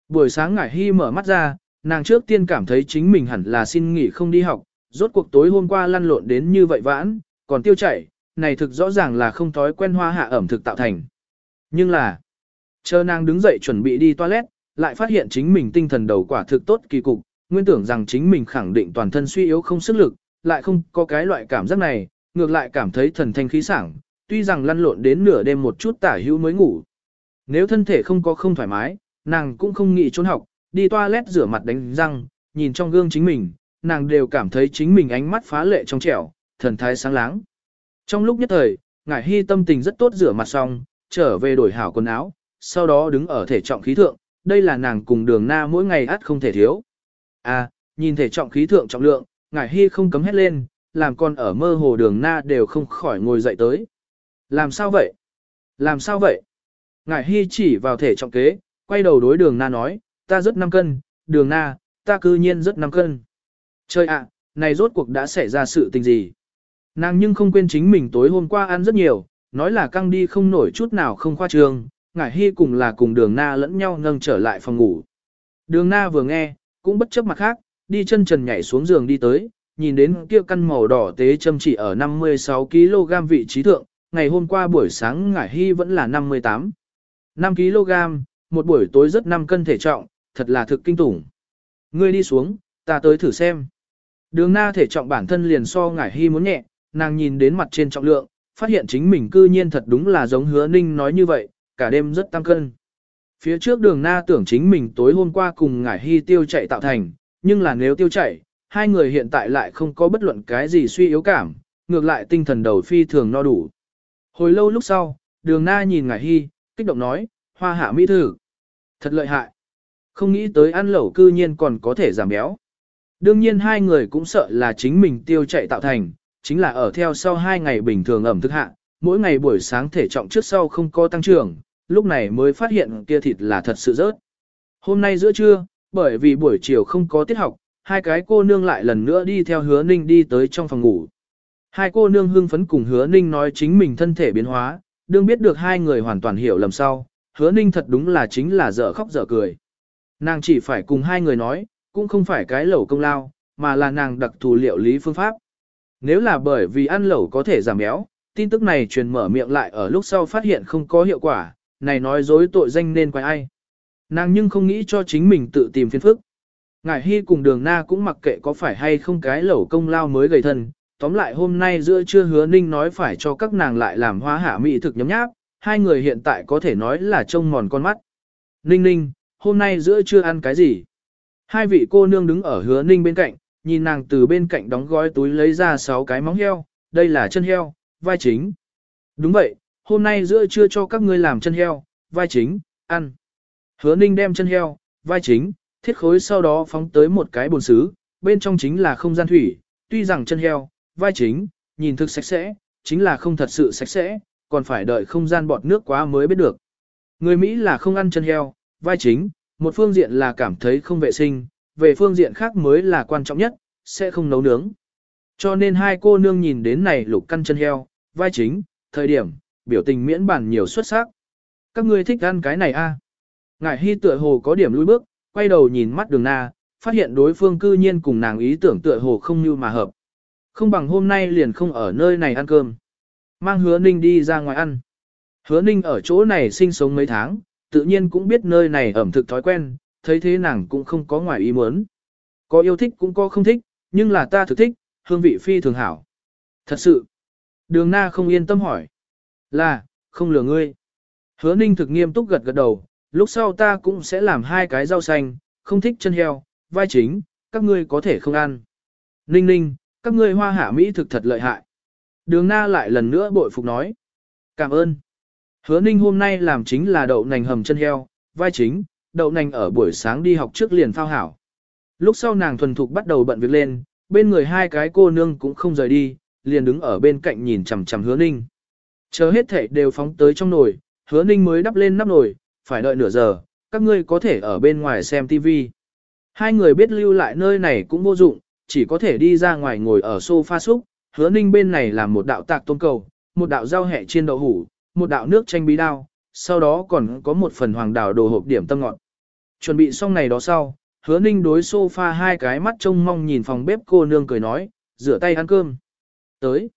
Buổi sáng ngải hy mở mắt ra, nàng trước tiên cảm thấy chính mình hẳn là xin nghỉ không đi học, rốt cuộc tối hôm qua lăn lộn đến như vậy vãn, còn tiêu chảy, này thực rõ ràng là không thói quen hoa hạ ẩm thực tạo thành. Nhưng là, chờ nàng đứng dậy chuẩn bị đi toilet, lại phát hiện chính mình tinh thần đầu quả thực tốt kỳ cục, nguyên tưởng rằng chính mình khẳng định toàn thân suy yếu không sức lực, lại không có cái loại cảm giác này, ngược lại cảm thấy thần thanh khí sảng, tuy rằng lăn lộn đến nửa đêm một chút tả hữu mới ngủ. Nếu thân thể không có không thoải mái, nàng cũng không nghĩ trốn học, đi toilet rửa mặt đánh răng, nhìn trong gương chính mình, nàng đều cảm thấy chính mình ánh mắt phá lệ trong trẻo, thần thái sáng láng. Trong lúc nhất thời, ngải hy tâm tình rất tốt rửa mặt xong, trở về đổi hảo quần áo, sau đó đứng ở thể trọng khí thượng, đây là nàng cùng đường na mỗi ngày ắt không thể thiếu. À, nhìn thể trọng khí thượng trọng lượng, ngải hy không cấm hét lên, làm con ở mơ hồ đường na đều không khỏi ngồi dậy tới. Làm sao vậy? Làm sao vậy? Ngải hy chỉ vào thể trọng kế, quay đầu đối đường na nói, ta rất 5 cân, đường na, ta cư nhiên rất 5 cân. Trời ạ, này rốt cuộc đã xảy ra sự tình gì? Nàng nhưng không quên chính mình tối hôm qua ăn rất nhiều, nói là căng đi không nổi chút nào không khoa trương, ngải hy cùng là cùng đường na lẫn nhau nâng trở lại phòng ngủ. Đường na vừa nghe, cũng bất chấp mặt khác, đi chân trần nhảy xuống giường đi tới, nhìn đến kia căn màu đỏ tế châm chỉ ở 56kg vị trí thượng, ngày hôm qua buổi sáng ngải hy vẫn là 58. 5kg, một buổi tối rất 5 cân thể trọng, thật là thực kinh tủng. Ngươi đi xuống, ta tới thử xem. Đường na thể trọng bản thân liền so ngải hy muốn nhẹ, nàng nhìn đến mặt trên trọng lượng, phát hiện chính mình cư nhiên thật đúng là giống hứa ninh nói như vậy, cả đêm rất tăng cân. Phía trước đường na tưởng chính mình tối hôm qua cùng ngải hy tiêu chạy tạo thành, nhưng là nếu tiêu chạy, hai người hiện tại lại không có bất luận cái gì suy yếu cảm, ngược lại tinh thần đầu phi thường no đủ. Hồi lâu lúc sau, đường na nhìn ngải hy, kích động nói, hoa hạ mỹ thử. Thật lợi hại. Không nghĩ tới ăn lẩu cư nhiên còn có thể giảm béo. Đương nhiên hai người cũng sợ là chính mình tiêu chạy tạo thành, chính là ở theo sau hai ngày bình thường ẩm thực hạ, mỗi ngày buổi sáng thể trọng trước sau không có tăng trưởng, lúc này mới phát hiện kia thịt là thật sự rớt. Hôm nay giữa trưa, bởi vì buổi chiều không có tiết học, hai cái cô nương lại lần nữa đi theo hứa ninh đi tới trong phòng ngủ. Hai cô nương hưng phấn cùng hứa ninh nói chính mình thân thể biến hóa, đương biết được hai người hoàn toàn hiểu lầm sau, hứa ninh thật đúng là chính là dở khóc dở cười. Nàng chỉ phải cùng hai người nói, cũng không phải cái lẩu công lao, mà là nàng đặc thù liệu lý phương pháp. Nếu là bởi vì ăn lẩu có thể giảm béo, tin tức này truyền mở miệng lại ở lúc sau phát hiện không có hiệu quả, này nói dối tội danh nên quay ai. Nàng nhưng không nghĩ cho chính mình tự tìm phiền phức. Ngải Hy cùng đường na cũng mặc kệ có phải hay không cái lẩu công lao mới gầy thân, tóm lại hôm nay giữa trưa hứa ninh nói phải cho các nàng lại làm hoa hạ mỹ thực nhấm nháp, hai người hiện tại có thể nói là trông mòn con mắt. Ninh ninh, hôm nay giữa trưa ăn cái gì? Hai vị cô nương đứng ở hứa ninh bên cạnh, nhìn nàng từ bên cạnh đóng gói túi lấy ra sáu cái móng heo, đây là chân heo, vai chính. Đúng vậy, hôm nay giữa trưa cho các ngươi làm chân heo, vai chính, ăn. Hứa ninh đem chân heo, vai chính, thiết khối sau đó phóng tới một cái bồn xứ, bên trong chính là không gian thủy, tuy rằng chân heo, vai chính, nhìn thực sạch sẽ, chính là không thật sự sạch sẽ, còn phải đợi không gian bọt nước quá mới biết được. Người Mỹ là không ăn chân heo, vai chính, một phương diện là cảm thấy không vệ sinh, về phương diện khác mới là quan trọng nhất, sẽ không nấu nướng. Cho nên hai cô nương nhìn đến này lục căn chân heo, vai chính, thời điểm, biểu tình miễn bản nhiều xuất sắc. Các ngươi thích ăn cái này a? À? Ngải Hy tựa hồ có điểm lùi bước, quay đầu nhìn mắt đường na, phát hiện đối phương cư nhiên cùng nàng ý tưởng tựa hồ không như mà hợp. Không bằng hôm nay liền không ở nơi này ăn cơm. Mang hứa ninh đi ra ngoài ăn. Hứa ninh ở chỗ này sinh sống mấy tháng, tự nhiên cũng biết nơi này ẩm thực thói quen, thấy thế nàng cũng không có ngoài ý muốn. Có yêu thích cũng có không thích, nhưng là ta thực thích, hương vị phi thường hảo. Thật sự. Đường na không yên tâm hỏi. Là, không lừa ngươi. Hứa ninh thực nghiêm túc gật gật đầu, lúc sau ta cũng sẽ làm hai cái rau xanh, không thích chân heo, vai chính, các ngươi có thể không ăn. Ninh ninh, các ngươi hoa hạ Mỹ thực thật lợi hại. Đường na lại lần nữa bội phục nói. Cảm ơn. Hứa ninh hôm nay làm chính là đậu nành hầm chân heo, vai chính, đậu nành ở buổi sáng đi học trước liền phao hảo. Lúc sau nàng thuần thục bắt đầu bận việc lên, bên người hai cái cô nương cũng không rời đi, liền đứng ở bên cạnh nhìn chằm chằm hứa ninh. Chờ hết thể đều phóng tới trong nồi, hứa ninh mới đắp lên nắp nồi, phải đợi nửa giờ, các ngươi có thể ở bên ngoài xem TV. Hai người biết lưu lại nơi này cũng vô dụng, chỉ có thể đi ra ngoài ngồi ở sofa xúc, hứa ninh bên này làm một đạo tạc tôm cầu, một đạo rau hẹ chiên đậu hủ, một đạo nước chanh bí đao, sau đó còn có một phần hoàng đảo đồ hộp điểm tâm ngọt. Chuẩn bị xong này đó sau, hứa ninh đối sofa hai cái mắt trông mong nhìn phòng bếp cô nương cười nói, rửa tay ăn cơm. Tới.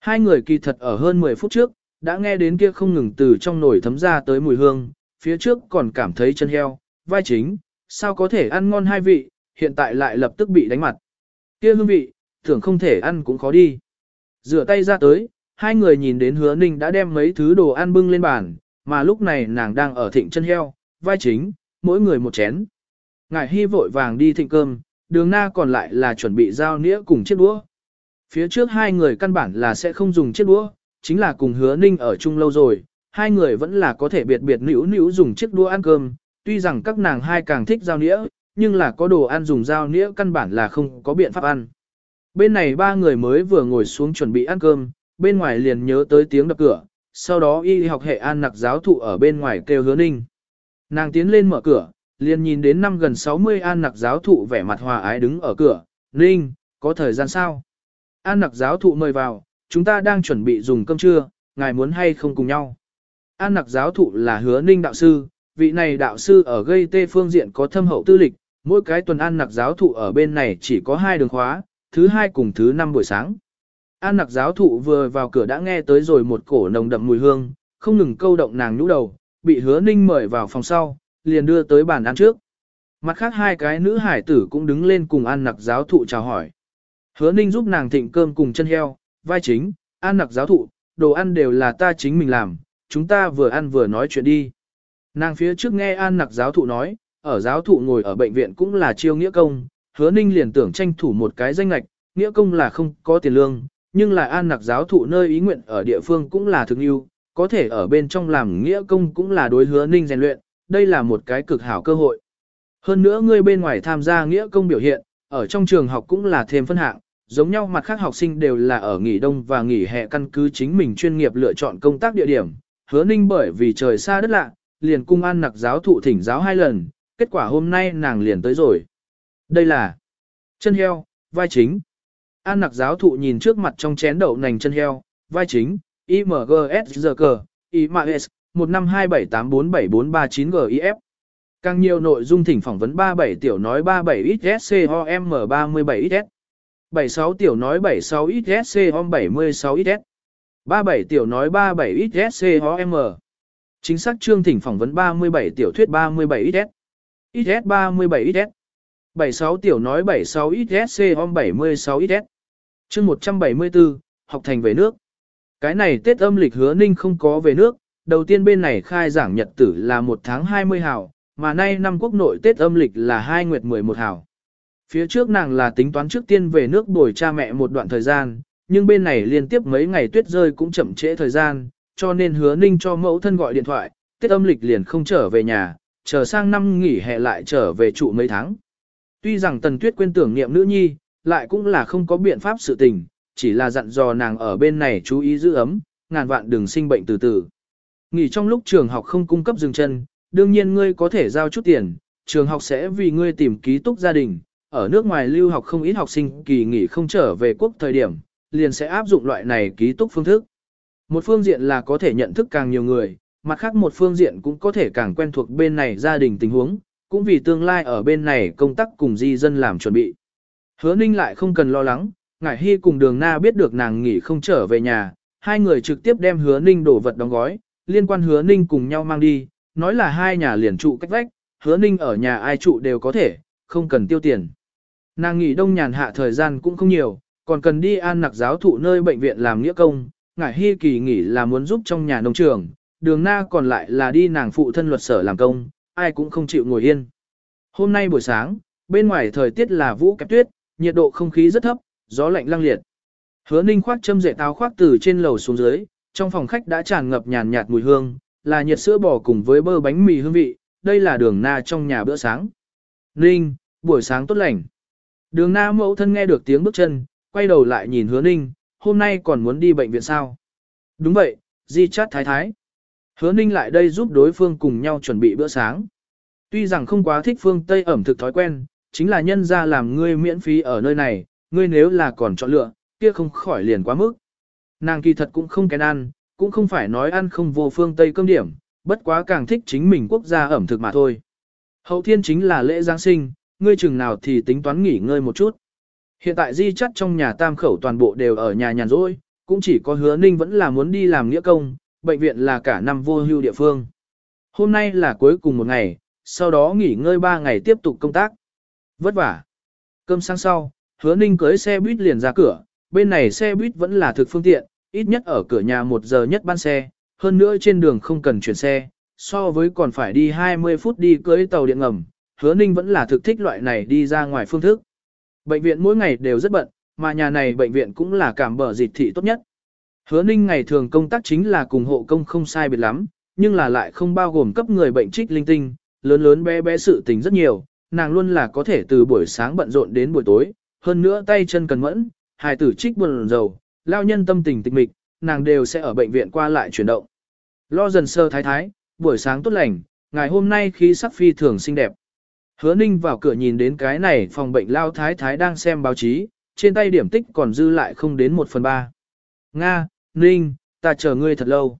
Hai người kỳ thật ở hơn 10 phút trước, đã nghe đến kia không ngừng từ trong nồi thấm ra tới mùi hương, phía trước còn cảm thấy chân heo, vai chính, sao có thể ăn ngon hai vị, hiện tại lại lập tức bị đánh mặt. Kia hương vị, tưởng không thể ăn cũng khó đi. Rửa tay ra tới, hai người nhìn đến hứa ninh đã đem mấy thứ đồ ăn bưng lên bàn, mà lúc này nàng đang ở thịnh chân heo, vai chính, mỗi người một chén. Ngải hy vội vàng đi thịnh cơm, đường na còn lại là chuẩn bị dao nĩa cùng chiếc đũa. Phía trước hai người căn bản là sẽ không dùng chiếc đũa, chính là cùng hứa ninh ở chung lâu rồi, hai người vẫn là có thể biệt biệt nữ nữ dùng chiếc đũa ăn cơm, tuy rằng các nàng hai càng thích dao nĩa, nhưng là có đồ ăn dùng dao nĩa căn bản là không có biện pháp ăn. bên này ba người mới vừa ngồi xuống chuẩn bị ăn cơm, bên ngoài liền nhớ tới tiếng đập cửa, sau đó y học hệ an nặc giáo thụ ở bên ngoài kêu hứa ninh. Nàng tiến lên mở cửa, liền nhìn đến năm gần 60 an nặc giáo thụ vẻ mặt hòa ái đứng ở cửa, ninh, có thời gian sao? An nặc giáo thụ mời vào, chúng ta đang chuẩn bị dùng cơm trưa, ngài muốn hay không cùng nhau? An nặc giáo thụ là hứa ninh đạo sư, vị này đạo sư ở gây tê phương diện có thâm hậu tư lịch, mỗi cái tuần an nặc giáo thụ ở bên này chỉ có hai đường khóa, thứ hai cùng thứ năm buổi sáng. An nặc giáo thụ vừa vào cửa đã nghe tới rồi một cổ nồng đậm mùi hương, không ngừng câu động nàng nhũ đầu, bị hứa ninh mời vào phòng sau, liền đưa tới bàn ăn trước. Mặt khác hai cái nữ hải tử cũng đứng lên cùng an nặc giáo thụ chào hỏi. Hứa ninh giúp nàng thịnh cơm cùng chân heo, vai chính, an nặc giáo thụ, đồ ăn đều là ta chính mình làm, chúng ta vừa ăn vừa nói chuyện đi. Nàng phía trước nghe an nặc giáo thụ nói, ở giáo thụ ngồi ở bệnh viện cũng là chiêu nghĩa công, hứa ninh liền tưởng tranh thủ một cái danh lạch, nghĩa công là không có tiền lương, nhưng là an nặc giáo thụ nơi ý nguyện ở địa phương cũng là thực yêu, có thể ở bên trong làm nghĩa công cũng là đối hứa ninh rèn luyện, đây là một cái cực hảo cơ hội. Hơn nữa ngươi bên ngoài tham gia nghĩa công biểu hiện, ở trong trường học cũng là thêm phân hạng, giống nhau mặt khác học sinh đều là ở nghỉ đông và nghỉ hè căn cứ chính mình chuyên nghiệp lựa chọn công tác địa điểm. Hứa ninh bởi vì trời xa đất lạ, liền cung an nặc giáo thụ thỉnh giáo hai lần, kết quả hôm nay nàng liền tới rồi. Đây là chân heo, vai chính. An nặc giáo thụ nhìn trước mặt trong chén đậu nành chân heo, vai chính, IMGSGK, IMAS, 15278474339GIF. Càng nhiều nội dung thỉnh phỏng vấn 37 tiểu nói 37XSCOM37XS. 76 tiểu nói 76XSCOM76XS. 37 tiểu nói 37XSCOM. Chính xác chương thỉnh phỏng vấn 37 tiểu thuyết 37XS. XS 37XS. 76 tiểu nói 76 XSCOM 76 XS. Chương 174, học thành về nước. Cái này Tết âm lịch hứa ninh không có về nước, đầu tiên bên này khai giảng nhật tử là 1 tháng 20 hào, mà nay năm quốc nội Tết âm lịch là 2 nguyệt 11 hào. Phía trước nàng là tính toán trước tiên về nước bồi cha mẹ một đoạn thời gian, nhưng bên này liên tiếp mấy ngày tuyết rơi cũng chậm trễ thời gian, cho nên hứa ninh cho mẫu thân gọi điện thoại, Tết âm lịch liền không trở về nhà, chờ sang năm nghỉ hè lại trở về trụ mấy tháng. Tuy rằng Tần Tuyết quên tưởng niệm nữ nhi, lại cũng là không có biện pháp sự tình, chỉ là dặn dò nàng ở bên này chú ý giữ ấm, ngàn vạn đừng sinh bệnh từ từ. Nghỉ trong lúc trường học không cung cấp dừng chân, đương nhiên ngươi có thể giao chút tiền, trường học sẽ vì ngươi tìm ký túc gia đình, ở nước ngoài lưu học không ít học sinh kỳ nghỉ không trở về quốc thời điểm, liền sẽ áp dụng loại này ký túc phương thức. Một phương diện là có thể nhận thức càng nhiều người, mặt khác một phương diện cũng có thể càng quen thuộc bên này gia đình tình huống, cũng vì tương lai ở bên này công tác cùng di dân làm chuẩn bị. Hứa Ninh lại không cần lo lắng, Ngải Hy cùng Đường Na biết được nàng nghỉ không trở về nhà, hai người trực tiếp đem Hứa Ninh đổ vật đóng gói, liên quan Hứa Ninh cùng nhau mang đi, nói là hai nhà liền trụ cách vách, Hứa Ninh ở nhà ai trụ đều có thể, không cần tiêu tiền. Nàng nghỉ đông nhàn hạ thời gian cũng không nhiều, còn cần đi an nặc giáo thụ nơi bệnh viện làm nghĩa công, Ngải Hy kỳ nghỉ là muốn giúp trong nhà nông trường, Đường Na còn lại là đi nàng phụ thân luật sở làm công, ai cũng không chịu ngồi yên. Hôm nay buổi sáng, bên ngoài thời tiết là vũ kẹp tuyết, nhiệt độ không khí rất thấp, gió lạnh lăng liệt. Hứa Ninh khoác châm rễ táo khoác từ trên lầu xuống dưới, trong phòng khách đã tràn ngập nhàn nhạt mùi hương, là nhiệt sữa bò cùng với bơ bánh mì hương vị, đây là đường na trong nhà bữa sáng. Ninh, buổi sáng tốt lành. Đường na mẫu thân nghe được tiếng bước chân, quay đầu lại nhìn hứa Ninh, hôm nay còn muốn đi bệnh viện sao? Đúng vậy, di chát thái thái. Hứa Ninh lại đây giúp đối phương cùng nhau chuẩn bị bữa sáng. Tuy rằng không quá thích phương Tây ẩm thực thói quen, chính là nhân ra làm ngươi miễn phí ở nơi này, ngươi nếu là còn chọn lựa, kia không khỏi liền quá mức. Nàng kỳ thật cũng không kén ăn, cũng không phải nói ăn không vô phương Tây cơm điểm, bất quá càng thích chính mình quốc gia ẩm thực mà thôi. Hậu thiên chính là lễ Giáng sinh, ngươi chừng nào thì tính toán nghỉ ngơi một chút. Hiện tại di chắt trong nhà tam khẩu toàn bộ đều ở nhà nhàn rỗi, cũng chỉ có hứa ninh vẫn là muốn đi làm nghĩa công, bệnh viện là cả năm vô hưu địa phương. Hôm nay là cuối cùng một ngày, sau đó nghỉ ngơi ba ngày tiếp tục công tác. Vất vả. Cơm sáng sau, hứa ninh cưới xe buýt liền ra cửa, bên này xe buýt vẫn là thực phương tiện, ít nhất ở cửa nhà một giờ nhất ban xe, hơn nữa trên đường không cần chuyển xe, so với còn phải đi 20 phút đi cưới tàu điện ngầm, hứa ninh vẫn là thực thích loại này đi ra ngoài phương thức. Bệnh viện mỗi ngày đều rất bận, mà nhà này bệnh viện cũng là cảm bờ dịch thị tốt nhất. Hứa ninh ngày thường công tác chính là cùng hộ công không sai biệt lắm, nhưng là lại không bao gồm cấp người bệnh trích linh tinh, lớn lớn bé bé sự tình rất nhiều, nàng luôn là có thể từ buổi sáng bận rộn đến buổi tối, hơn nữa tay chân cần mẫn, hài tử trích buồn rầu, lao nhân tâm tình tịch mịch, nàng đều sẽ ở bệnh viện qua lại chuyển động. Lo dần sơ thái thái, buổi sáng tốt lành, ngày hôm nay khí sắc phi thường xinh đẹp. Hứa ninh vào cửa nhìn đến cái này phòng bệnh lao thái thái đang xem báo chí, trên tay điểm tích còn dư lại không đến 1 phần 3. Nga, Ninh, ta chờ ngươi thật lâu.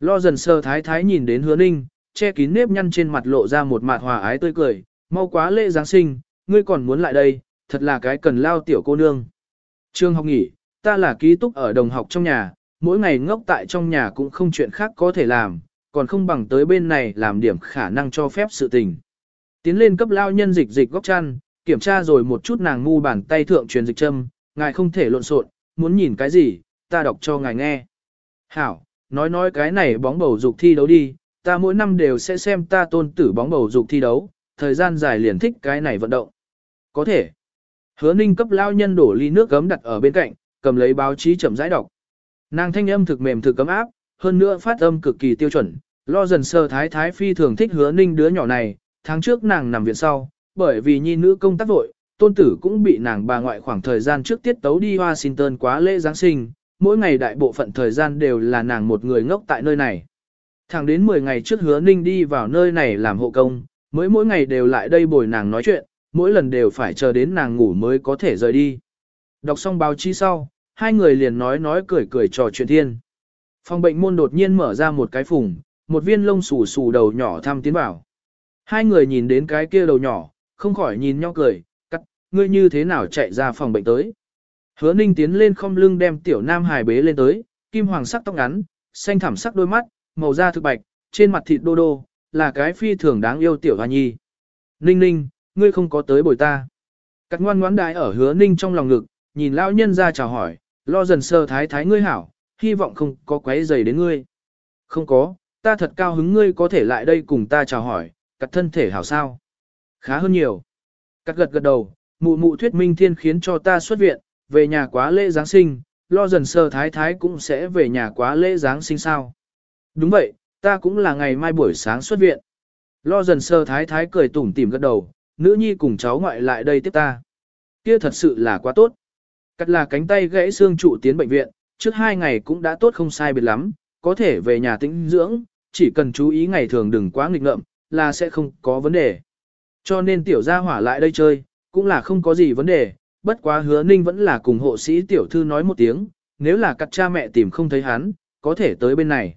Lo dần sơ thái thái nhìn đến hứa ninh, che kín nếp nhăn trên mặt lộ ra một mặt hòa ái tươi cười, mau quá lễ Giáng sinh, ngươi còn muốn lại đây, thật là cái cần lao tiểu cô nương. Trương học nghỉ, ta là ký túc ở đồng học trong nhà, mỗi ngày ngốc tại trong nhà cũng không chuyện khác có thể làm, còn không bằng tới bên này làm điểm khả năng cho phép sự tình. Tiến lên cấp lao nhân dịch dịch góc chăn, kiểm tra rồi một chút nàng ngu bàn tay thượng truyền dịch châm, ngài không thể lộn xộn, muốn nhìn cái gì, ta đọc cho ngài nghe. Hảo, nói nói cái này bóng bầu dục thi đấu đi, ta mỗi năm đều sẽ xem ta tôn tử bóng bầu dục thi đấu, thời gian dài liền thích cái này vận động. Có thể. Hứa ninh cấp lao nhân đổ ly nước gấm đặt ở bên cạnh, cầm lấy báo chí chậm rãi đọc. Nàng thanh âm thực mềm thực cấm áp, hơn nữa phát âm cực kỳ tiêu chuẩn, lo dần sơ thái thái phi thường thích hứa ninh đứa nhỏ này, tháng trước nàng nằm viện sau, bởi vì nhi nữ công tác vội, tôn tử cũng bị nàng bà ngoại khoảng thời gian trước tiết tấu đi Washington quá lễ Giáng sinh, mỗi ngày đại bộ phận thời gian đều là nàng một người ngốc tại nơi này. Thẳng đến 10 ngày trước hứa ninh đi vào nơi này làm hộ công, mỗi mỗi ngày đều lại đây bồi nàng nói chuyện, mỗi lần đều phải chờ đến nàng ngủ mới có thể rời đi. Đọc xong báo chí sau, hai người liền nói nói cười cười trò chuyện thiên. Phòng bệnh môn đột nhiên mở ra một cái phùng, một viên lông xù xù đầu nhỏ thăm tiến vào. Hai người nhìn đến cái kia đầu nhỏ, không khỏi nhìn nhau cười, cắt, ngươi như thế nào chạy ra phòng bệnh tới. Hứa ninh tiến lên không lưng đem tiểu nam hài bế lên tới, kim hoàng sắc tóc ngắn, xanh thảm sắc đôi mắt, màu da thực bạch, trên mặt thịt đô đô, là cái phi thường đáng yêu tiểu hoa nhi. Ninh ninh, ngươi không có tới bồi ta. Cắt ngoan ngoãn đại ở hứa ninh trong lòng ngực, nhìn lão nhân ra chào hỏi, lo dần sơ thái thái ngươi hảo, hy vọng không có quấy rầy đến ngươi. Không có, ta thật cao hứng ngươi có thể lại đây cùng ta chào hỏi, cắt thân thể hảo sao. Khá hơn nhiều. Cắt gật gật đầu, mụ mụ thuyết minh thiên khiến cho ta xuất viện, về nhà quá lễ Giáng sinh, lo dần sơ thái thái cũng sẽ về nhà quá lễ Giáng sinh sao. Đúng vậy, ta cũng là ngày mai buổi sáng xuất viện. Lo dần sơ thái thái cười tủm tỉm gật đầu, nữ nhi cùng cháu ngoại lại đây tiếp ta. Kia thật sự là quá tốt. Cắt là cánh tay gãy xương trụ tiến bệnh viện, trước hai ngày cũng đã tốt không sai biệt lắm, có thể về nhà tĩnh dưỡng, chỉ cần chú ý ngày thường đừng quá nghịch ngợm, là sẽ không có vấn đề. Cho nên tiểu gia hỏa lại đây chơi, cũng là không có gì vấn đề, bất quá hứa ninh vẫn là cùng hộ sĩ tiểu thư nói một tiếng, nếu là cắt cha mẹ tìm không thấy hắn, có thể tới bên này.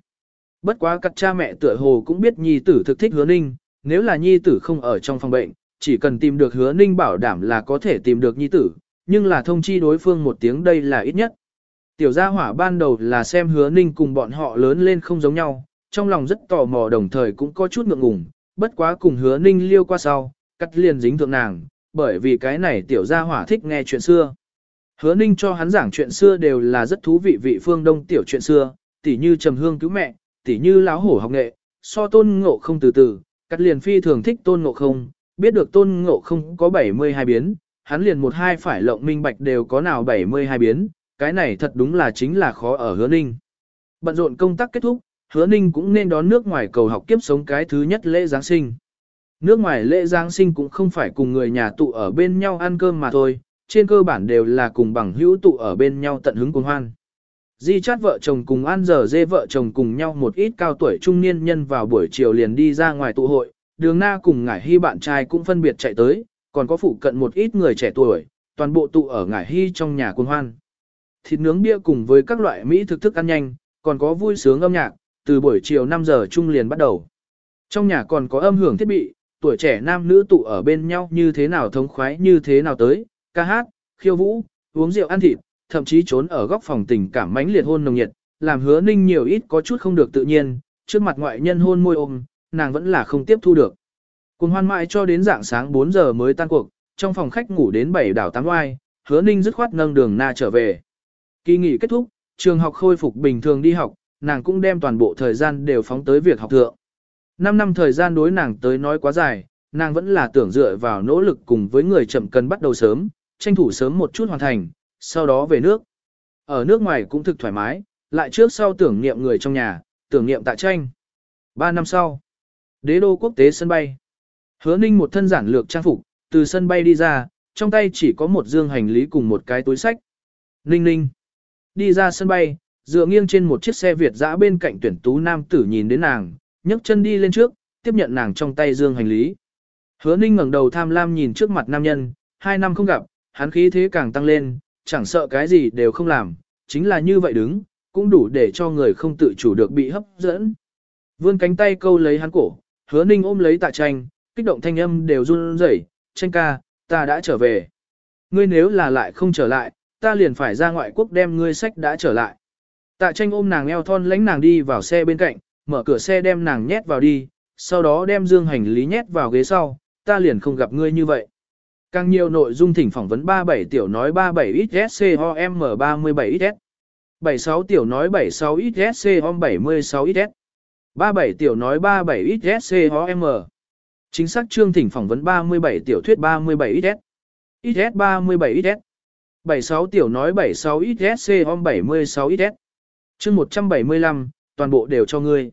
Bất quá các cha mẹ tựa hồ cũng biết nhi tử thực thích hứa ninh, nếu là nhi tử không ở trong phòng bệnh, chỉ cần tìm được hứa ninh bảo đảm là có thể tìm được nhi tử, nhưng là thông chi đối phương một tiếng đây là ít nhất. Tiểu gia hỏa ban đầu là xem hứa ninh cùng bọn họ lớn lên không giống nhau, trong lòng rất tò mò đồng thời cũng có chút ngượng ngùng, bất quá cùng hứa ninh liêu qua sau, cắt liền dính thượng nàng, bởi vì cái này tiểu gia hỏa thích nghe chuyện xưa. Hứa ninh cho hắn giảng chuyện xưa đều là rất thú vị vị phương đông tiểu chuyện xưa, tỉ như trầm hương cứu mẹ, tỉ như láo hổ học nghệ, so tôn ngộ không từ từ, cắt liền phi thường thích tôn ngộ không, biết được tôn ngộ không có 72 biến, hắn liền một hai phải lộng minh bạch đều có nào 72 biến, cái này thật đúng là chính là khó ở hứa ninh. Bận rộn công tác kết thúc, hứa ninh cũng nên đón nước ngoài cầu học kiếp sống cái thứ nhất lễ Giáng sinh. Nước ngoài lễ Giáng sinh cũng không phải cùng người nhà tụ ở bên nhau ăn cơm mà thôi, trên cơ bản đều là cùng bằng hữu tụ ở bên nhau tận hứng cùng hoan. Di chát vợ chồng cùng ăn giờ dê vợ chồng cùng nhau một ít cao tuổi trung niên nhân vào buổi chiều liền đi ra ngoài tụ hội, đường na cùng ngải hy bạn trai cũng phân biệt chạy tới, còn có phụ cận một ít người trẻ tuổi, toàn bộ tụ ở ngải hy trong nhà cuồng hoan. Thịt nướng bia cùng với các loại mỹ thực thức ăn nhanh, còn có vui sướng âm nhạc, từ buổi chiều 5 giờ trung liền bắt đầu. Trong nhà còn có âm hưởng thiết bị, tuổi trẻ nam nữ tụ ở bên nhau như thế nào thống khoái như thế nào tới, ca hát, khiêu vũ, uống rượu ăn thịt, thậm chí trốn ở góc phòng tình cảm mãnh liệt hôn nồng nhiệt, làm hứa ninh nhiều ít có chút không được tự nhiên, trước mặt ngoại nhân hôn môi ôm, nàng vẫn là không tiếp thu được. Cùng hoan mãi cho đến dạng sáng 4 giờ mới tan cuộc, trong phòng khách ngủ đến bảy đảo tám oai, hứa ninh dứt khoát nâng đường na trở về. Kỳ nghỉ kết thúc, trường học khôi phục bình thường đi học, nàng cũng đem toàn bộ thời gian đều phóng tới việc học thượng. 5 năm thời gian đối nàng tới nói quá dài, nàng vẫn là tưởng dựa vào nỗ lực cùng với người chậm cần bắt đầu sớm, tranh thủ sớm một chút hoàn thành, sau đó về nước. Ở nước ngoài cũng thực thoải mái, lại trước sau tưởng niệm người trong nhà, tưởng niệm tại tranh. 3 năm sau, đế đô quốc tế sân bay. Hứa ninh một thân giản lược trang phục, từ sân bay đi ra, trong tay chỉ có một dương hành lý cùng một cái túi sách. Ninh ninh. Đi ra sân bay, dựa nghiêng trên một chiếc xe Việt dã bên cạnh tuyển tú nam tử nhìn đến nàng, nhấc chân đi lên trước, tiếp nhận nàng trong tay dương hành lý. Hứa ninh ngẩng đầu tham lam nhìn trước mặt nam nhân, hai năm không gặp, hắn khí thế càng tăng lên, chẳng sợ cái gì đều không làm, chính là như vậy đứng, cũng đủ để cho người không tự chủ được bị hấp dẫn. Vươn cánh tay câu lấy hắn cổ, hứa ninh ôm lấy tạ tranh, kích động thanh âm đều run rẩy, tranh ca, ta đã trở về. Ngươi nếu là lại không trở lại, ta liền phải ra ngoại quốc đem ngươi sách đã trở lại. Tạ tranh ôm nàng eo thon lãnh nàng đi vào xe bên cạnh, mở cửa xe đem nàng nhét vào đi, sau đó đem dương hành lý nhét vào ghế sau, ta liền không gặp ngươi như vậy. Càng nhiều nội dung thỉnh phỏng vấn 37 tiểu nói 37 XSCOM 37 XS. 76 tiểu nói 76 XSCOM 76 XS. 37 tiểu nói 37 XSCOM. Chính xác chương thỉnh phỏng vấn 37 tiểu thuyết 37 XS. XS 37 XS. 76 tiểu nói 76 XSCOM 76 XS. Chương 175, toàn bộ đều cho ngươi.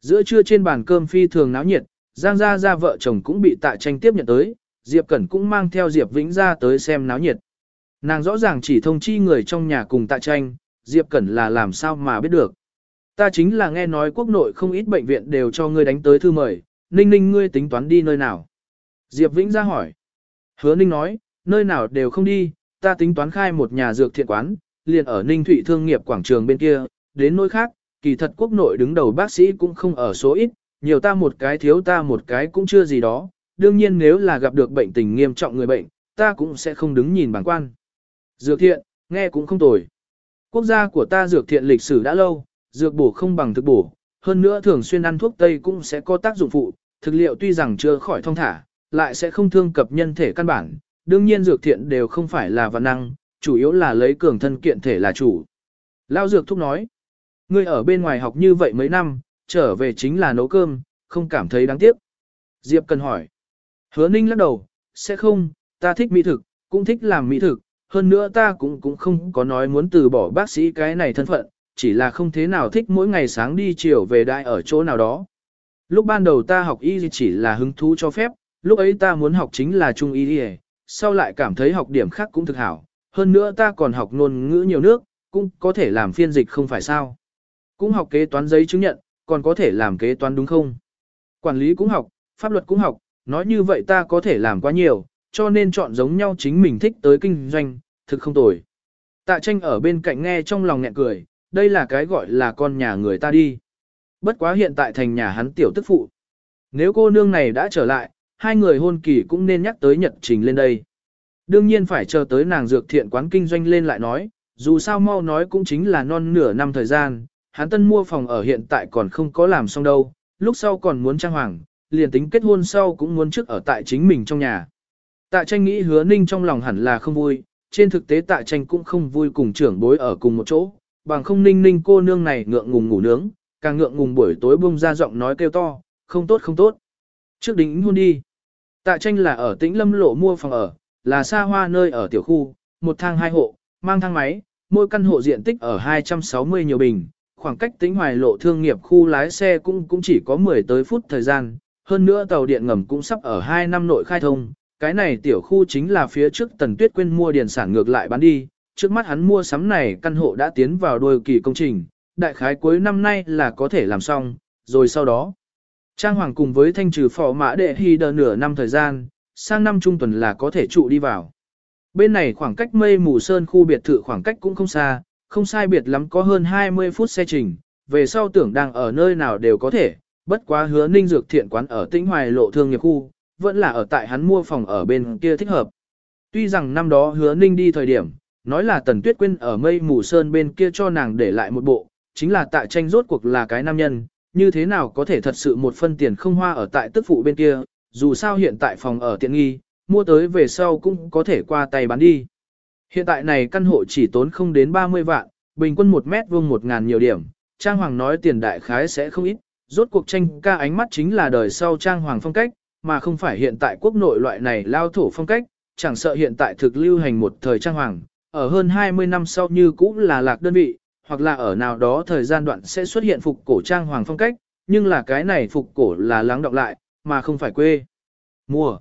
Giữa trưa trên bàn cơm phi thường náo nhiệt, Giang Gia Gia vợ chồng cũng bị tạ tranh tiếp nhận tới, Diệp Cẩn cũng mang theo Diệp Vĩnh ra tới xem náo nhiệt. Nàng rõ ràng chỉ thông chi người trong nhà cùng tạ tranh, Diệp Cẩn là làm sao mà biết được. Ta chính là nghe nói quốc nội không ít bệnh viện đều cho ngươi đánh tới thư mời, Ninh Ninh ngươi tính toán đi nơi nào? Diệp Vĩnh ra hỏi. Hứa Ninh nói, nơi nào đều không đi, ta tính toán khai một nhà dược thiện quán, liền ở Ninh Thụy Thương nghiệp quảng trường bên kia, đến nơi khác, kỳ thật quốc nội đứng đầu bác sĩ cũng không ở số ít, nhiều ta một cái thiếu ta một cái cũng chưa gì đó, đương nhiên nếu là gặp được bệnh tình nghiêm trọng người bệnh, ta cũng sẽ không đứng nhìn bằng quan. Dược thiện, nghe cũng không tồi. Quốc gia của ta dược thiện lịch sử đã lâu, dược bổ không bằng thực bổ, hơn nữa thường xuyên ăn thuốc Tây cũng sẽ có tác dụng phụ, thực liệu tuy rằng chưa khỏi thông thả, lại sẽ không thương cập nhân thể căn bản, đương nhiên dược thiện đều không phải là văn năng, chủ yếu là lấy cường thân kiện thể là chủ. Lao dược thúc nói, ngươi ở bên ngoài học như vậy mấy năm, trở về chính là nấu cơm, không cảm thấy đáng tiếc. Diệp cần hỏi, hứa ninh lắc đầu, sẽ không, ta thích mỹ thực, cũng thích làm mỹ thực, hơn nữa ta cũng cũng không có nói muốn từ bỏ bác sĩ cái này thân phận, chỉ là không thế nào thích mỗi ngày sáng đi chiều về đại ở chỗ nào đó. Lúc ban đầu ta học y chỉ là hứng thú cho phép, lúc ấy ta muốn học chính là trung y đi sau lại cảm thấy học điểm khác cũng thực hảo, hơn nữa ta còn học ngôn ngữ nhiều nước, cũng có thể làm phiên dịch không phải sao. Cũng học kế toán giấy chứng nhận, còn có thể làm kế toán đúng không? Quản lý cũng học, pháp luật cũng học, nói như vậy ta có thể làm quá nhiều, cho nên chọn giống nhau chính mình thích tới kinh doanh, thực không tồi. Tạ tranh ở bên cạnh nghe trong lòng nghẹn cười, đây là cái gọi là con nhà người ta đi. Bất quá hiện tại thành nhà hắn tiểu tức phụ. Nếu cô nương này đã trở lại, hai người hôn kỳ cũng nên nhắc tới nhật trình lên đây. Đương nhiên phải chờ tới nàng dược thiện quán kinh doanh lên lại nói, dù sao mau nói cũng chính là non nửa năm thời gian, hắn tân mua phòng ở hiện tại còn không có làm xong đâu, lúc sau còn muốn trang hoàng, liền tính kết hôn sau cũng muốn trước ở tại chính mình trong nhà. Tạ tranh nghĩ hứa ninh trong lòng hẳn là không vui, trên thực tế tạ tranh cũng không vui cùng trưởng bối ở cùng một chỗ, bằng không ninh ninh cô nương này ngượng ngùng ngủ nướng, càng ngượng ngùng buổi tối bông ra giọng nói kêu to, không tốt không tốt. Trước đính hôn đi. Tạ tranh là ở tĩnh lâm lộ mua phòng ở, là xa hoa nơi ở tiểu khu, một thang hai hộ, mang thang máy, mỗi căn hộ diện tích ở 260 nhiều bình, khoảng cách tĩnh hoài lộ thương nghiệp khu lái xe cũng cũng chỉ có 10 tới phút thời gian, hơn nữa tàu điện ngầm cũng sắp ở 2 năm nội khai thông, cái này tiểu khu chính là phía trước Tần Tuyết Quyên mua điền sản ngược lại bán đi, trước mắt hắn mua sắm này căn hộ đã tiến vào đôi kỳ công trình, đại khái cuối năm nay là có thể làm xong, rồi sau đó. Trang Hoàng cùng với thanh trừ phò mã đệ hy đờ nửa năm thời gian, sang năm trung tuần là có thể trụ đi vào. Bên này khoảng cách mây mù sơn khu biệt thự khoảng cách cũng không xa, không sai biệt lắm có hơn 20 phút xe trình, về sau tưởng đang ở nơi nào đều có thể, bất quá hứa ninh dược thiện quán ở tĩnh hoài lộ thương nghiệp khu, vẫn là ở tại hắn mua phòng ở bên kia thích hợp. Tuy rằng năm đó hứa ninh đi thời điểm, nói là tần tuyết quyên ở mây mù sơn bên kia cho nàng để lại một bộ, chính là tạ tranh rốt cuộc là cái nam nhân, như thế nào có thể thật sự một phân tiền không hoa ở tại tức phụ bên kia, dù sao hiện tại phòng ở tiện nghi, mua tới về sau cũng có thể qua tay bán đi. Hiện tại này căn hộ chỉ tốn không đến 30 vạn, bình quân 1 mét vuông 1 ngàn nhiều điểm, Trang Hoàng nói tiền đại khái sẽ không ít, rốt cuộc tranh ca ánh mắt chính là đời sau Trang Hoàng phong cách, mà không phải hiện tại quốc nội loại này lao thổ phong cách, chẳng sợ hiện tại thực lưu hành một thời Trang Hoàng, ở hơn 20 năm sau như cũ là lạc đơn vị, hoặc là ở nào đó thời gian đoạn sẽ xuất hiện phục cổ Trang Hoàng phong cách, nhưng là cái này phục cổ là lắng đọng lại, mà không phải quê. Mua.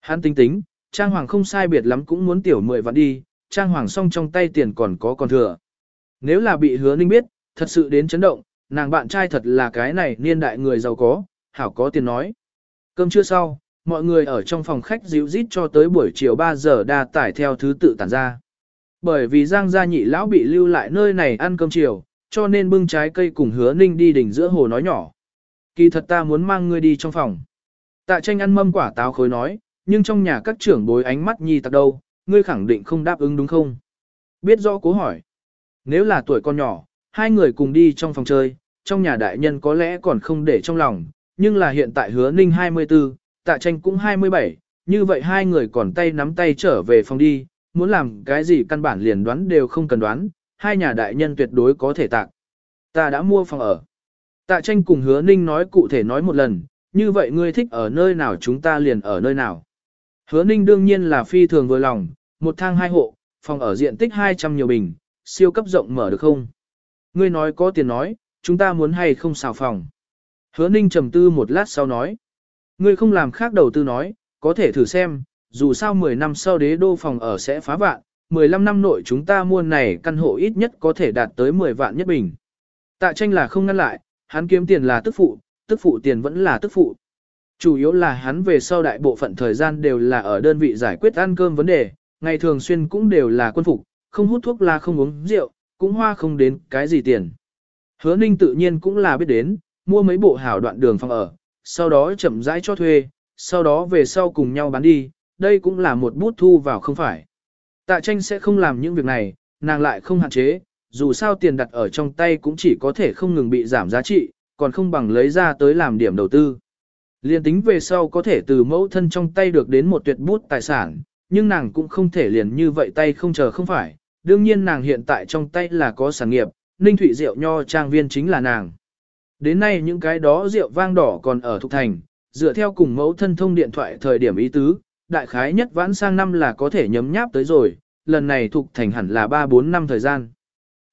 Hắn tính tính, Trang Hoàng không sai biệt lắm cũng muốn tiểu 10 vạn đi, trang hoàng xong trong tay tiền còn có còn thừa. Nếu là bị hứa ninh biết, thật sự đến chấn động, nàng bạn trai thật là cái này niên đại người giàu có, hảo có tiền nói. Cơm trưa sau, mọi người ở trong phòng khách dịu rít cho tới buổi chiều 3 giờ đa tải theo thứ tự tản ra. Bởi vì Giang gia nhị lão bị lưu lại nơi này ăn cơm chiều, cho nên bưng trái cây cùng hứa ninh đi đỉnh giữa hồ nói nhỏ. Kỳ thật ta muốn mang ngươi đi trong phòng. Tạ tranh ăn mâm quả táo khối nói, nhưng trong nhà các trưởng bối ánh mắt nhi tặc đâu, ngươi khẳng định không đáp ứng đúng không? Biết rõ cố hỏi. Nếu là tuổi con nhỏ, hai người cùng đi trong phòng chơi, trong nhà đại nhân có lẽ còn không để trong lòng, nhưng là hiện tại hứa ninh 24, tạ tranh cũng 27, như vậy hai người còn tay nắm tay trở về phòng đi, muốn làm cái gì căn bản liền đoán đều không cần đoán, hai nhà đại nhân tuyệt đối có thể tạc. Ta đã mua phòng ở. Tạ tranh cùng hứa ninh nói cụ thể nói một lần, như vậy ngươi thích ở nơi nào chúng ta liền ở nơi nào. Hứa ninh đương nhiên là phi thường vừa lòng, một thang hai hộ, phòng ở diện tích 200 nhiều bình, siêu cấp rộng mở được không? Ngươi nói có tiền nói, chúng ta muốn hay không xào phòng. Hứa ninh trầm tư một lát sau nói. Ngươi không làm khác đầu tư nói, có thể thử xem, dù sao 10 năm sau đế đô phòng ở sẽ phá vạn, 15 năm nội chúng ta mua này căn hộ ít nhất có thể đạt tới 10 vạn nhất bình. Tạ tranh là không ngăn lại, hắn kiếm tiền là tức phụ, tức phụ tiền vẫn là tức phụ. Chủ yếu là hắn về sau đại bộ phận thời gian đều là ở đơn vị giải quyết ăn cơm vấn đề, ngày thường xuyên cũng đều là quân phục, không hút thuốc là không uống rượu, cũng hoa không đến cái gì tiền. Hứa ninh tự nhiên cũng là biết đến, mua mấy bộ hảo đoạn đường phòng ở, sau đó chậm rãi cho thuê, sau đó về sau cùng nhau bán đi, đây cũng là một bút thu vào không phải. Tạ tranh sẽ không làm những việc này, nàng lại không hạn chế, dù sao tiền đặt ở trong tay cũng chỉ có thể không ngừng bị giảm giá trị, còn không bằng lấy ra tới làm điểm đầu tư. Liên tính về sau có thể từ mẫu thân trong tay được đến một tuyệt bút tài sản, nhưng nàng cũng không thể liền như vậy tay không chờ không phải. Đương nhiên nàng hiện tại trong tay là có sản nghiệp, Ninh Thụy Rượu Nho Trang Viên chính là nàng. Đến nay những cái đó rượu vang đỏ còn ở Thục Thành, dựa theo cùng mẫu thân thông điện thoại thời điểm ý tứ, đại khái nhất vãn sang năm là có thể nhấm nháp tới rồi, lần này Thục Thành hẳn là 3-4 năm thời gian.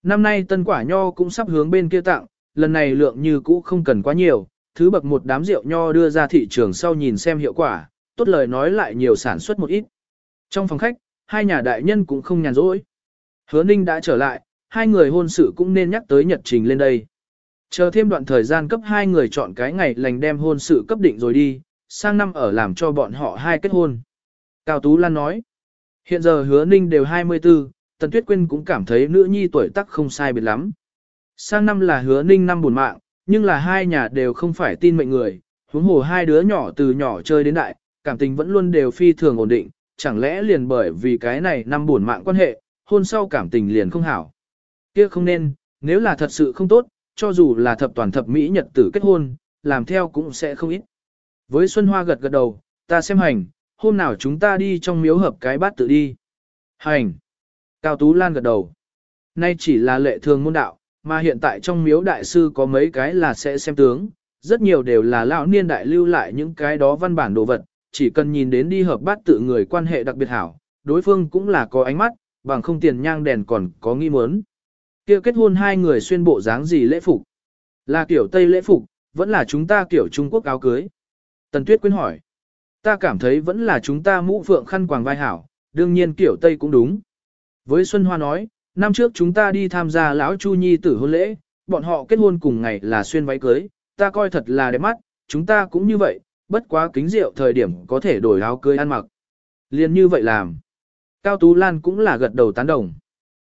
Năm nay tân quả nho cũng sắp hướng bên kia tặng, lần này lượng như cũ không cần quá nhiều, thứ bậc một đám rượu nho đưa ra thị trường sau nhìn xem hiệu quả, tốt lời nói lại nhiều sản xuất một ít. Trong phòng khách, hai nhà đại nhân cũng không nhàn rỗi. Hứa Ninh đã trở lại, hai người hôn sự cũng nên nhắc tới nhật trình lên đây. Chờ thêm đoạn thời gian cấp hai người chọn cái ngày lành đem hôn sự cấp định rồi đi, sang năm ở làm cho bọn họ hai kết hôn. Cao Tú Lan nói, hiện giờ hứa Ninh đều 24, Tần Tuyết Quyên cũng cảm thấy nữ nhi tuổi tác không sai biệt lắm. Sang năm là hứa Ninh năm buồn mạng, nhưng là hai nhà đều không phải tin mệnh người, huống hồ hai đứa nhỏ từ nhỏ chơi đến đại, cảm tình vẫn luôn đều phi thường ổn định, chẳng lẽ liền bởi vì cái này năm buồn mạng quan hệ, hôn sau cảm tình liền không hảo. Kia không nên, nếu là thật sự không tốt, cho dù là thập toàn thập mỹ nhật tử kết hôn, làm theo cũng sẽ không ít. Với Xuân Hoa gật gật đầu, ta xem hành, hôm nào chúng ta đi trong miếu hợp cái bát tự đi. Hành. Cao Tú Lan gật đầu. Nay chỉ là lệ thường môn đạo, mà hiện tại trong miếu đại sư có mấy cái là sẽ xem tướng, rất nhiều đều là lão niên đại lưu lại những cái đó văn bản đồ vật, chỉ cần nhìn đến đi hợp bát tự người quan hệ đặc biệt hảo, đối phương cũng là có ánh mắt, bằng không tiền nhang đèn còn có nghi muốn. Kia kết hôn hai người xuyên bộ dáng gì lễ phục? Là kiểu Tây lễ phục, vẫn là chúng ta kiểu Trung Quốc áo cưới? Tần Tuyết quyến hỏi. Ta cảm thấy vẫn là chúng ta mũ phượng khăn quàng vai hảo, đương nhiên kiểu Tây cũng đúng. Với Xuân Hoa nói, năm trước chúng ta đi tham gia lão Chu Nhi tử hôn lễ, bọn họ kết hôn cùng ngày là xuyên váy cưới, ta coi thật là đẹp mắt, chúng ta cũng như vậy, bất quá kính rượu thời điểm có thể đổi áo cưới ăn mặc. Liên như vậy làm. Cao Tú Lan cũng là gật đầu tán đồng.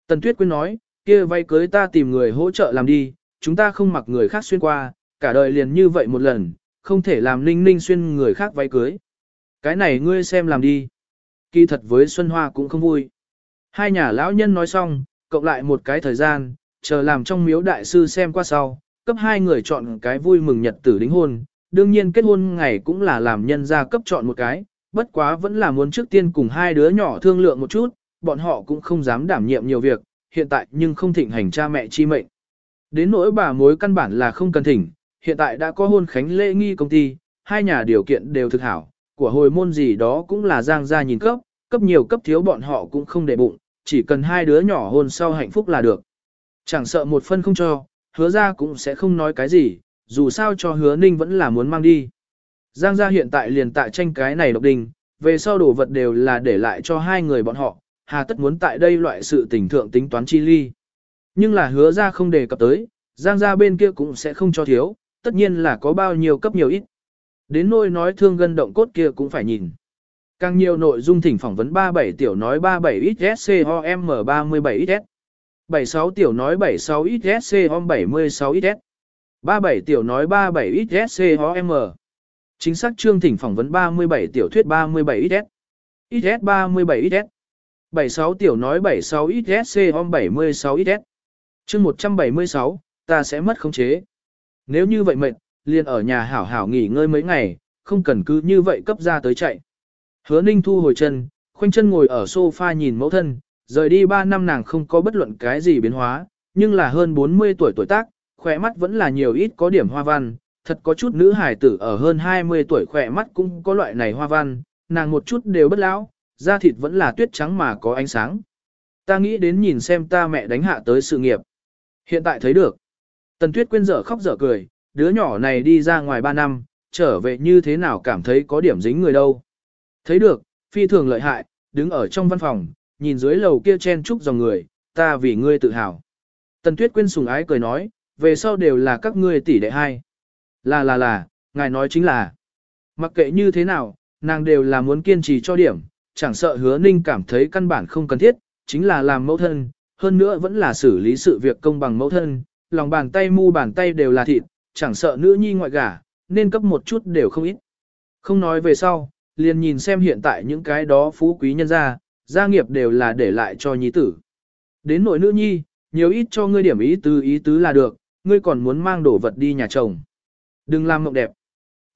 Tần Tuyết Quyên nói, kia vay cưới ta tìm người hỗ trợ làm đi, chúng ta không mặc người khác xuyên qua, cả đời liền như vậy một lần, không thể làm ninh ninh xuyên người khác váy cưới. Cái này ngươi xem làm đi. Kỳ thật với Xuân Hoa cũng không vui. Hai nhà lão nhân nói xong, cộng lại một cái thời gian, chờ làm trong miếu đại sư xem qua sau, cấp hai người chọn cái vui mừng nhật tử đính hôn, đương nhiên kết hôn ngày cũng là làm nhân gia cấp chọn một cái, bất quá vẫn là muốn trước tiên cùng hai đứa nhỏ thương lượng một chút, bọn họ cũng không dám đảm nhiệm nhiều việc, hiện tại nhưng không thịnh hành cha mẹ chi mệnh. Đến nỗi bà mối căn bản là không cần thỉnh, hiện tại đã có hôn khánh lễ nghi công ty, hai nhà điều kiện đều thực hảo, của hồi môn gì đó cũng là giang gia nhìn cấp, cấp nhiều cấp thiếu bọn họ cũng không để bụng, chỉ cần hai đứa nhỏ hôn sau hạnh phúc là được. Chẳng sợ một phân không cho, hứa ra cũng sẽ không nói cái gì, dù sao cho hứa ninh vẫn là muốn mang đi. Giang gia hiện tại liền tại tranh cái này độc đình, về sau đồ vật đều là để lại cho hai người bọn họ, hà tất muốn tại đây loại sự tình thượng tính toán chi ly. Nhưng là hứa ra không đề cập tới, giang gia bên kia cũng sẽ không cho thiếu, tất nhiên là có bao nhiêu cấp nhiều ít. Đến nỗi nói thương gân động cốt kia cũng phải nhìn. Càng nhiều nội dung thỉnh phỏng vấn 37 tiểu nói 37 XSCOM 37 XS. 76 tiểu nói 76 XSCOM 76 XS. 37 tiểu nói 37 XSCOM. Chính xác chương thỉnh phỏng vấn 37 tiểu thuyết 37 XS. XS 37 XS. 76 tiểu nói 76 XSCOM 76 XS. Chương 176, ta sẽ mất khống chế. Nếu như vậy mệt, liền ở nhà hảo hảo nghỉ ngơi mấy ngày, không cần cứ như vậy cấp ra tới chạy. Hứa ninh thu hồi chân, khoanh chân ngồi ở sofa nhìn mẫu thân, rời đi 3 năm nàng không có bất luận cái gì biến hóa, nhưng là hơn 40 tuổi tuổi tác, khỏe mắt vẫn là nhiều ít có điểm hoa văn, thật có chút nữ hài tử ở hơn 20 tuổi khỏe mắt cũng có loại này hoa văn, nàng một chút đều bất lão, da thịt vẫn là tuyết trắng mà có ánh sáng. Ta nghĩ đến nhìn xem ta mẹ đánh hạ tới sự nghiệp. Hiện tại thấy được. Tần Tuyết quên dở khóc dở cười, đứa nhỏ này đi ra ngoài 3 năm, trở về như thế nào cảm thấy có điểm dính người đâu. Thấy được, phi thường lợi hại, đứng ở trong văn phòng, nhìn dưới lầu kia chen chúc dòng người, ta vì ngươi tự hào. Tần Tuyết quên sùng ái cười nói, về sau đều là các ngươi tỷ đệ hai. Là là là, ngài nói chính là. Mặc kệ như thế nào, nàng đều là muốn kiên trì cho điểm, chẳng sợ hứa ninh cảm thấy căn bản không cần thiết, chính là làm mẫu thân, hơn nữa vẫn là xử lý sự việc công bằng mẫu thân, lòng bàn tay mu bàn tay đều là thịt, chẳng sợ nữ nhi ngoại gả, nên cấp một chút đều không ít. Không nói về sau, liền nhìn xem hiện tại những cái đó phú quý nhân gia, gia nghiệp đều là để lại cho nhi tử. Đến nội nữ nhi, nhiều ít cho ngươi điểm ý tứ ý tứ là được, ngươi còn muốn mang đồ vật đi nhà chồng. Đừng làm mộng đẹp.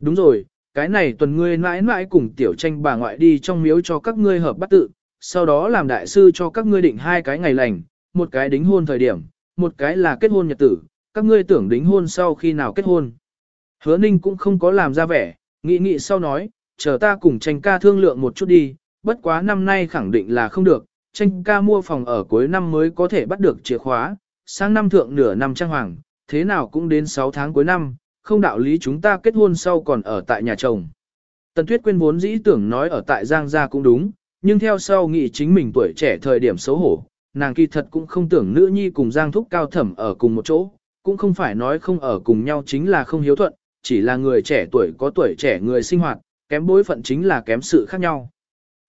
Đúng rồi, cái này tuần ngươi mãi mãi cùng tiểu tranh bà ngoại đi trong miếu cho các ngươi hợp bắt tự, sau đó làm đại sư cho các ngươi định hai cái ngày lành, một cái đính hôn thời điểm, một cái là kết hôn nhật tử, các ngươi tưởng đính hôn sau khi nào kết hôn. Hứa ninh cũng không có làm ra vẻ, nghĩ nghĩ sau nói, chờ ta cùng tranh ca thương lượng một chút đi, bất quá năm nay khẳng định là không được, tranh ca mua phòng ở cuối năm mới có thể bắt được chìa khóa, sang năm thượng nửa năm trang hoàng, thế nào cũng đến 6 tháng cuối năm, không đạo lý chúng ta kết hôn sau còn ở tại nhà chồng. Tần Tuyết Quyên vốn dĩ tưởng nói ở tại Giang Gia cũng đúng, nhưng theo sau nghĩ chính mình tuổi trẻ thời điểm xấu hổ, nàng kỳ thật cũng không tưởng nữ nhi cùng Giang Thúc cao thẩm ở cùng một chỗ, cũng không phải nói không ở cùng nhau chính là không hiếu thuận, chỉ là người trẻ tuổi có tuổi trẻ người sinh hoạt, kém bối phận chính là kém sự khác nhau.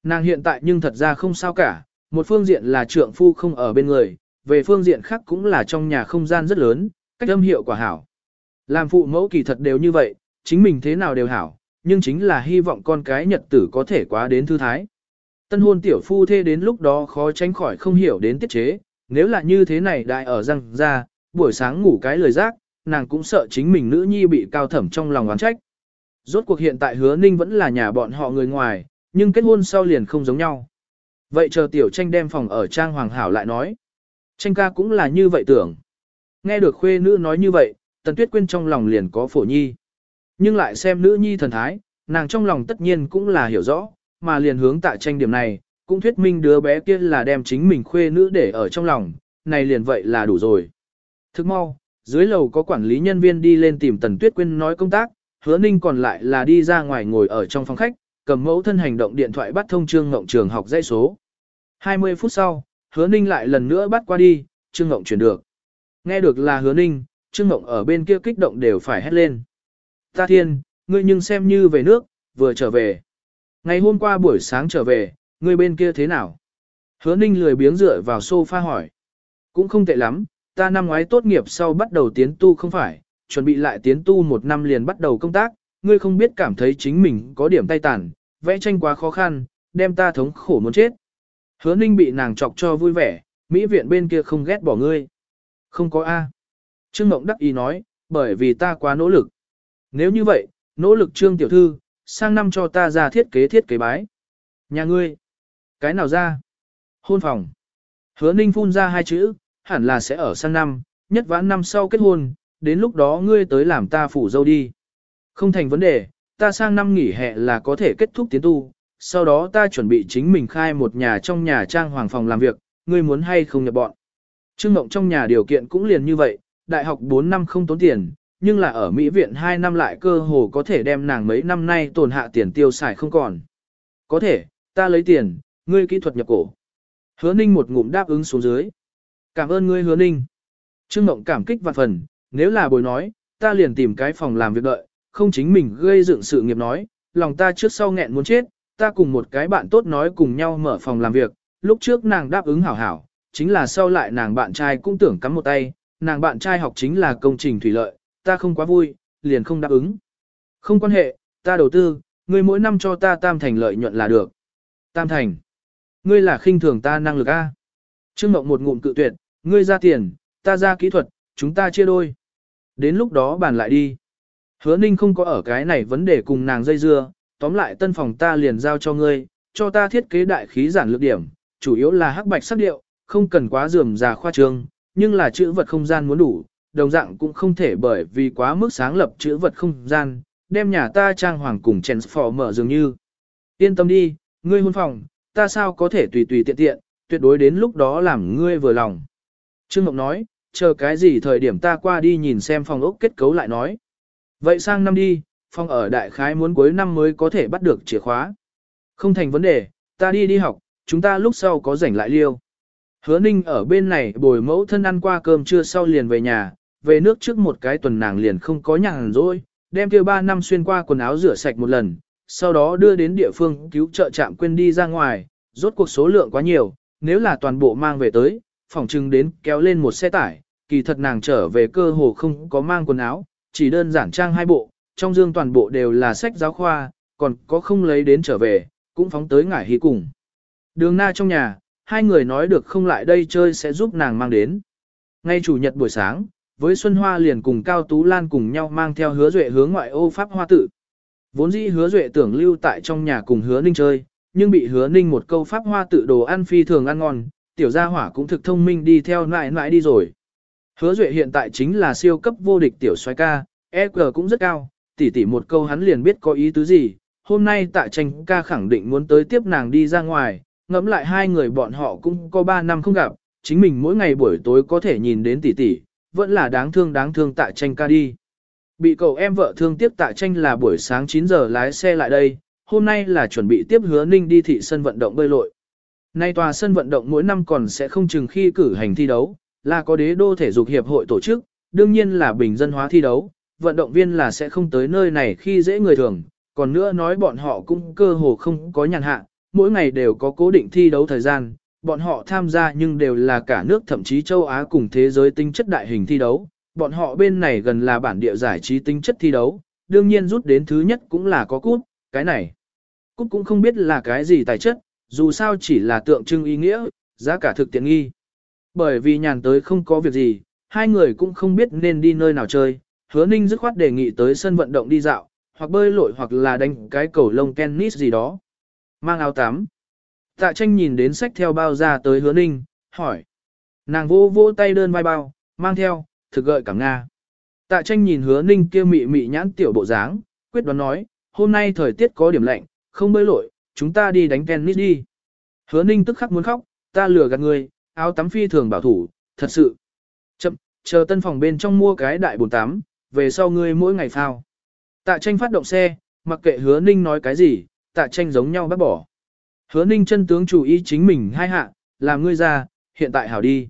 Nàng hiện tại nhưng thật ra không sao cả, một phương diện là trượng phu không ở bên người, về phương diện khác cũng là trong nhà không gian rất lớn, cách âm hiệu quả hảo. Làm phụ mẫu kỳ thật đều như vậy, chính mình thế nào đều hảo, nhưng chính là hy vọng con cái nhật tử có thể quá đến thư thái. Tân hôn tiểu phu thê đến lúc đó khó tránh khỏi không hiểu đến tiết chế, nếu là như thế này đại ở răng ra, buổi sáng ngủ cái lời giác, nàng cũng sợ chính mình nữ nhi bị cao thẩm trong lòng oán trách. Rốt cuộc hiện tại hứa ninh vẫn là nhà bọn họ người ngoài, nhưng kết hôn sau liền không giống nhau. Vậy chờ tiểu tranh đem phòng ở trang hoàng hảo lại nói. Tranh ca cũng là như vậy tưởng. Nghe được khuê nữ nói như vậy, tần tuyết Quyên trong lòng liền có phổ nhi. Nhưng lại xem nữ nhi thần thái, nàng trong lòng tất nhiên cũng là hiểu rõ, mà liền hướng tại tranh điểm này, cũng thuyết minh đứa bé kia là đem chính mình khuê nữ để ở trong lòng, này liền vậy là đủ rồi. Thức mau, dưới lầu có quản lý nhân viên đi lên tìm Tần Tuyết Quyên nói công tác, hứa ninh còn lại là đi ra ngoài ngồi ở trong phòng khách, cầm mẫu thân hành động điện thoại bắt thông Trương Ngộng trường học dãy số. 20 phút sau, hứa ninh lại lần nữa bắt qua đi, Trương Ngộng chuyển được. Nghe được là hứa ninh, Trương Ngộng ở bên kia kích động đều phải hét lên. Ta thiên, ngươi nhưng xem như về nước, vừa trở về. Ngày hôm qua buổi sáng trở về, ngươi bên kia thế nào? Hứa ninh lười biếng dựa vào sofa hỏi. Cũng không tệ lắm, ta năm ngoái tốt nghiệp sau bắt đầu tiến tu không phải, chuẩn bị lại tiến tu một năm liền bắt đầu công tác, ngươi không biết cảm thấy chính mình có điểm tay tàn, vẽ tranh quá khó khăn, đem ta thống khổ muốn chết. Hứa ninh bị nàng chọc cho vui vẻ, Mỹ viện bên kia không ghét bỏ ngươi. Không có A. Trương Mộng đắc ý nói, bởi vì ta quá nỗ lực. Nếu như vậy, nỗ lực Trương Tiểu Thư, sang năm cho ta ra thiết kế thiết kế bái. Nhà ngươi. Cái nào ra? Hôn phòng. Hứa ninh phun ra hai chữ, hẳn là sẽ ở sang năm, nhất vãn năm sau kết hôn, đến lúc đó ngươi tới làm ta phủ dâu đi. Không thành vấn đề, ta sang năm nghỉ hè là có thể kết thúc tiến tu, sau đó ta chuẩn bị chính mình khai một nhà trong nhà trang hoàng phòng làm việc, ngươi muốn hay không nhập bọn. Trương Mộng trong nhà điều kiện cũng liền như vậy, đại học 4 năm không tốn tiền, nhưng là ở Mỹ viện 2 năm lại cơ hồ có thể đem nàng mấy năm nay tồn hạ tiền tiêu xài không còn. Có thể, ta lấy tiền, ngươi kỹ thuật nhập cổ. Hứa ninh một ngụm đáp ứng xuống dưới. Cảm ơn ngươi hứa ninh. Trương Mộng cảm kích vạn phần, nếu là bồi nói, ta liền tìm cái phòng làm việc đợi, không chính mình gây dựng sự nghiệp nói, lòng ta trước sau nghẹn muốn chết, ta cùng một cái bạn tốt nói cùng nhau mở phòng làm việc, lúc trước nàng đáp ứng hảo hảo, chính là sau lại nàng bạn trai cũng tưởng cắm một tay, nàng bạn trai học chính là công trình thủy lợi, ta không quá vui, liền không đáp ứng. Không quan hệ, ta đầu tư, ngươi mỗi năm cho ta tam thành lợi nhuận là được. Tam thành. Ngươi là khinh thường ta năng lực A. Trương Mộng một ngụm cự tuyệt, ngươi ra tiền, ta ra kỹ thuật, chúng ta chia đôi. Đến lúc đó bàn lại đi. Hứa Ninh không có ở cái này vấn đề cùng nàng dây dưa, tóm lại tân phòng ta liền giao cho ngươi, cho ta thiết kế đại khí giản lược điểm, chủ yếu là hắc bạch sắc điệu, không cần quá rườm rà khoa trương, nhưng là chữ vật không gian muốn đủ, đồng dạng cũng không thể bởi vì quá mức sáng lập chữ vật không gian, đem nhà ta trang hoàng cùng mở dường như. Yên tâm đi, ngươi hôn phòng, ta sao có thể tùy tùy tiện tiện, tuyệt đối đến lúc đó làm ngươi vừa lòng. Trương Ngọc nói, chờ cái gì thời điểm ta qua đi nhìn xem phòng ốc kết cấu lại nói. Vậy sang năm đi, phòng ở đại khái muốn cuối năm mới có thể bắt được chìa khóa. Không thành vấn đề, ta đi đi học, chúng ta lúc sau có rảnh lại liêu. Hứa ninh ở bên này bồi mẫu thân ăn qua cơm trưa sau liền về nhà, về nước trước một cái tuần nàng liền không có nhàn rỗi, đem kia ba năm xuyên qua quần áo rửa sạch một lần, sau đó đưa đến địa phương cứu trợ trạm quên đi ra ngoài, rốt cuộc số lượng quá nhiều, nếu là toàn bộ mang về tới, phòng trưng đến kéo lên một xe tải, kỳ thật nàng trở về cơ hồ không có mang quần áo, chỉ đơn giản trang hai bộ, trong dương toàn bộ đều là sách giáo khoa, còn có không lấy đến trở về, cũng phóng tới ngải hí cùng. Đường na trong nhà, hai người nói được không lại đây chơi sẽ giúp nàng mang đến. Ngay chủ nhật buổi sáng, với Xuân Hoa liền cùng Cao Tú Lan cùng nhau mang theo hứa duệ hướng ngoại ô Pháp Hoa tự. Vốn dĩ hứa duệ tưởng lưu tại trong nhà cùng hứa ninh chơi, nhưng bị hứa ninh một câu Pháp Hoa tự đồ ăn phi thường ăn ngon, tiểu gia hỏa cũng thực thông minh đi theo nãi nãi đi rồi. Hứa duệ hiện tại chính là siêu cấp vô địch tiểu xoay ca, EQ cũng rất cao, tỉ tỉ một câu hắn liền biết có ý tứ gì. Hôm nay tại tranh ca khẳng định muốn tới tiếp nàng đi ra ngoài, ngẫm lại hai người bọn họ cũng có 3 năm không gặp, chính mình mỗi ngày buổi tối có thể nhìn đến tỷ tỷ, vẫn là đáng thương đáng thương tại tranh ca đi. Bị cậu em vợ thương tiếp tại tranh là buổi sáng 9 giờ lái xe lại đây, hôm nay là chuẩn bị tiếp hứa ninh đi thị sân vận động bơi lội. Nay tòa sân vận động mỗi năm còn sẽ không chừng khi cử hành thi đấu, là có đế đô thể dục hiệp hội tổ chức, đương nhiên là bình dân hóa thi đấu, vận động viên là sẽ không tới nơi này khi dễ người thường, còn nữa nói bọn họ cũng cơ hồ không có nhàn hạ, mỗi ngày đều có cố định thi đấu thời gian, bọn họ tham gia nhưng đều là cả nước thậm chí châu Á cùng thế giới tinh chất đại hình thi đấu, bọn họ bên này gần là bản địa giải trí tinh chất thi đấu, đương nhiên rút đến thứ nhất cũng là có cút, cái này. Cút cũng không biết là cái gì tài chất, dù sao chỉ là tượng trưng ý nghĩa, giá cả thực tiện nghi. Bởi vì nhàn tới không có việc gì, hai người cũng không biết nên đi nơi nào chơi, hứa ninh dứt khoát đề nghị tới sân vận động đi dạo, hoặc bơi lội hoặc là đánh cái cầu lông tennis gì đó. Mang áo tắm. Tạ tranh nhìn đến sách theo bao ra tới hứa ninh, hỏi. Nàng vô vô tay đơn vai bao, mang theo, thực gợi cảm Nga. Tạ tranh nhìn hứa ninh kia mị mị nhãn tiểu bộ dáng, quyết đoán nói, hôm nay thời tiết có điểm lạnh, không bơi lội, chúng ta đi đánh tennis đi. Hứa ninh tức khắc muốn khóc, ta lừa gạt người, áo tắm phi thường bảo thủ, thật sự. Chậm, chờ tân phòng bên trong mua cái đại bồn tắm, về sau ngươi mỗi ngày phao. Tạ tranh phát động xe, mặc kệ hứa ninh nói cái gì, tạ tranh giống nhau bác bỏ. Hứa ninh chân tướng chủ ý chính mình hai hạ, làm ngươi ra, hiện tại hảo đi.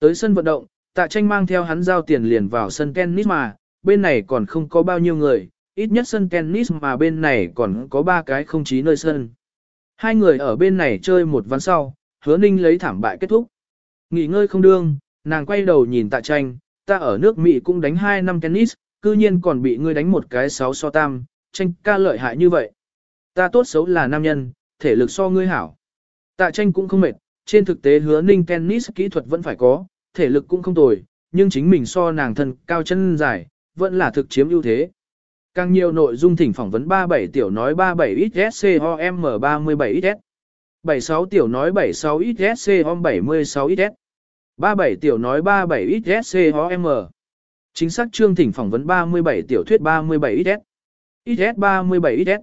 Tới sân vận động, tạ tranh mang theo hắn giao tiền liền vào sân tennis mà, bên này còn không có bao nhiêu người, ít nhất sân tennis mà bên này còn có ba cái không chí nơi sân. Hai người ở bên này chơi một ván sau, hứa ninh lấy thảm bại kết thúc. Nghỉ ngơi không đương, nàng quay đầu nhìn tạ tranh, ta ở nước Mỹ cũng đánh 2 năm tennis, cư nhiên còn bị ngươi đánh một cái 6 so tam, tranh ca lợi hại như vậy ta tốt xấu là nam nhân, thể lực so ngươi hảo. Tạ tranh cũng không mệt, trên thực tế hứa ninh tennis kỹ thuật vẫn phải có, thể lực cũng không tồi, nhưng chính mình so nàng thân cao chân dài, vẫn là thực chiếm ưu thế. Càng nhiều nội dung thỉnh phỏng vấn 37 tiểu nói 37XSCOM37XS, 76 tiểu nói 76XSCOM76XS, 37 tiểu nói 37XSCOM. Chính xác chương thỉnh phỏng vấn 37 tiểu thuyết 37XS, XS37XS.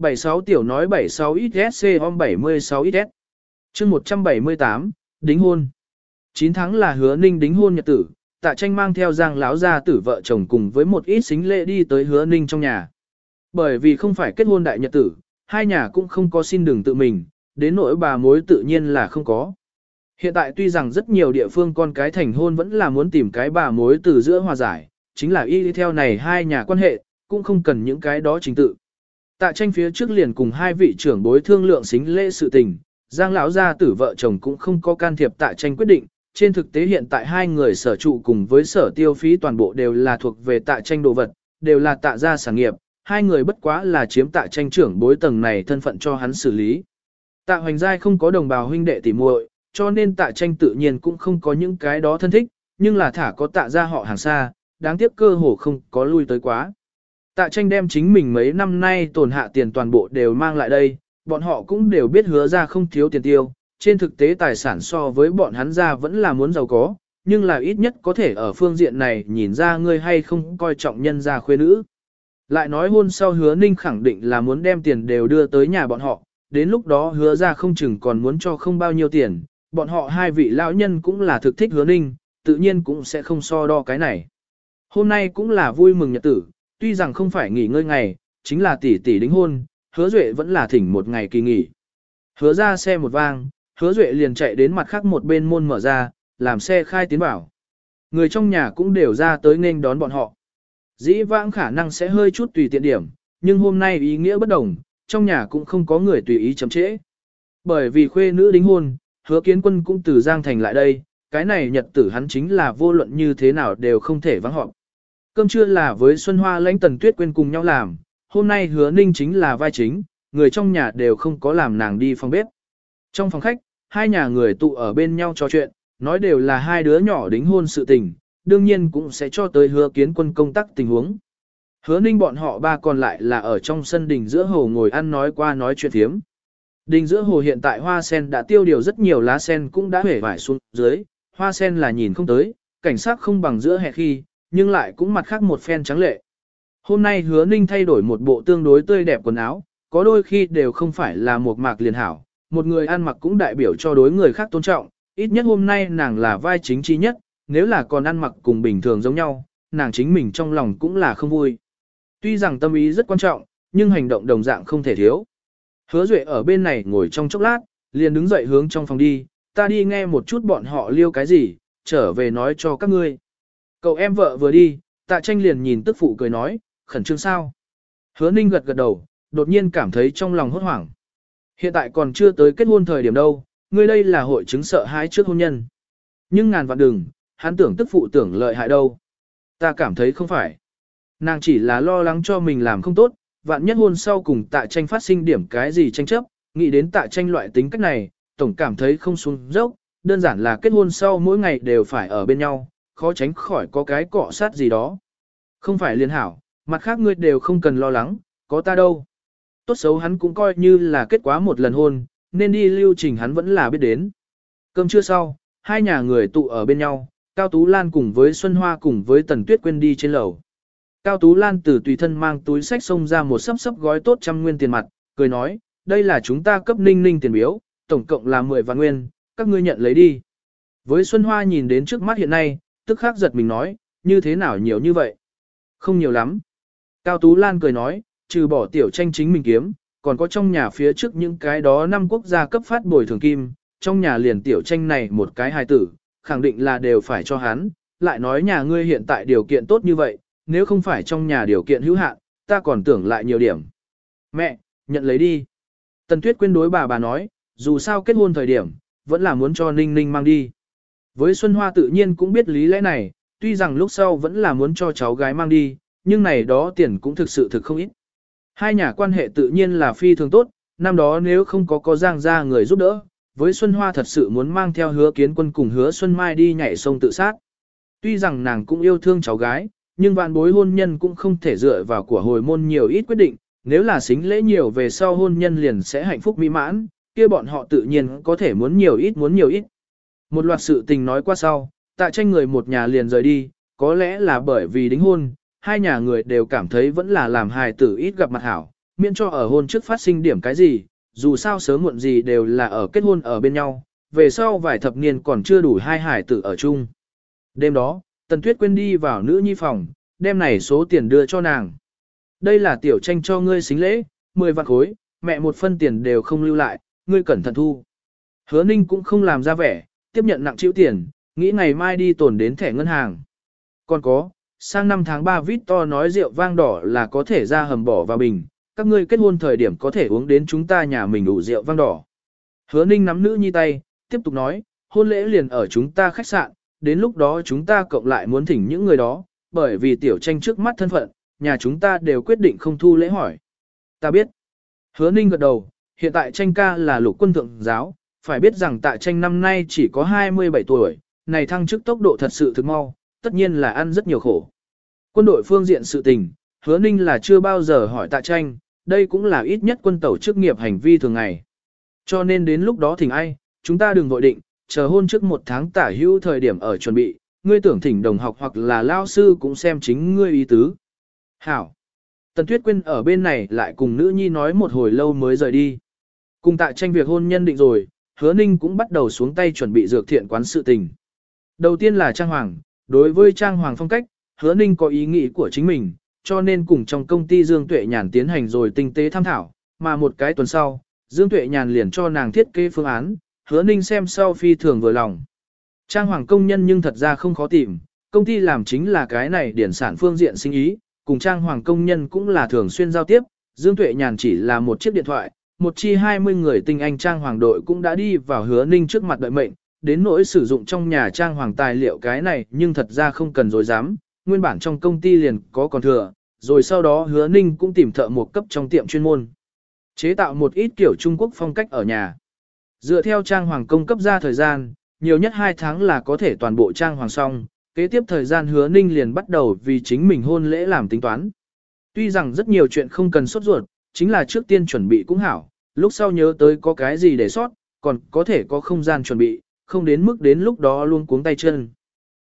76 tiểu nói 76 XSCOM 76 XS. Chương 178, đính hôn. 9 tháng là hứa ninh đính hôn nhật tử, tạ tranh mang theo giang láo gia tử vợ chồng cùng với một ít xính lễ đi tới hứa ninh trong nhà. Bởi vì không phải kết hôn đại nhật tử, hai nhà cũng không có xin đừng tự mình, đến nỗi bà mối tự nhiên là không có. Hiện tại tuy rằng rất nhiều địa phương con cái thành hôn vẫn là muốn tìm cái bà mối từ giữa hòa giải, chính là y đi theo này hai nhà quan hệ, cũng không cần những cái đó chính tự. Tạ tranh phía trước liền cùng hai vị trưởng bối thương lượng xính lễ sự tình, Giang lão gia tử vợ chồng cũng không có can thiệp tạ tranh quyết định, trên thực tế hiện tại hai người sở trụ cùng với sở tiêu phí toàn bộ đều là thuộc về tạ tranh đồ vật, đều là tạ gia sản nghiệp, hai người bất quá là chiếm tạ tranh trưởng bối tầng này thân phận cho hắn xử lý. Tạ hoành giai không có đồng bào huynh đệ tỉ muội, cho nên tạ tranh tự nhiên cũng không có những cái đó thân thích, nhưng là thả có tạ gia họ hàng xa, đáng tiếc cơ hồ không có lui tới quá. Tạ tranh đem chính mình mấy năm nay tổn hạ tiền toàn bộ đều mang lại đây, bọn họ cũng đều biết hứa ra không thiếu tiền tiêu, trên thực tế tài sản so với bọn hắn ra vẫn là muốn giàu có, nhưng là ít nhất có thể ở phương diện này nhìn ra ngươi hay không coi trọng nhân gia khuê nữ. Lại nói hôn sau hứa ninh khẳng định là muốn đem tiền đều đưa tới nhà bọn họ, đến lúc đó hứa ra không chừng còn muốn cho không bao nhiêu tiền, bọn họ hai vị lão nhân cũng là thực thích hứa ninh, tự nhiên cũng sẽ không so đo cái này. Hôm nay cũng là vui mừng nhật tử, tuy rằng không phải nghỉ ngơi ngày, chính là tỷ tỷ đính hôn, hứa duệ vẫn là thỉnh một ngày kỳ nghỉ. Hứa ra xe một vang, hứa duệ liền chạy đến mặt khác một bên môn mở ra, làm xe khai tiến bảo. Người trong nhà cũng đều ra tới nên đón bọn họ. Dĩ vãng khả năng sẽ hơi chút tùy tiện điểm, nhưng hôm nay ý nghĩa bất đồng, trong nhà cũng không có người tùy ý chấm trễ. Bởi vì khuê nữ đính hôn, hứa kiến quân cũng từ Giang Thành lại đây, cái này nhật tử hắn chính là vô luận như thế nào đều không thể vắng họp. Cơm trưa là với Xuân Hoa lãnh tần tuyết quên cùng nhau làm, hôm nay hứa ninh chính là vai chính, người trong nhà đều không có làm nàng đi phòng bếp. Trong phòng khách, hai nhà người tụ ở bên nhau trò chuyện, nói đều là hai đứa nhỏ đính hôn sự tình, đương nhiên cũng sẽ cho tới hứa kiến quân công tác tình huống. Hứa ninh bọn họ ba còn lại là ở trong sân đình giữa hồ ngồi ăn nói qua nói chuyện thiếm. Đình giữa hồ hiện tại hoa sen đã tiêu điều rất nhiều lá sen cũng đã hể vải xuống dưới, hoa sen là nhìn không tới, cảnh sát không bằng giữa hè khi, nhưng lại cũng mặt khác một phen trắng lệ. Hôm nay hứa ninh thay đổi một bộ tương đối tươi đẹp quần áo, có đôi khi đều không phải là một mạc liền hảo, một người ăn mặc cũng đại biểu cho đối người khác tôn trọng, ít nhất hôm nay nàng là vai chính trí nhất, nếu là còn ăn mặc cùng bình thường giống nhau, nàng chính mình trong lòng cũng là không vui. Tuy rằng tâm ý rất quan trọng, nhưng hành động đồng dạng không thể thiếu. Hứa Duệ ở bên này ngồi trong chốc lát, liền đứng dậy hướng trong phòng đi, ta đi nghe một chút bọn họ liêu cái gì, trở về nói cho các ngươi. Cậu em vợ vừa đi, tạ tranh liền nhìn tức phụ cười nói, khẩn trương sao. Hứa ninh gật gật đầu, đột nhiên cảm thấy trong lòng hốt hoảng. Hiện tại còn chưa tới kết hôn thời điểm đâu, ngươi đây là hội chứng sợ hãi trước hôn nhân. Nhưng ngàn vạn đừng, hắn tưởng tức phụ tưởng lợi hại đâu. Ta cảm thấy không phải. Nàng chỉ là lo lắng cho mình làm không tốt, vạn nhất hôn sau cùng tạ tranh phát sinh điểm cái gì tranh chấp, nghĩ đến tạ tranh loại tính cách này, tổng cảm thấy không xuống dốc, đơn giản là kết hôn sau mỗi ngày đều phải ở bên nhau, khó tránh khỏi có cái cọ sát gì đó. Không phải liên hảo, mặt khác ngươi đều không cần lo lắng, có ta đâu. Tốt xấu hắn cũng coi như là kết quả một lần hôn, nên đi lưu trình hắn vẫn là biết đến. Cơm trưa sau, hai nhà người tụ ở bên nhau, Cao Tú Lan cùng với Xuân Hoa cùng với Tần Tuyết quên đi trên lầu. Cao Tú Lan từ tùy thân mang túi sách xông ra một sấp sấp gói tốt trăm nguyên tiền mặt, cười nói, đây là chúng ta cấp ninh ninh tiền biếu, tổng cộng là 10 vạn nguyên, các ngươi nhận lấy đi. Với Xuân Hoa nhìn đến trước mắt hiện nay, tức khắc giật mình nói, như thế nào nhiều như vậy? Không nhiều lắm. Cao Tú Lan cười nói, trừ bỏ tiểu tranh chính mình kiếm, còn có trong nhà phía trước những cái đó năm quốc gia cấp phát bồi thường kim, trong nhà liền tiểu tranh này một cái hài tử, khẳng định là đều phải cho hắn, lại nói nhà ngươi hiện tại điều kiện tốt như vậy, nếu không phải trong nhà điều kiện hữu hạn, ta còn tưởng lại nhiều điểm. Mẹ, nhận lấy đi. Tần Tuyết quyên đối bà bà nói, dù sao kết hôn thời điểm, vẫn là muốn cho Ninh Ninh mang đi. Với Xuân Hoa tự nhiên cũng biết lý lẽ này, tuy rằng lúc sau vẫn là muốn cho cháu gái mang đi, nhưng này đó tiền cũng thực sự thực không ít. Hai nhà quan hệ tự nhiên là phi thường tốt, năm đó nếu không có có giang ra người giúp đỡ, với Xuân Hoa thật sự muốn mang theo hứa kiến quân cùng hứa Xuân Mai đi nhảy sông tự sát. Tuy rằng nàng cũng yêu thương cháu gái, nhưng vạn bối hôn nhân cũng không thể dựa vào của hồi môn nhiều ít quyết định, nếu là xính lễ nhiều về sau hôn nhân liền sẽ hạnh phúc mỹ mãn, kia bọn họ tự nhiên có thể muốn nhiều ít muốn nhiều ít. Một loạt sự tình nói qua sau, tạ tranh người một nhà liền rời đi, có lẽ là bởi vì đính hôn, hai nhà người đều cảm thấy vẫn là làm hài tử ít gặp mặt hảo, miễn cho ở hôn trước phát sinh điểm cái gì, dù sao sớm muộn gì đều là ở kết hôn ở bên nhau, về sau vài thập niên còn chưa đủ hai hài tử ở chung. Đêm đó, Tần Tuyết quên đi vào nữ nhi phòng, đem này số tiền đưa cho nàng. Đây là tiểu tranh cho ngươi xính lễ, 10 vạn khối, mẹ một phân tiền đều không lưu lại, ngươi cẩn thận thu. Hứa Ninh cũng không làm ra vẻ, tiếp nhận nặng chịu tiền, nghĩ ngày mai đi tồn đến thẻ ngân hàng. Còn có, sang năm tháng 3 to nói rượu vang đỏ là có thể ra hầm bỏ vào bình, các ngươi kết hôn thời điểm có thể uống đến chúng ta nhà mình đủ rượu vang đỏ. Hứa ninh nắm nữ nhi tay, tiếp tục nói, hôn lễ liền ở chúng ta khách sạn, đến lúc đó chúng ta cộng lại muốn thỉnh những người đó, bởi vì tiểu tranh trước mắt thân phận, nhà chúng ta đều quyết định không thu lễ hỏi. Ta biết. Hứa ninh gật đầu, hiện tại tranh ca là lục quân thượng giáo, phải biết rằng Tạ tranh năm nay chỉ có 27 tuổi, này thăng chức tốc độ thật sự thực mau, tất nhiên là ăn rất nhiều khổ. Quân đội phương diện sự tình, hứa ninh là chưa bao giờ hỏi tạ tranh, đây cũng là ít nhất quân tẩu chức nghiệp hành vi thường ngày. Cho nên đến lúc đó thỉnh ai, chúng ta đừng vội định, chờ hôn trước một tháng tả hữu thời điểm ở chuẩn bị, ngươi tưởng thỉnh đồng học hoặc là lao sư cũng xem chính ngươi ý tứ. Hảo. Tần Tuyết Quyên ở bên này lại cùng nữ nhi nói một hồi lâu mới rời đi. Cùng Tạ tranh việc hôn nhân định rồi, hứa ninh cũng bắt đầu xuống tay chuẩn bị dược thiện quán sự tình. Đầu tiên là Trang Hoàng, đối với Trang Hoàng phong cách, hứa ninh có ý nghĩ của chính mình, cho nên cùng trong công ty Dương Tuệ Nhàn tiến hành rồi tinh tế tham thảo, mà một cái tuần sau, Dương Tuệ Nhàn liền cho nàng thiết kế phương án, hứa ninh xem sau phi thường vừa lòng. Trang Hoàng công nhân nhưng thật ra không khó tìm, công ty làm chính là cái này điển sản phương diện sinh ý, cùng Trang Hoàng công nhân cũng là thường xuyên giao tiếp, Dương Tuệ Nhàn chỉ là một chiếc điện thoại, một chi 20 người tinh anh Trang Hoàng đội cũng đã đi vào hứa ninh trước mặt đợi mệnh, đến nỗi sử dụng trong nhà Trang Hoàng tài liệu cái này nhưng thật ra không cần dối dám, nguyên bản trong công ty liền có còn thừa, rồi sau đó hứa ninh cũng tìm thợ một cấp trong tiệm chuyên môn. Chế tạo một ít kiểu Trung Quốc phong cách ở nhà. Dựa theo Trang Hoàng công cấp ra thời gian, nhiều nhất 2 tháng là có thể toàn bộ Trang Hoàng xong, kế tiếp thời gian hứa ninh liền bắt đầu vì chính mình hôn lễ làm tính toán. Tuy rằng rất nhiều chuyện không cần sốt ruột, chính là trước tiên chuẩn bị cũng hảo, lúc sau nhớ tới có cái gì để sót, còn có thể có không gian chuẩn bị, không đến mức đến lúc đó luôn cuống tay chân.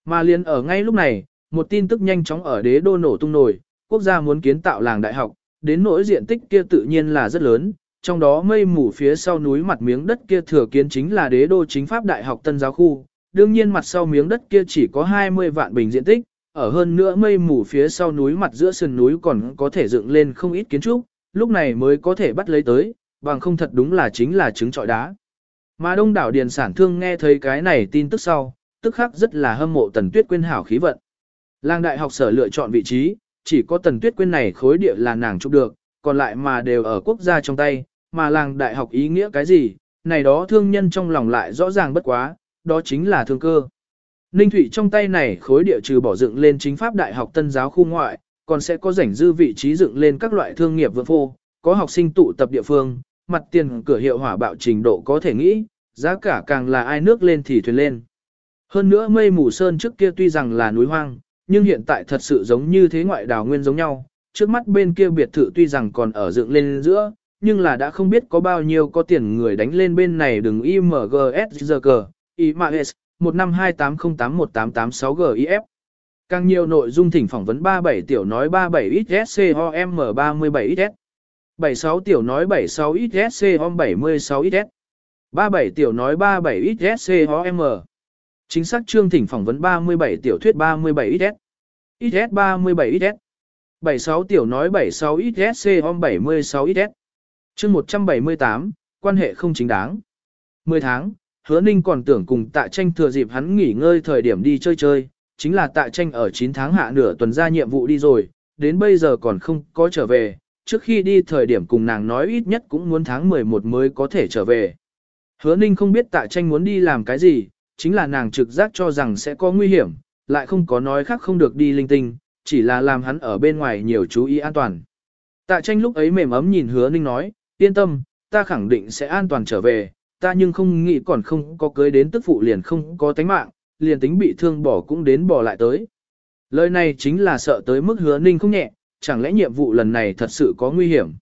Mà liền ở ngay lúc này, một tin tức nhanh chóng ở đế đô nổ tung nổi, quốc gia muốn kiến tạo làng đại học, đến nỗi diện tích kia tự nhiên là rất lớn, trong đó mây mù phía sau núi mặt miếng đất kia thừa kiến chính là đế đô chính pháp đại học tân giáo khu, đương nhiên mặt sau miếng đất kia chỉ có 20 vạn bình diện tích, ở hơn nữa mây mù phía sau núi mặt giữa sườn núi còn có thể dựng lên không ít kiến trúc, lúc này mới có thể bắt lấy tới, bằng không thật đúng là chính là trứng trọi đá. Mà đông đảo điền sản thương nghe thấy cái này tin tức sau, tức khắc rất là hâm mộ tần tuyết quyên hảo khí vận. Làng đại học sở lựa chọn vị trí, chỉ có tần tuyết quyên này khối địa là nàng chụp được, còn lại mà đều ở quốc gia trong tay, mà làng đại học ý nghĩa cái gì, này đó thương nhân trong lòng lại rõ ràng bất quá, đó chính là thương cơ. Ninh Thụy trong tay này khối địa trừ bỏ dựng lên chính pháp đại học tân giáo khu ngoại, còn sẽ có rảnh dư vị trí dựng lên các loại thương nghiệp vượng phô, có học sinh tụ tập địa phương, mặt tiền cửa hiệu hỏa bạo trình độ có thể nghĩ, giá cả càng là ai nước lên thì thuyền lên. Hơn nữa mây mù sơn trước kia tuy rằng là núi hoang, nhưng hiện tại thật sự giống như thế ngoại đảo nguyên giống nhau, trước mắt bên kia biệt thự tuy rằng còn ở dựng lên giữa, nhưng là đã không biết có bao nhiêu có tiền người đánh lên bên này đừng IMGSG, IMAS, 1528081886 GIF. Càng nhiều nội dung thỉnh phỏng vấn 37 tiểu nói 37 XSCOM 37 XS. 76 tiểu nói 76 XSCOM 76 XS. 37 tiểu nói 37 XSCOM. Chính xác chương thỉnh phỏng vấn 37 tiểu thuyết 37 XS. XS 37 XS. 76 tiểu nói 76 XSCOM 76 XS. Chương 178, quan hệ không chính đáng. 10 tháng, hứa ninh còn tưởng cùng tạ tranh thừa dịp hắn nghỉ ngơi thời điểm đi chơi chơi, chính là tạ tranh ở 9 tháng hạ nửa tuần ra nhiệm vụ đi rồi, đến bây giờ còn không có trở về, trước khi đi thời điểm cùng nàng nói ít nhất cũng muốn tháng 11 mới có thể trở về. Hứa ninh không biết tạ tranh muốn đi làm cái gì, chính là nàng trực giác cho rằng sẽ có nguy hiểm, lại không có nói khác không được đi linh tinh, chỉ là làm hắn ở bên ngoài nhiều chú ý an toàn. Tạ tranh lúc ấy mềm ấm nhìn hứa ninh nói, yên tâm, ta khẳng định sẽ an toàn trở về, ta nhưng không nghĩ còn không có cưới đến tức phụ liền không có tánh mạng, liền tính bị thương bỏ cũng đến bỏ lại tới. Lời này chính là sợ tới mức hứa ninh không nhẹ, chẳng lẽ nhiệm vụ lần này thật sự có nguy hiểm.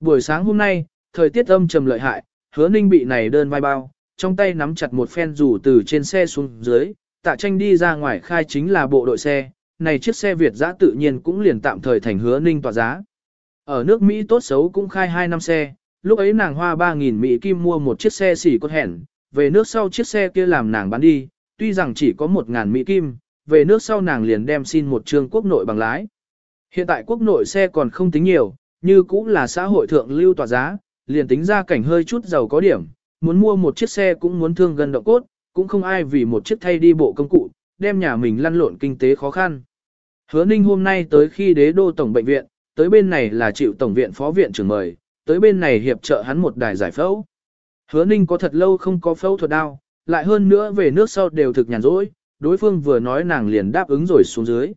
Buổi sáng hôm nay, thời tiết âm trầm lợi hại, hứa ninh bị này đơn vai bao, trong tay nắm chặt một phen rủ từ trên xe xuống dưới, tạ tranh đi ra ngoài khai chính là bộ đội xe, này chiếc xe Việt giã tự nhiên cũng liền tạm thời thành hứa ninh tỏa giá. Ở nước Mỹ tốt xấu cũng khai 2 năm xe, lúc ấy nàng hoa 3.000 Mỹ kim mua một chiếc xe xỉ cốt hẹn, về nước sau chiếc xe kia làm nàng bán đi, tuy rằng chỉ có 1.000 Mỹ kim, về nước sau nàng liền đem xin một trường quốc nội bằng lái. Hiện tại quốc nội xe còn không tính nhiều, như cũng là xã hội thượng lưu tỏa giá, liền tính ra cảnh hơi chút giàu có điểm, muốn mua một chiếc xe cũng muốn thương gần động cốt, cũng không ai vì một chiếc thay đi bộ công cụ, đem nhà mình lăn lộn kinh tế khó khăn. Hứa Ninh hôm nay tới khi đế đô tổng bệnh viện, tới bên này là chịu tổng viện phó viện trưởng mời, tới bên này hiệp trợ hắn một đài giải phẫu. Hứa Ninh có thật lâu không có phẫu thuật đau, lại hơn nữa về nước sau đều thực nhàn rỗi, đối phương vừa nói nàng liền đáp ứng rồi xuống dưới.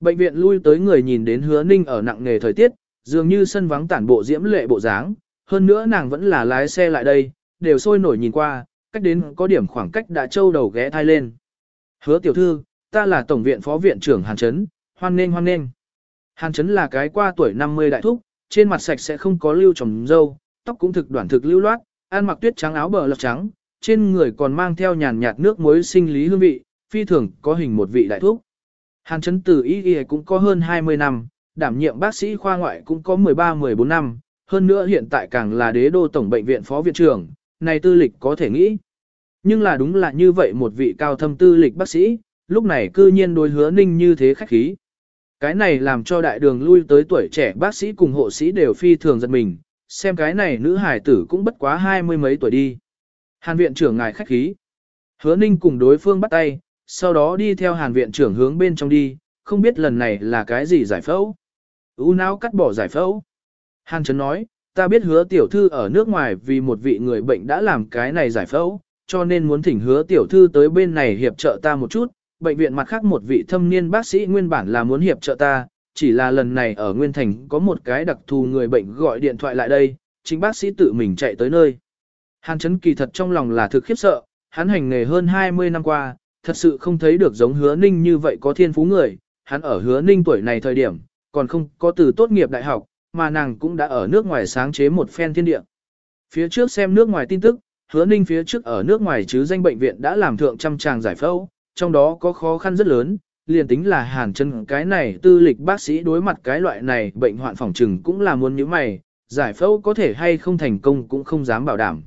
Bệnh viện lui tới người nhìn đến Hứa Ninh ở nặng nghề thời tiết, dường như sân vắng tản bộ diễm lệ bộ dáng, hơn nữa nàng vẫn là lái xe lại đây, đều sôi nổi nhìn qua, cách đến có điểm khoảng cách đã trâu đầu ghé thai lên. Hứa tiểu thư, ta là tổng viện phó viện trưởng Hàn Trấn, hoan nghênh hoan nghênh. Hàn Trấn là cái qua tuổi 50 đại thúc, trên mặt sạch sẽ không có lưu trồng dâu, tóc cũng thực đoạn thực lưu loát, ăn mặc tuyết trắng áo bờ lọc trắng, trên người còn mang theo nhàn nhạt nước muối sinh lý hương vị, phi thường có hình một vị đại thúc. Hàn Chấn từ y y cũng có hơn 20 năm, đảm nhiệm bác sĩ khoa ngoại cũng có 13-14 năm, hơn nữa hiện tại càng là đế đô tổng bệnh viện phó viện trưởng, này tư lịch có thể nghĩ. Nhưng là đúng là như vậy một vị cao thâm tư lịch bác sĩ, lúc này cư nhiên đối hứa ninh như thế khách khí. Cái này làm cho đại đường lui tới tuổi trẻ bác sĩ cùng hộ sĩ đều phi thường giật mình, xem cái này nữ hải tử cũng bất quá hai mươi mấy tuổi đi. Hàn viện trưởng ngài khách khí. Hứa ninh cùng đối phương bắt tay, sau đó đi theo hàn viện trưởng hướng bên trong đi, không biết lần này là cái gì giải phẫu. U não cắt bỏ giải phẫu. Hàn Trấn nói, ta biết hứa tiểu thư ở nước ngoài vì một vị người bệnh đã làm cái này giải phẫu, cho nên muốn thỉnh hứa tiểu thư tới bên này hiệp trợ ta một chút. Bệnh viện mặt khác một vị thâm niên bác sĩ nguyên bản là muốn hiệp trợ ta, chỉ là lần này ở Nguyên Thành có một cái đặc thù người bệnh gọi điện thoại lại đây, chính bác sĩ tự mình chạy tới nơi. Hàn Trấn kỳ thật trong lòng là thực khiếp sợ, hắn hành nghề hơn 20 năm qua, thật sự không thấy được giống hứa ninh như vậy có thiên phú người, hắn ở hứa ninh tuổi này thời điểm, còn không có từ tốt nghiệp đại học, mà nàng cũng đã ở nước ngoài sáng chế một phen thiên địa. Phía trước xem nước ngoài tin tức, hứa ninh phía trước ở nước ngoài chứ danh bệnh viện đã làm thượng trăm tràng giải phẫu, trong đó có khó khăn rất lớn, liền tính là hàn chân cái này tư lịch bác sĩ đối mặt cái loại này bệnh hoạn phòng trừng cũng là muốn như mày, giải phẫu có thể hay không thành công cũng không dám bảo đảm.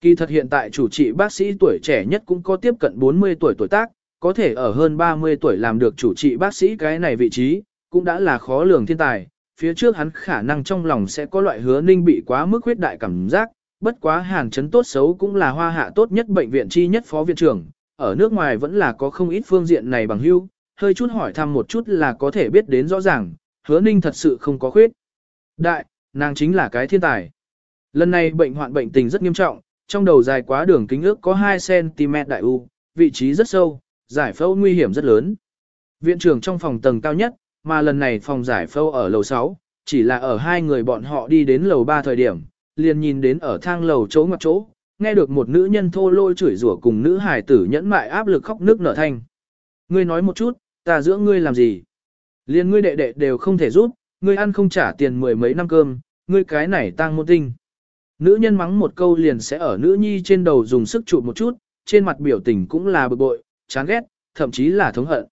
Kỳ thật hiện tại chủ trị bác sĩ tuổi trẻ nhất cũng có tiếp cận 40 tuổi tuổi tác, có thể ở hơn 30 tuổi làm được chủ trị bác sĩ cái này vị trí, cũng đã là khó lường thiên tài, phía trước hắn khả năng trong lòng sẽ có loại hứa ninh bị quá mức huyết đại cảm giác, bất quá hàn chấn tốt xấu cũng là hoa hạ tốt nhất bệnh viện chi nhất phó viện trưởng, ở nước ngoài vẫn là có không ít phương diện này bằng hưu, hơi chút hỏi thăm một chút là có thể biết đến rõ ràng, hứa ninh thật sự không có khuyết. Đại, nàng chính là cái thiên tài. Lần này bệnh hoạn bệnh tình rất nghiêm trọng, trong đầu dài quá đường kính ước có 2cm đại u, vị trí rất sâu, giải phẫu nguy hiểm rất lớn. Viện trưởng trong phòng tầng cao nhất, mà lần này phòng giải phẫu ở lầu 6, chỉ là ở hai người bọn họ đi đến lầu 3 thời điểm, liền nhìn đến ở thang lầu chỗ ngoặt chỗ, nghe được một nữ nhân thô lôi chửi rủa cùng nữ hài tử nhẫn mại áp lực khóc nước nở thanh. Ngươi nói một chút, ta giữa ngươi làm gì? Liền ngươi đệ đệ đều không thể giúp, ngươi ăn không trả tiền mười mấy năm cơm, ngươi cái này tang môn tinh. Nữ nhân mắng một câu liền sẽ ở nữ nhi trên đầu dùng sức chụp một chút, trên mặt biểu tình cũng là bực bội, chán ghét, thậm chí là thống hận.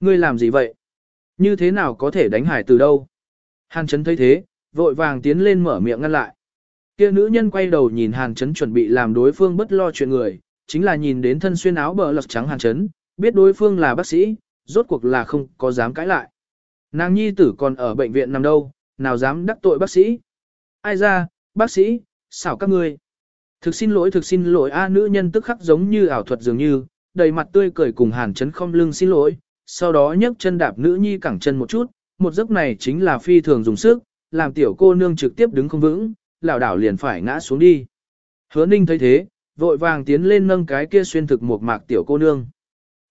Ngươi làm gì vậy? Như thế nào có thể đánh hải từ đâu? Hàn Trấn thấy thế, vội vàng tiến lên mở miệng ngăn lại. Kia nữ nhân quay đầu nhìn Hàn Trấn chuẩn bị làm đối phương bất lo chuyện người, chính là nhìn đến thân xuyên áo bờ lật trắng Hàn Trấn, biết đối phương là bác sĩ, rốt cuộc là không có dám cãi lại. Nàng nhi tử còn ở bệnh viện nằm đâu, nào dám đắc tội bác sĩ. Ai ra, bác sĩ, xảo các ngươi. Thực xin lỗi thực xin lỗi a nữ nhân tức khắc giống như ảo thuật dường như, đầy mặt tươi cười cùng Hàn chấn không lưng xin lỗi, sau đó nhấc chân đạp nữ nhi cẳng chân một chút, một giấc này chính là phi thường dùng sức, làm tiểu cô nương trực tiếp đứng không vững, lảo đảo liền phải ngã xuống đi. Hứa ninh thấy thế, vội vàng tiến lên nâng cái kia xuyên thực một mạc tiểu cô nương.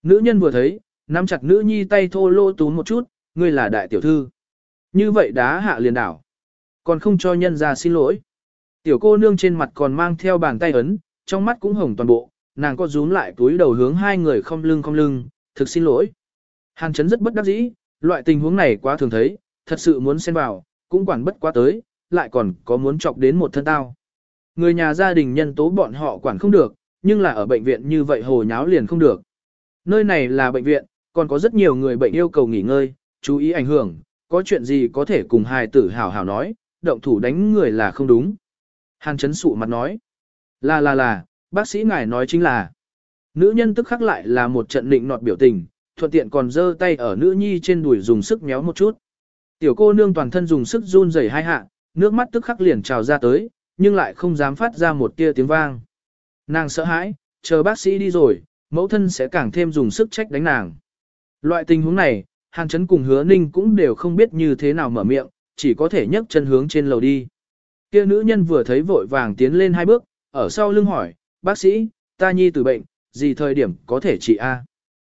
Nữ nhân vừa thấy, nắm chặt nữ nhi tay thô lô túm một chút, ngươi là đại tiểu thư. Như vậy đá hạ liền đảo. Còn không cho nhân ra xin lỗi. Tiểu cô nương trên mặt còn mang theo bàn tay ấn, trong mắt cũng hồng toàn bộ, nàng có rúm lại túi đầu hướng hai người không lưng không lưng, thực xin lỗi. Hàn chấn rất bất đắc dĩ, loại tình huống này quá thường thấy, thật sự muốn xen vào, cũng quản bất quá tới, lại còn có muốn chọc đến một thân tao. Người nhà gia đình nhân tố bọn họ quản không được, nhưng là ở bệnh viện như vậy hồ nháo liền không được. Nơi này là bệnh viện, còn có rất nhiều người bệnh yêu cầu nghỉ ngơi, chú ý ảnh hưởng, có chuyện gì có thể cùng hài tử hào hào nói, động thủ đánh người là không đúng. Hàn chấn sụ mặt nói, là là là, bác sĩ ngài nói chính là. Nữ nhân tức khắc lại là một trận định nọt biểu tình, thuận tiện còn giơ tay ở nữ nhi trên đùi dùng sức méo một chút. Tiểu cô nương toàn thân dùng sức run rẩy hai hạ, nước mắt tức khắc liền trào ra tới, nhưng lại không dám phát ra một tia tiếng vang. Nàng sợ hãi, chờ bác sĩ đi rồi, mẫu thân sẽ càng thêm dùng sức trách đánh nàng. Loại tình huống này, Hàn Chấn cùng hứa ninh cũng đều không biết như thế nào mở miệng, chỉ có thể nhấc chân hướng trên lầu đi. Kia nữ nhân vừa thấy vội vàng tiến lên hai bước, ở sau lưng hỏi, bác sĩ, ta nhi tử bệnh, gì thời điểm có thể trị A.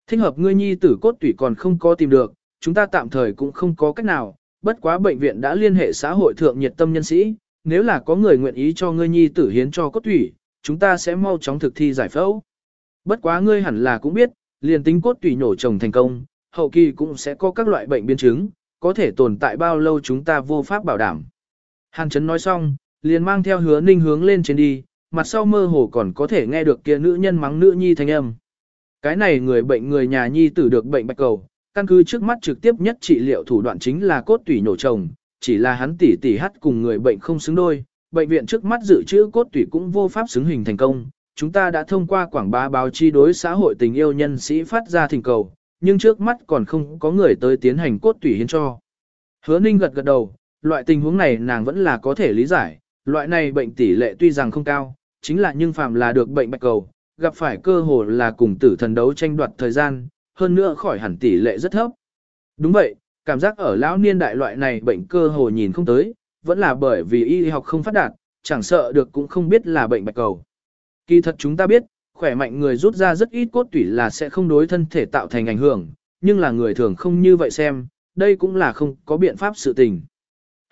Thích hợp ngươi nhi tử cốt tủy còn không có tìm được, chúng ta tạm thời cũng không có cách nào, bất quá bệnh viện đã liên hệ xã hội thượng nhiệt tâm nhân sĩ, nếu là có người nguyện ý cho ngươi nhi tử hiến cho cốt tủy, chúng ta sẽ mau chóng thực thi giải phẫu. Bất quá ngươi hẳn là cũng biết, liền tính cốt tủy nổ chồng thành công, hậu kỳ cũng sẽ có các loại bệnh biến chứng, có thể tồn tại bao lâu chúng ta vô pháp bảo đảm. Hàn Trấn nói xong, liền mang theo hứa ninh hướng lên trên đi, mặt sau mơ hồ còn có thể nghe được kia nữ nhân mắng nữ nhi thanh âm. Cái này người bệnh người nhà nhi tử được bệnh bạch cầu, căn cứ trước mắt trực tiếp nhất trị liệu thủ đoạn chính là cốt tủy nổ chồng, chỉ là hắn tỉ tỉ hắt cùng người bệnh không xứng đôi, bệnh viện trước mắt dự trữ cốt tủy cũng vô pháp xứng hình thành công. Chúng ta đã thông qua quảng bá báo chi đối xã hội tình yêu nhân sĩ phát ra thỉnh cầu, nhưng trước mắt còn không có người tới tiến hành cốt tủy hiến cho. Hứa Ninh gật gật đầu, loại tình huống này nàng vẫn là có thể lý giải, loại này bệnh tỷ lệ tuy rằng không cao, chính là nhưng phàm là được bệnh bạch cầu, gặp phải cơ hồ là cùng tử thần đấu tranh đoạt thời gian, hơn nữa khỏi hẳn tỷ lệ rất thấp. Đúng vậy, cảm giác ở lão niên đại loại này bệnh cơ hồ nhìn không tới, vẫn là bởi vì y học không phát đạt, chẳng sợ được cũng không biết là bệnh bạch cầu. Kỳ thật chúng ta biết, khỏe mạnh người rút ra rất ít cốt tủy là sẽ không đối thân thể tạo thành ảnh hưởng, nhưng là người thường không như vậy xem, đây cũng là không có biện pháp sự tình.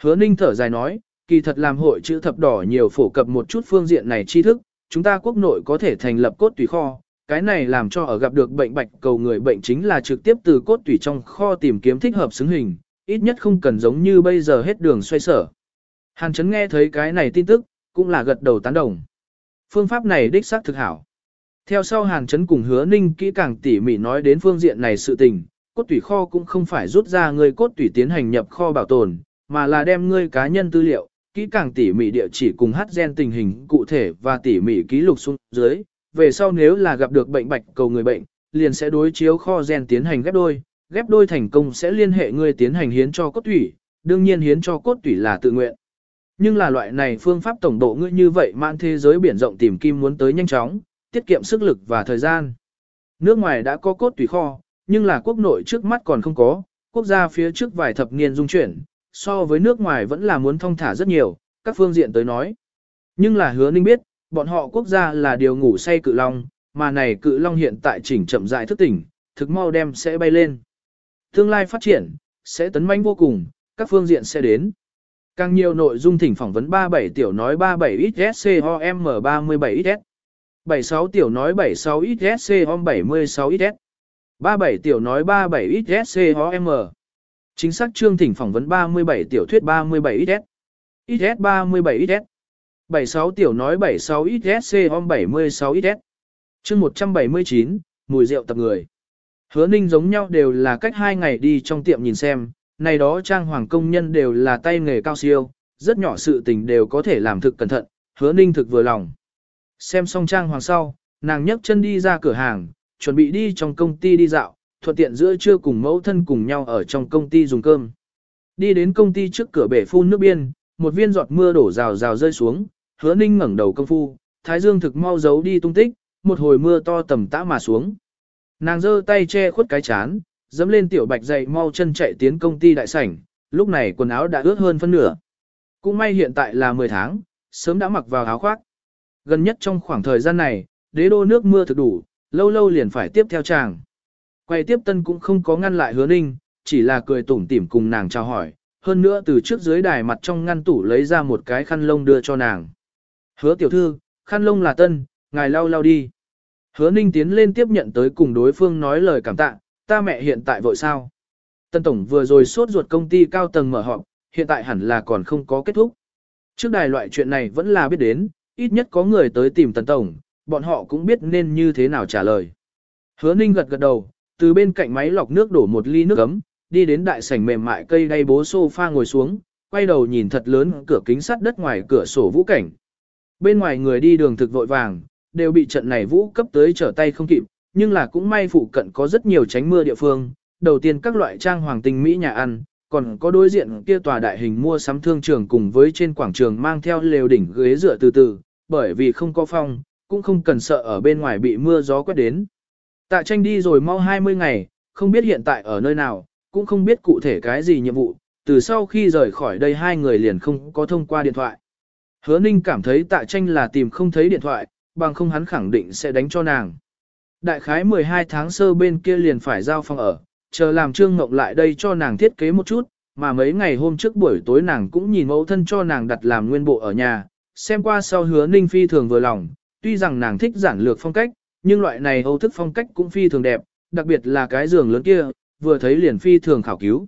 Hứa ninh thở dài nói, kỳ thật làm hội chữ thập đỏ nhiều phổ cập một chút phương diện này tri thức, chúng ta quốc nội có thể thành lập cốt tùy kho, cái này làm cho ở gặp được bệnh bạch cầu người bệnh chính là trực tiếp từ cốt tủy trong kho tìm kiếm thích hợp xứng hình, ít nhất không cần giống như bây giờ hết đường xoay sở. Hàn Chấn nghe thấy cái này tin tức, cũng là gật đầu tán đồng. Phương pháp này đích xác thực hảo. Theo sau Hàn Chấn cùng hứa ninh kỹ càng tỉ mỉ nói đến phương diện này sự tình, cốt tủy kho cũng không phải rút ra người cốt tủy tiến hành nhập kho bảo tồn, mà là đem ngươi cá nhân tư liệu, kỹ càng tỉ mỉ địa chỉ cùng hát gen tình hình cụ thể và tỉ mỉ ký lục xuống dưới, về sau nếu là gặp được bệnh bạch cầu người bệnh, liền sẽ đối chiếu kho gen tiến hành ghép đôi, ghép đôi thành công sẽ liên hệ ngươi tiến hành hiến cho cốt tủy, đương nhiên hiến cho cốt tủy là tự nguyện. Nhưng là loại này phương pháp tổng độ ngươi như vậy mạn thế giới biển rộng tìm kim muốn tới nhanh chóng, tiết kiệm sức lực và thời gian. Nước ngoài đã có cốt tủy kho, nhưng là quốc nội trước mắt còn không có, quốc gia phía trước vài thập niên dung chuyển, so với nước ngoài vẫn là muốn thông thả rất nhiều, các phương diện tới nói. Nhưng là hứa ninh biết, bọn họ quốc gia là điều ngủ say cự long, mà này cự long hiện tại chỉnh chậm dại thức tỉnh, thực mau đem sẽ bay lên. Tương lai phát triển, sẽ tấn manh vô cùng, các phương diện sẽ đến. Càng nhiều nội dung thỉnh phỏng vấn 37 tiểu nói 37 XSCOM 37 XS. 76 tiểu nói 76 XSCOM 76 XS. 37 tiểu nói 37 XSCOM. Chính xác chương thỉnh phỏng vấn 37 tiểu thuyết 37 XS. XS 37 XS. 76 tiểu nói 76 XSC om 76 XS. chương 179, mùi rượu tập người. Hứa ninh giống nhau đều là cách hai ngày đi trong tiệm nhìn xem, này đó trang hoàng công nhân đều là tay nghề cao siêu, rất nhỏ sự tình đều có thể làm thực cẩn thận, hứa ninh thực vừa lòng. Xem xong trang hoàng sau, nàng nhấc chân đi ra cửa hàng, chuẩn bị đi trong công ty đi dạo, thuận tiện giữa trưa cùng mẫu thân cùng nhau ở trong công ty dùng cơm. Đi đến công ty trước cửa bể phun nước biên, một viên giọt mưa đổ rào rào rơi xuống, hứa ninh ngẩng đầu công phu, thái dương thực mau giấu đi tung tích, một hồi mưa to tầm tã mà xuống. Nàng giơ tay che khuất cái chán, dẫm lên tiểu bạch dậy mau chân chạy tiến công ty đại sảnh, lúc này quần áo đã ướt hơn phân nửa. Cũng may hiện tại là 10 tháng, sớm đã mặc vào áo khoác. Gần nhất trong khoảng thời gian này, đế đô nước mưa thực đủ, lâu lâu liền phải tiếp theo chàng. Quay tiếp tân cũng không có ngăn lại hứa ninh, chỉ là cười tủm tỉm cùng nàng chào hỏi, hơn nữa từ trước dưới đài mặt trong ngăn tủ lấy ra một cái khăn lông đưa cho nàng. Hứa tiểu thư, khăn lông là tân, ngài lau lau đi. Hứa ninh tiến lên tiếp nhận tới cùng đối phương nói lời cảm tạ, ta mẹ hiện tại vội sao. Tân Tổng vừa rồi sốt ruột công ty cao tầng mở họp, hiện tại hẳn là còn không có kết thúc. Trước đài loại chuyện này vẫn là biết đến, ít nhất có người tới tìm Tân Tổng, bọn họ cũng biết nên như thế nào trả lời. Hứa ninh gật gật đầu, từ bên cạnh máy lọc nước đổ một ly nước ấm, đi đến đại sảnh mềm mại cây đay bố sofa ngồi xuống, quay đầu nhìn thật lớn cửa kính sắt đất ngoài cửa sổ vũ cảnh. Bên ngoài người đi đường thực vội vàng, đều bị trận này vũ cấp tới trở tay không kịp, nhưng là cũng may phụ cận có rất nhiều tránh mưa địa phương. Đầu tiên các loại trang hoàng tinh mỹ nhà ăn, còn có đối diện kia tòa đại hình mua sắm thương trường cùng với trên quảng trường mang theo lều đỉnh ghế dựa từ từ, bởi vì không có phong, cũng không cần sợ ở bên ngoài bị mưa gió quét đến. Tạ tranh đi rồi mau 20 ngày, không biết hiện tại ở nơi nào, cũng không biết cụ thể cái gì nhiệm vụ, từ sau khi rời khỏi đây hai người liền không có thông qua điện thoại. Hứa Ninh cảm thấy tạ tranh là tìm không thấy điện thoại, bằng không hắn khẳng định sẽ đánh cho nàng. Đại khái 12 tháng sơ bên kia liền phải giao phòng ở, chờ làm Trương Ngọc lại đây cho nàng thiết kế một chút, mà mấy ngày hôm trước buổi tối nàng cũng nhìn mẫu thân cho nàng đặt làm nguyên bộ ở nhà, xem qua sau hứa Ninh phi thường vừa lòng, tuy rằng nàng thích giản lược phong cách, nhưng loại này Âu thức phong cách cũng phi thường đẹp, đặc biệt là cái giường lớn kia, vừa thấy liền phi thường khảo cứu.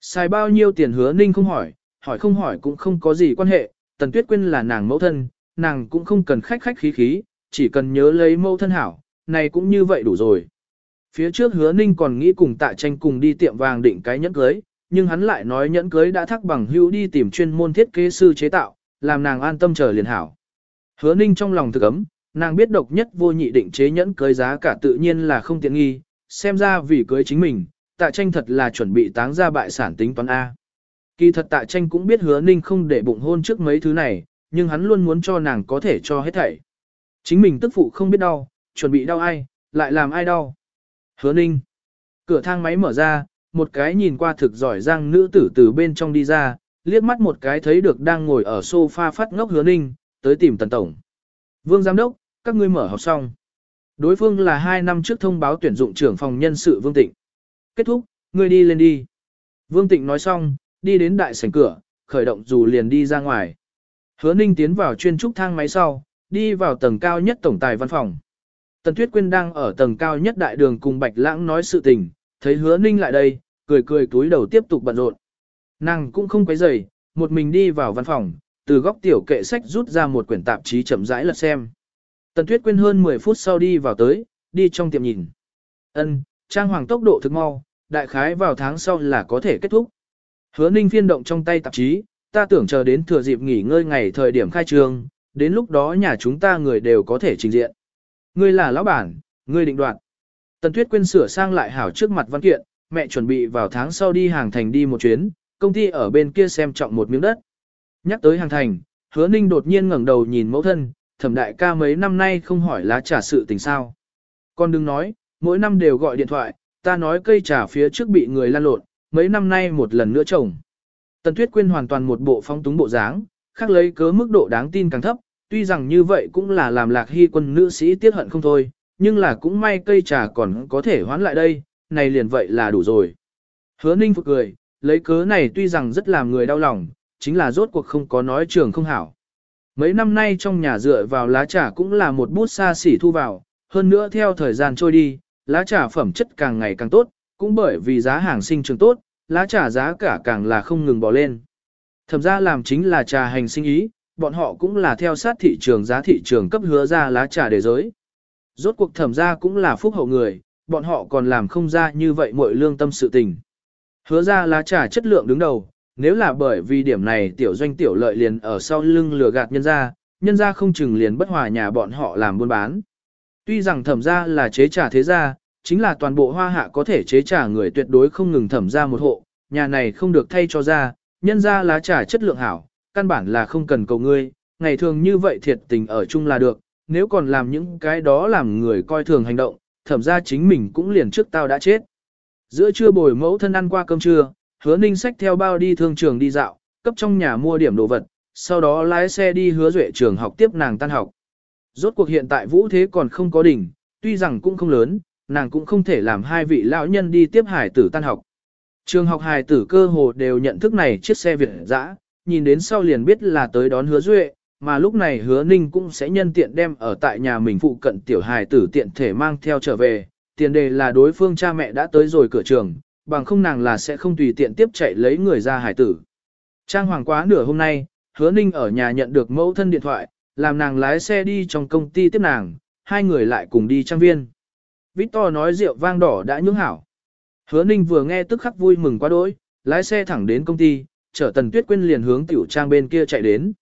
Xài bao nhiêu tiền hứa Ninh không hỏi, hỏi không hỏi cũng không có gì quan hệ, Tần Tuyết Quyên là nàng mẫu thân, nàng cũng không cần khách khách khí khí, chỉ cần nhớ lấy mẫu thân hảo, này cũng như vậy đủ rồi. Phía trước hứa ninh còn nghĩ cùng tạ tranh cùng đi tiệm vàng định cái nhẫn cưới, nhưng hắn lại nói nhẫn cưới đã thắc bằng hữu đi tìm chuyên môn thiết kế sư chế tạo, làm nàng an tâm chờ liền hảo. Hứa ninh trong lòng thực ấm, nàng biết độc nhất vô nhị định chế nhẫn cưới giá cả tự nhiên là không tiện nghi, xem ra vì cưới chính mình, tạ tranh thật là chuẩn bị táng ra bại sản tính toán A. Kỳ thật tạ tranh cũng biết hứa ninh không để bụng hôn trước mấy thứ này, nhưng hắn luôn muốn cho nàng có thể cho hết thảy. Chính mình tức phụ không biết đau, chuẩn bị đau ai, lại làm ai đau. Hứa ninh. Cửa thang máy mở ra, một cái nhìn qua thực giỏi giang nữ tử từ bên trong đi ra, liếc mắt một cái thấy được đang ngồi ở sofa phát ngốc hứa ninh, tới tìm tần tổng. Vương giám đốc, các ngươi mở học xong. Đối phương là hai năm trước thông báo tuyển dụng trưởng phòng nhân sự Vương Tịnh. Kết thúc, ngươi đi lên đi. Vương Tịnh nói xong, đi đến đại sảnh cửa, khởi động dù liền đi ra ngoài. Hứa Ninh tiến vào chuyên trúc thang máy sau, đi vào tầng cao nhất tổng tài văn phòng. Tần Tuyết Quyên đang ở tầng cao nhất đại đường cùng Bạch Lãng nói sự tình, thấy Hứa Ninh lại đây, cười cười túi đầu tiếp tục bận rộn. Nàng cũng không quấy rầy, một mình đi vào văn phòng, từ góc tiểu kệ sách rút ra một quyển tạp chí chậm rãi lật xem. Tần Tuyết Quyên hơn 10 phút sau đi vào tới, đi trong tiệm nhìn. Ân, trang hoàng tốc độ thực mau, đại khái vào tháng sau là có thể kết thúc. Hứa Ninh phiên động trong tay tạp chí, ta tưởng chờ đến thừa dịp nghỉ ngơi ngày thời điểm khai trương, đến lúc đó nhà chúng ta người đều có thể trình diện. Ngươi là lão bản, ngươi định đoạt. Tần Tuyết Quyên sửa sang lại hảo trước mặt văn kiện, mẹ chuẩn bị vào tháng sau đi hàng thành đi một chuyến, công ty ở bên kia xem trọng một miếng đất. Nhắc tới hàng thành, hứa ninh đột nhiên ngẩng đầu nhìn mẫu thân, thẩm đại ca mấy năm nay không hỏi lá trà sự tình sao. Con đừng nói, mỗi năm đều gọi điện thoại, ta nói cây trà phía trước bị người lan lộn, mấy năm nay một lần nữa trồng. Tần Tuyết Quyên hoàn toàn một bộ phong túng bộ dáng, khác lấy cớ mức độ đáng tin càng thấp, tuy rằng như vậy cũng là làm lạc hy quân nữ sĩ tiết hận không thôi, nhưng là cũng may cây trà còn có thể hoán lại đây, này liền vậy là đủ rồi. Hứa ninh phục cười, lấy cớ này tuy rằng rất làm người đau lòng, chính là rốt cuộc không có nói trường không hảo. Mấy năm nay trong nhà dựa vào lá trà cũng là một bút xa xỉ thu vào, hơn nữa theo thời gian trôi đi, lá trà phẩm chất càng ngày càng tốt, cũng bởi vì giá hàng sinh trường tốt, lá trà giá cả càng là không ngừng bỏ lên. Thẩm ra làm chính là trà hành sinh ý, bọn họ cũng là theo sát thị trường giá thị trường cấp hứa ra lá trà để giới. Rốt cuộc thẩm ra cũng là phúc hậu người, bọn họ còn làm không ra như vậy mọi lương tâm sự tình. Hứa ra lá trà chất lượng đứng đầu, nếu là bởi vì điểm này tiểu doanh tiểu lợi liền ở sau lưng lừa gạt nhân ra, nhân ra không chừng liền bất hòa nhà bọn họ làm buôn bán. Tuy rằng thẩm ra là chế trả thế gia, chính là toàn bộ hoa hạ có thể chế trả người tuyệt đối không ngừng thẩm ra một hộ, nhà này không được thay cho ra, nhân ra lá trà chất lượng hảo, căn bản là không cần cầu ngươi, ngày thường như vậy thiệt tình ở chung là được, nếu còn làm những cái đó làm người coi thường hành động, thẩm ra chính mình cũng liền trước tao đã chết. Giữa trưa bồi mẫu thân ăn qua cơm trưa, hứa ninh sách theo bao đi thương trường đi dạo, cấp trong nhà mua điểm đồ vật, sau đó lái xe đi hứa duệ trường học tiếp nàng tan học. Rốt cuộc hiện tại vũ thế còn không có đỉnh, tuy rằng cũng không lớn, nàng cũng không thể làm hai vị lão nhân đi tiếp hải tử tan học. Trường học hài tử cơ hồ đều nhận thức này chiếc xe Việt dã, nhìn đến sau liền biết là tới đón hứa duệ, mà lúc này hứa ninh cũng sẽ nhân tiện đem ở tại nhà mình phụ cận tiểu hài tử tiện thể mang theo trở về, tiền đề là đối phương cha mẹ đã tới rồi cửa trường, bằng không nàng là sẽ không tùy tiện tiếp chạy lấy người ra hải tử. Trang hoàng quá nửa hôm nay, hứa ninh ở nhà nhận được mẫu thân điện thoại, làm nàng lái xe đi trong công ty tiếp nàng, hai người lại cùng đi trang viên. Victor nói rượu vang đỏ đã nhưỡng hảo. Hứa ninh vừa nghe tức khắc vui mừng quá đỗi, lái xe thẳng đến công ty, chở tần tuyết quyên liền hướng tiểu trang bên kia chạy đến.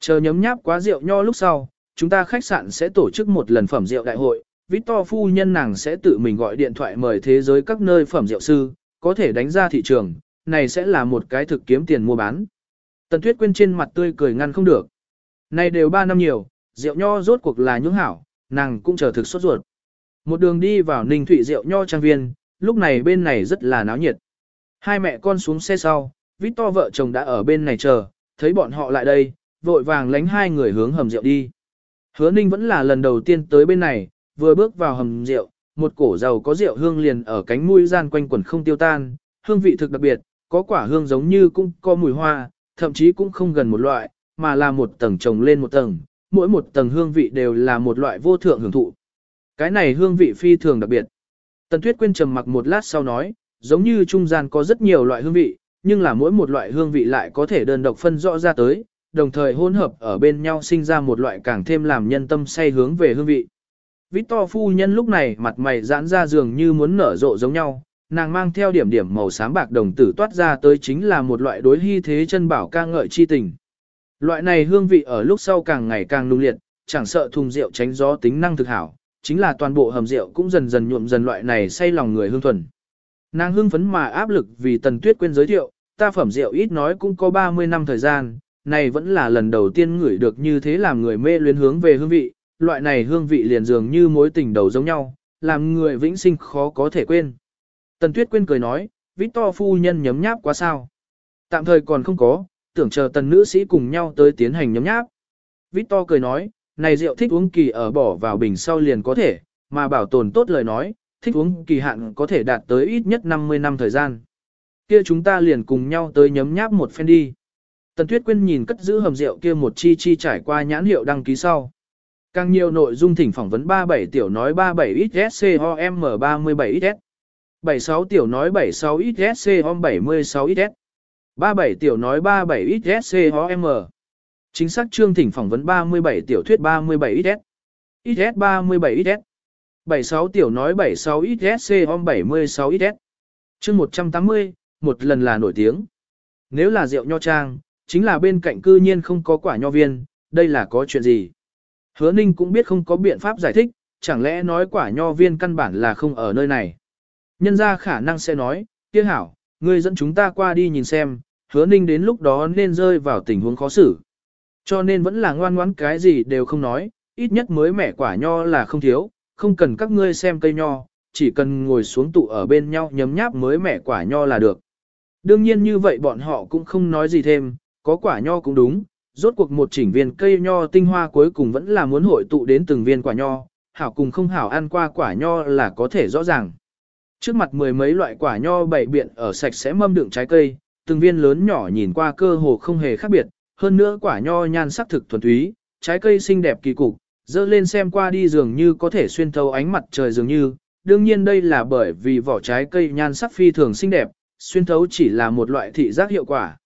Chờ nhấm nháp quá rượu nho lúc sau, chúng ta khách sạn sẽ tổ chức một lần phẩm rượu đại hội, Victor phu nhân nàng sẽ tự mình gọi điện thoại mời thế giới các nơi phẩm rượu sư, có thể đánh ra thị trường, này sẽ là một cái thực kiếm tiền mua bán. Tần Tuyết Quyên trên mặt tươi cười ngăn không được. Này đều 3 năm nhiều, rượu nho rốt cuộc là nhưỡng hảo, nàng cũng chờ thực sốt ruột. Một đường đi vào Ninh Thụy rượu nho trang viên, lúc này bên này rất là náo nhiệt. Hai mẹ con xuống xe sau, Victor vợ chồng đã ở bên này chờ, thấy bọn họ lại đây, vội vàng lánh hai người hướng hầm rượu đi. Hứa Ninh vẫn là lần đầu tiên tới bên này, vừa bước vào hầm rượu, một cổ dầu có rượu hương liền ở cánh mũi gian quanh quẩn không tiêu tan, hương vị thực đặc biệt, có quả hương giống như cũng có mùi hoa, thậm chí cũng không gần một loại, mà là một tầng trồng lên một tầng, mỗi một tầng hương vị đều là một loại vô thượng hưởng thụ. Cái này hương vị phi thường đặc biệt. Tần Tuyết Quyên trầm mặc một lát sau nói, giống như trung gian có rất nhiều loại hương vị, nhưng là mỗi một loại hương vị lại có thể đơn độc phân rõ ra tới, đồng thời hỗn hợp ở bên nhau sinh ra một loại càng thêm làm nhân tâm say hướng về hương vị. Victor phu nhân lúc này mặt mày giãn ra dường như muốn nở rộ giống nhau, nàng mang theo điểm điểm màu xám bạc đồng tử toát ra tới chính là một loại đối hy thế chân bảo ca ngợi chi tình. Loại này hương vị ở lúc sau càng ngày càng nung liệt, chẳng sợ thùng rượu tránh gió tính năng thực hảo, chính là toàn bộ hầm rượu cũng dần dần nhuộm dần loại này say lòng người hương thuần. Nàng hưng phấn mà áp lực vì Tần Tuyết quên giới thiệu, ta phẩm rượu ít nói cũng có 30 năm thời gian, này vẫn là lần đầu tiên ngửi được như thế làm người mê luyến hướng về hương vị, loại này hương vị liền dường như mối tình đầu giống nhau, làm người vĩnh sinh khó có thể quên. Tần Tuyết quên cười nói, Victor phu nhân nhấm nháp quá sao. Tạm thời còn không có, tưởng chờ tần nữ sĩ cùng nhau tới tiến hành nhấm nháp. Victor cười nói, này rượu thích uống kỳ ở bỏ vào bình sau liền có thể, mà bảo tồn tốt lời nói, thích uống kỳ hạn có thể đạt tới ít nhất 50 năm thời gian. Kia chúng ta liền cùng nhau tới nhấm nháp một phen đi. Tần Tuyết Quyên nhìn cất giữ hầm rượu kia một chi chi trải qua nhãn hiệu đăng ký sau. Càng nhiều nội dung thỉnh phỏng vấn 37 tiểu nói 37 XSCOM 37 XS. 76 tiểu nói 76 XSCOM 76 XS. 37 tiểu nói 37 XSCOM. Chính xác chương thỉnh phỏng vấn 37 tiểu thuyết 37 XS. XS 37 XS. 76 tiểu nói 76 XSCOM 76 XS. Chương 180, một lần là nổi tiếng. Nếu là rượu nho trang, chính là bên cạnh cư nhiên không có quả nho viên, đây là có chuyện gì? Hứa Ninh cũng biết không có biện pháp giải thích, chẳng lẽ nói quả nho viên căn bản là không ở nơi này. Nhân ra khả năng sẽ nói, tiếc hảo, ngươi dẫn chúng ta qua đi nhìn xem, hứa Ninh đến lúc đó nên rơi vào tình huống khó xử. Cho nên vẫn là ngoan ngoãn cái gì đều không nói, ít nhất mới mẻ quả nho là không thiếu, không cần các ngươi xem cây nho, chỉ cần ngồi xuống tụ ở bên nhau nhấm nháp mới mẻ quả nho là được. Đương nhiên như vậy bọn họ cũng không nói gì thêm, có quả nho cũng đúng, rốt cuộc một chỉnh viên cây nho tinh hoa cuối cùng vẫn là muốn hội tụ đến từng viên quả nho, hảo cùng không hảo ăn qua quả nho là có thể rõ ràng. Trước mặt mười mấy loại quả nho bảy biện ở sạch sẽ mâm đựng trái cây, từng viên lớn nhỏ nhìn qua cơ hồ không hề khác biệt, hơn nữa quả nho nhan sắc thực thuần túy, trái cây xinh đẹp kỳ cục, dơ lên xem qua đi dường như có thể xuyên thấu ánh mặt trời dường như, đương nhiên đây là bởi vì vỏ trái cây nhan sắc phi thường xinh đẹp, xuyên thấu chỉ là một loại thị giác hiệu quả.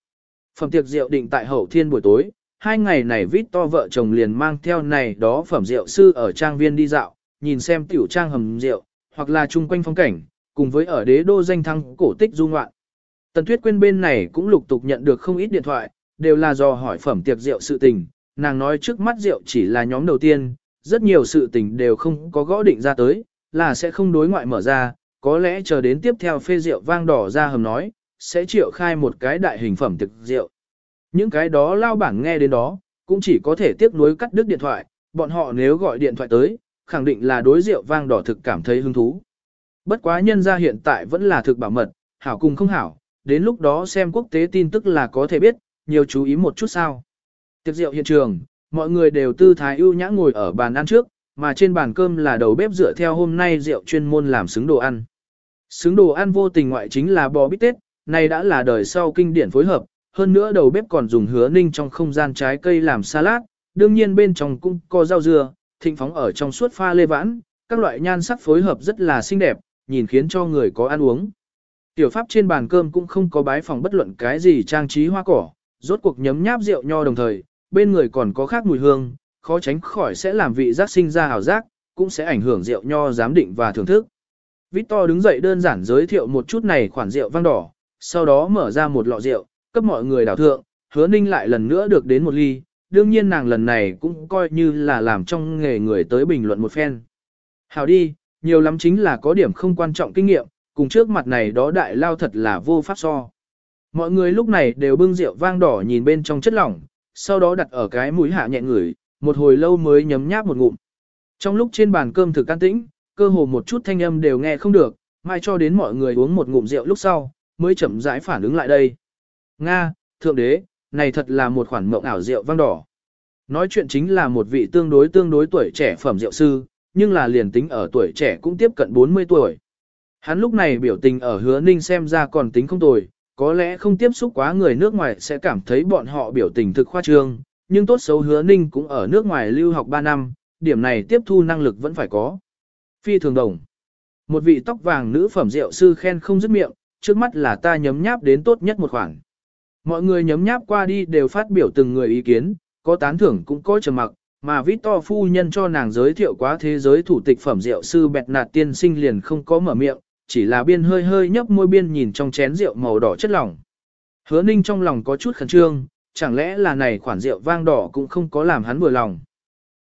Phẩm tiệc rượu định tại hậu thiên buổi tối, hai ngày này vít to vợ chồng liền mang theo này đó phẩm rượu sư ở trang viên đi dạo, nhìn xem tiểu trang hầm rượu, hoặc là chung quanh phong cảnh, cùng với ở đế đô danh thăng cổ tích du ngoạn. Tần Tuyết Quyên bên này cũng lục tục nhận được không ít điện thoại, đều là do hỏi phẩm tiệc rượu sự tình, nàng nói trước mắt rượu chỉ là nhóm đầu tiên, rất nhiều sự tình đều không có gõ định ra tới, là sẽ không đối ngoại mở ra, có lẽ chờ đến tiếp theo phê rượu vang đỏ ra hầm nói, sẽ triệu khai một cái đại hình phẩm thực rượu. Những cái đó lao bảng nghe đến đó, cũng chỉ có thể tiếp nối cắt đứt điện thoại, bọn họ nếu gọi điện thoại tới, khẳng định là đối rượu vang đỏ thực cảm thấy hứng thú. Bất quá nhân ra hiện tại vẫn là thực bảo mật, hảo cùng không hảo, đến lúc đó xem quốc tế tin tức là có thể biết, nhiều chú ý một chút sao. Tiệc rượu hiện trường, mọi người đều tư thái ưu nhã ngồi ở bàn ăn trước, mà trên bàn cơm là đầu bếp dựa theo hôm nay rượu chuyên môn làm xứng đồ ăn. Xứng đồ ăn vô tình ngoại chính là bò bít tết, này đã là đời sau kinh điển phối hợp, hơn nữa đầu bếp còn dùng hứa ninh trong không gian trái cây làm salad, đương nhiên bên trong cũng có rau dưa, thịnh phóng ở trong suốt pha lê vãn, các loại nhan sắc phối hợp rất là xinh đẹp, nhìn khiến cho người có ăn uống. Tiểu pháp trên bàn cơm cũng không có bái phòng bất luận cái gì trang trí hoa cỏ, rốt cuộc nhấm nháp rượu nho đồng thời, bên người còn có khác mùi hương, khó tránh khỏi sẽ làm vị giác sinh ra hào giác, cũng sẽ ảnh hưởng rượu nho giám định và thưởng thức. Victor đứng dậy đơn giản giới thiệu một chút này khoản rượu vang đỏ, sau đó mở ra một lọ rượu, cấp mọi người đảo thượng, hứa ninh lại lần nữa được đến một ly, đương nhiên nàng lần này cũng coi như là làm trong nghề người tới bình luận một phen. Hào đi, nhiều lắm chính là có điểm không quan trọng kinh nghiệm, cùng trước mặt này đó đại lao thật là vô pháp so. Mọi người lúc này đều bưng rượu vang đỏ nhìn bên trong chất lỏng, sau đó đặt ở cái mũi hạ nhẹ ngửi, một hồi lâu mới nhấm nháp một ngụm. Trong lúc trên bàn cơm thực can tĩnh, cơ hồ một chút thanh âm đều nghe không được, mai cho đến mọi người uống một ngụm rượu lúc sau, mới chậm rãi phản ứng lại đây. Nga, thượng đế, này thật là một khoản mộng ảo rượu vang đỏ. Nói chuyện chính là một vị tương đối tương đối tuổi trẻ phẩm rượu sư, nhưng là liền tính ở tuổi trẻ cũng tiếp cận 40 tuổi. Hắn lúc này biểu tình ở hứa ninh xem ra còn tính không tồi, có lẽ không tiếp xúc quá người nước ngoài sẽ cảm thấy bọn họ biểu tình thực khoa trương, nhưng tốt xấu hứa ninh cũng ở nước ngoài lưu học 3 năm, điểm này tiếp thu năng lực vẫn phải có. Phi thường đồng. Một vị tóc vàng nữ phẩm rượu sư khen không dứt miệng, trước mắt là ta nhấm nháp đến tốt nhất một khoản. Mọi người nhấm nháp qua đi đều phát biểu từng người ý kiến, có tán thưởng cũng có trầm mặc, mà Victor phu nhân cho nàng giới thiệu quá thế giới thủ tịch phẩm rượu sư bẹt nạt tiên sinh liền không có mở miệng, chỉ là biên hơi hơi nhấp môi biên nhìn trong chén rượu màu đỏ chất lỏng. Hứa ninh trong lòng có chút khẩn trương, chẳng lẽ là này khoản rượu vang đỏ cũng không có làm hắn vừa lòng.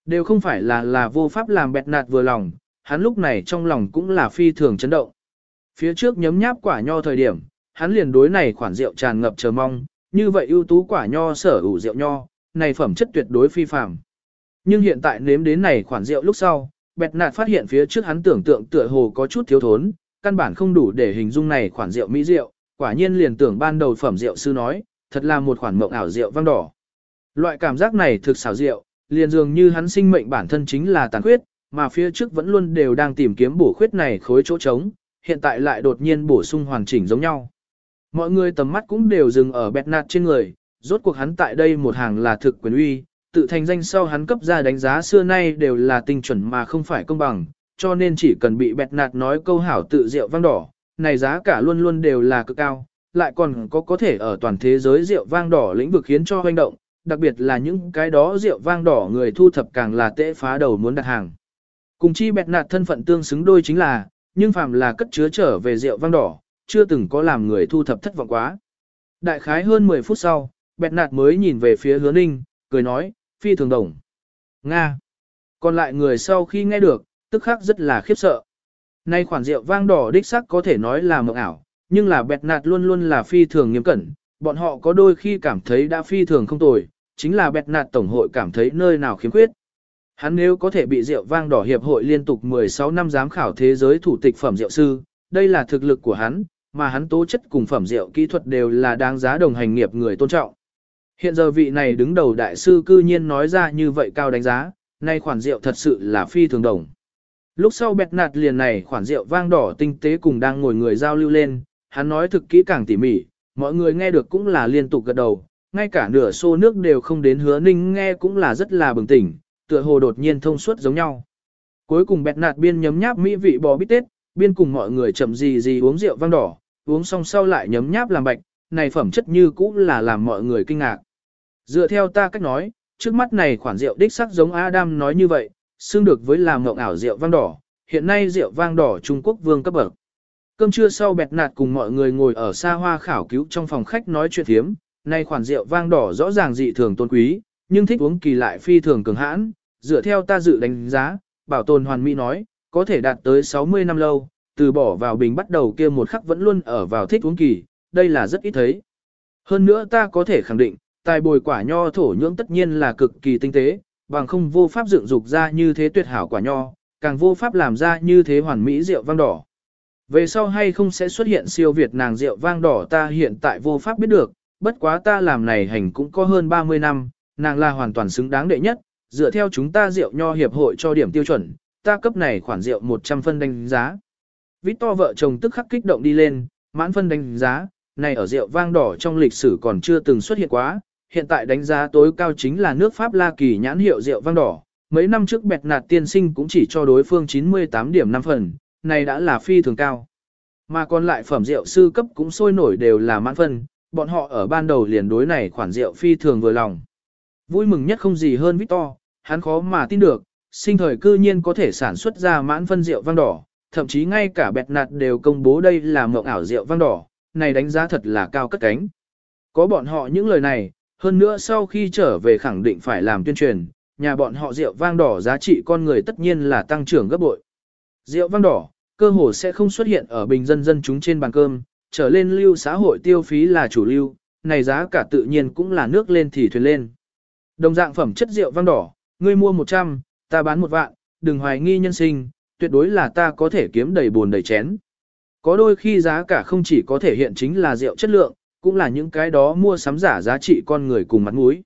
Đều không phải là là vô pháp làm bẹt nạt vừa lòng, hắn lúc này trong lòng cũng là phi thường chấn động. Phía trước nhấm nháp quả nho thời điểm, hắn liền đối này khoản rượu tràn ngập chờ mong, như vậy ưu tú quả nho sở ủ rượu nho, này phẩm chất tuyệt đối phi phàm. Nhưng hiện tại nếm đến này khoản rượu lúc sau, bẹt nạt phát hiện phía trước hắn tưởng tượng tựa hồ có chút thiếu thốn, căn bản không đủ để hình dung này khoản rượu mỹ rượu, quả nhiên liền tưởng ban đầu phẩm rượu sư nói, thật là một khoản mộng ảo rượu vang đỏ. Loại cảm giác này thực xảo rượu, liền dường như hắn sinh mệnh bản thân chính là tàn khuyết, mà phía trước vẫn luôn đều đang tìm kiếm bổ khuyết này khối chỗ trống, hiện tại lại đột nhiên bổ sung hoàn chỉnh giống nhau. Mọi người tầm mắt cũng đều dừng ở bẹt nạt trên người, rốt cuộc hắn tại đây một hàng là thực quyền uy, tự thành danh sau hắn cấp ra đánh giá xưa nay đều là tinh chuẩn mà không phải công bằng, cho nên chỉ cần bị bẹt nạt nói câu hảo tự rượu vang đỏ, này giá cả luôn luôn đều là cực cao, lại còn có có thể ở toàn thế giới rượu vang đỏ lĩnh vực khiến cho hoành động, đặc biệt là những cái đó rượu vang đỏ người thu thập càng là tệ phá đầu muốn đặt hàng. Cùng chi bẹt nạt thân phận tương xứng đôi chính là, nhưng phàm là cất chứa trở về rượu vang đỏ, chưa từng có làm người thu thập thất vọng quá. Đại khái hơn 10 phút sau, bẹt nạt mới nhìn về phía hứa ninh, cười nói, phi thường đồng. Nga. Còn lại người sau khi nghe được, tức khắc rất là khiếp sợ. Nay khoản rượu vang đỏ đích sắc có thể nói là mộng ảo, nhưng là bẹt nạt luôn luôn là phi thường nghiêm cẩn, bọn họ có đôi khi cảm thấy đã phi thường không tồi, chính là bẹt nạt tổng hội cảm thấy nơi nào khiếm khuyết. Hắn nếu có thể bị rượu vang đỏ hiệp hội liên tục 16 năm giám khảo thế giới thủ tịch phẩm rượu sư, đây là thực lực của hắn, mà hắn tố chất cùng phẩm rượu kỹ thuật đều là đáng giá đồng hành nghiệp người tôn trọng. Hiện giờ vị này đứng đầu đại sư cư nhiên nói ra như vậy cao đánh giá, nay khoản rượu thật sự là phi thường đồng. Lúc sau bẹt nạt liền này khoản rượu vang đỏ tinh tế cùng đang ngồi người giao lưu lên, hắn nói thực kỹ càng tỉ mỉ, mọi người nghe được cũng là liên tục gật đầu, ngay cả nửa xô nước đều không đến hứa ninh nghe cũng là rất là bừng tỉnh, tựa hồ đột nhiên thông suốt giống nhau. Cuối cùng bẹt nạt biên nhấm nháp mỹ vị bò bít tết, biên cùng mọi người chậm gì gì uống rượu vang đỏ, uống xong sau lại nhấm nháp làm bạch, này phẩm chất như cũ là làm mọi người kinh ngạc. Dựa theo ta cách nói, trước mắt này khoản rượu đích sắc giống Adam nói như vậy, xương được với làm ngộng ảo rượu vang đỏ, hiện nay rượu vang đỏ Trung Quốc vương cấp bậc. Cơm trưa sau bẹt nạt cùng mọi người ngồi ở xa hoa khảo cứu trong phòng khách nói chuyện thiếm, nay khoản rượu vang đỏ rõ ràng dị thường tôn quý, nhưng thích uống kỳ lại phi thường cường hãn, dựa theo ta dự đánh giá, bảo tồn hoàn mỹ nói, có thể đạt tới 60 năm lâu, từ bỏ vào bình bắt đầu kia một khắc vẫn luôn ở vào thích uống kỳ, đây là rất ít thấy. Hơn nữa ta có thể khẳng định, tài bồi quả nho thổ nhưỡng tất nhiên là cực kỳ tinh tế, bằng không vô pháp dựng dục ra như thế tuyệt hảo quả nho, càng vô pháp làm ra như thế hoàn mỹ rượu vang đỏ. Về sau hay không sẽ xuất hiện siêu việt nàng rượu vang đỏ ta hiện tại vô pháp biết được, bất quá ta làm này hành cũng có hơn 30 năm, nàng là hoàn toàn xứng đáng đệ nhất, dựa theo chúng ta rượu nho hiệp hội cho điểm tiêu chuẩn, ta cấp này khoản rượu 100 phân đánh giá. Victor vợ chồng tức khắc kích động đi lên, mãn phân đánh giá, này ở rượu vang đỏ trong lịch sử còn chưa từng xuất hiện quá, hiện tại đánh giá tối cao chính là nước Pháp La Kỳ nhãn hiệu rượu vang đỏ. Mấy năm trước bẹt nạt tiên sinh cũng chỉ cho đối phương 98 điểm 5 phần, này đã là phi thường cao. Mà còn lại phẩm rượu sư cấp cũng sôi nổi đều là mãn phân, bọn họ ở ban đầu liền đối này khoản rượu phi thường vừa lòng. Vui mừng nhất không gì hơn Victor, hắn khó mà tin được, sinh thời cư nhiên có thể sản xuất ra mãn phân rượu vang đỏ, thậm chí ngay cả bẹt nạt đều công bố đây là mộng ảo rượu vang đỏ, này đánh giá thật là cao cất cánh. Có bọn họ những lời này, hơn nữa sau khi trở về khẳng định phải làm tuyên truyền, nhà bọn họ rượu vang đỏ giá trị con người tất nhiên là tăng trưởng gấp bội. Rượu vang đỏ, cơ hồ sẽ không xuất hiện ở bình dân dân chúng trên bàn cơm, trở lên lưu xã hội tiêu phí là chủ lưu, này giá cả tự nhiên cũng là nước lên thì thuyền lên. Đồng dạng phẩm chất rượu vang đỏ, ngươi mua 100, ta bán một vạn, đừng hoài nghi nhân sinh, tuyệt đối là ta có thể kiếm đầy buồn đầy chén. Có đôi khi giá cả không chỉ có thể hiện chính là rượu chất lượng, cũng là những cái đó mua sắm giả giá trị con người cùng mặt mũi.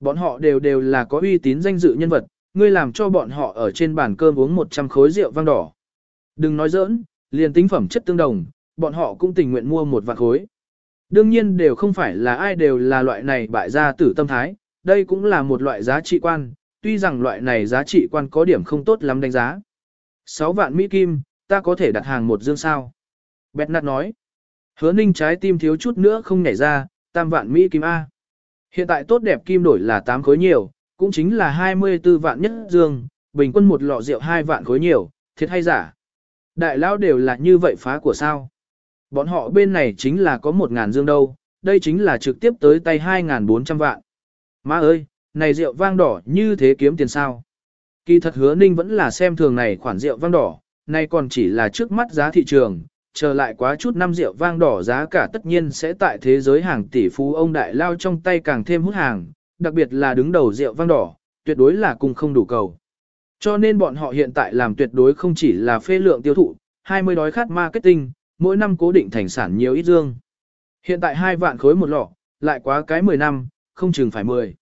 Bọn họ đều đều là có uy tín danh dự nhân vật, ngươi làm cho bọn họ ở trên bàn cơm uống 100 khối rượu vang đỏ. Đừng nói giỡn, liền tính phẩm chất tương đồng, bọn họ cũng tình nguyện mua một vạn khối. Đương nhiên đều không phải là ai đều là loại này bại gia tử tâm thái, đây cũng là một loại giá trị quan, tuy rằng loại này giá trị quan có điểm không tốt lắm đánh giá. 6 vạn Mỹ Kim, ta có thể đặt hàng một dương sao. Bẹt nạt nói. Hứa ninh trái tim thiếu chút nữa không nhảy ra, tam vạn Mỹ Kim A. Hiện tại tốt đẹp kim đổi là 8 khối nhiều, cũng chính là 24 vạn nhất dương, bình quân một lọ rượu 2 vạn khối nhiều, thiệt hay giả. Đại lão đều là như vậy phá của sao. Bọn họ bên này chính là có 1.000 dương đâu, đây chính là trực tiếp tới tay 2.400 vạn. Má ơi, này rượu vang đỏ như thế kiếm tiền sao? Kỳ thật hứa ninh vẫn là xem thường này khoản rượu vang đỏ, nay còn chỉ là trước mắt giá thị trường, Trở lại quá chút năm rượu vang đỏ giá cả tất nhiên sẽ tại thế giới hàng tỷ phú ông đại lao trong tay càng thêm hút hàng, đặc biệt là đứng đầu rượu vang đỏ, tuyệt đối là cùng không đủ cầu. Cho nên bọn họ hiện tại làm tuyệt đối không chỉ là phê lượng tiêu thụ, 20 đói khát marketing, mỗi năm cố định thành sản nhiều ít dương. Hiện tại 2 vạn khối một lọ, lại quá cái 10 năm, không chừng phải 10.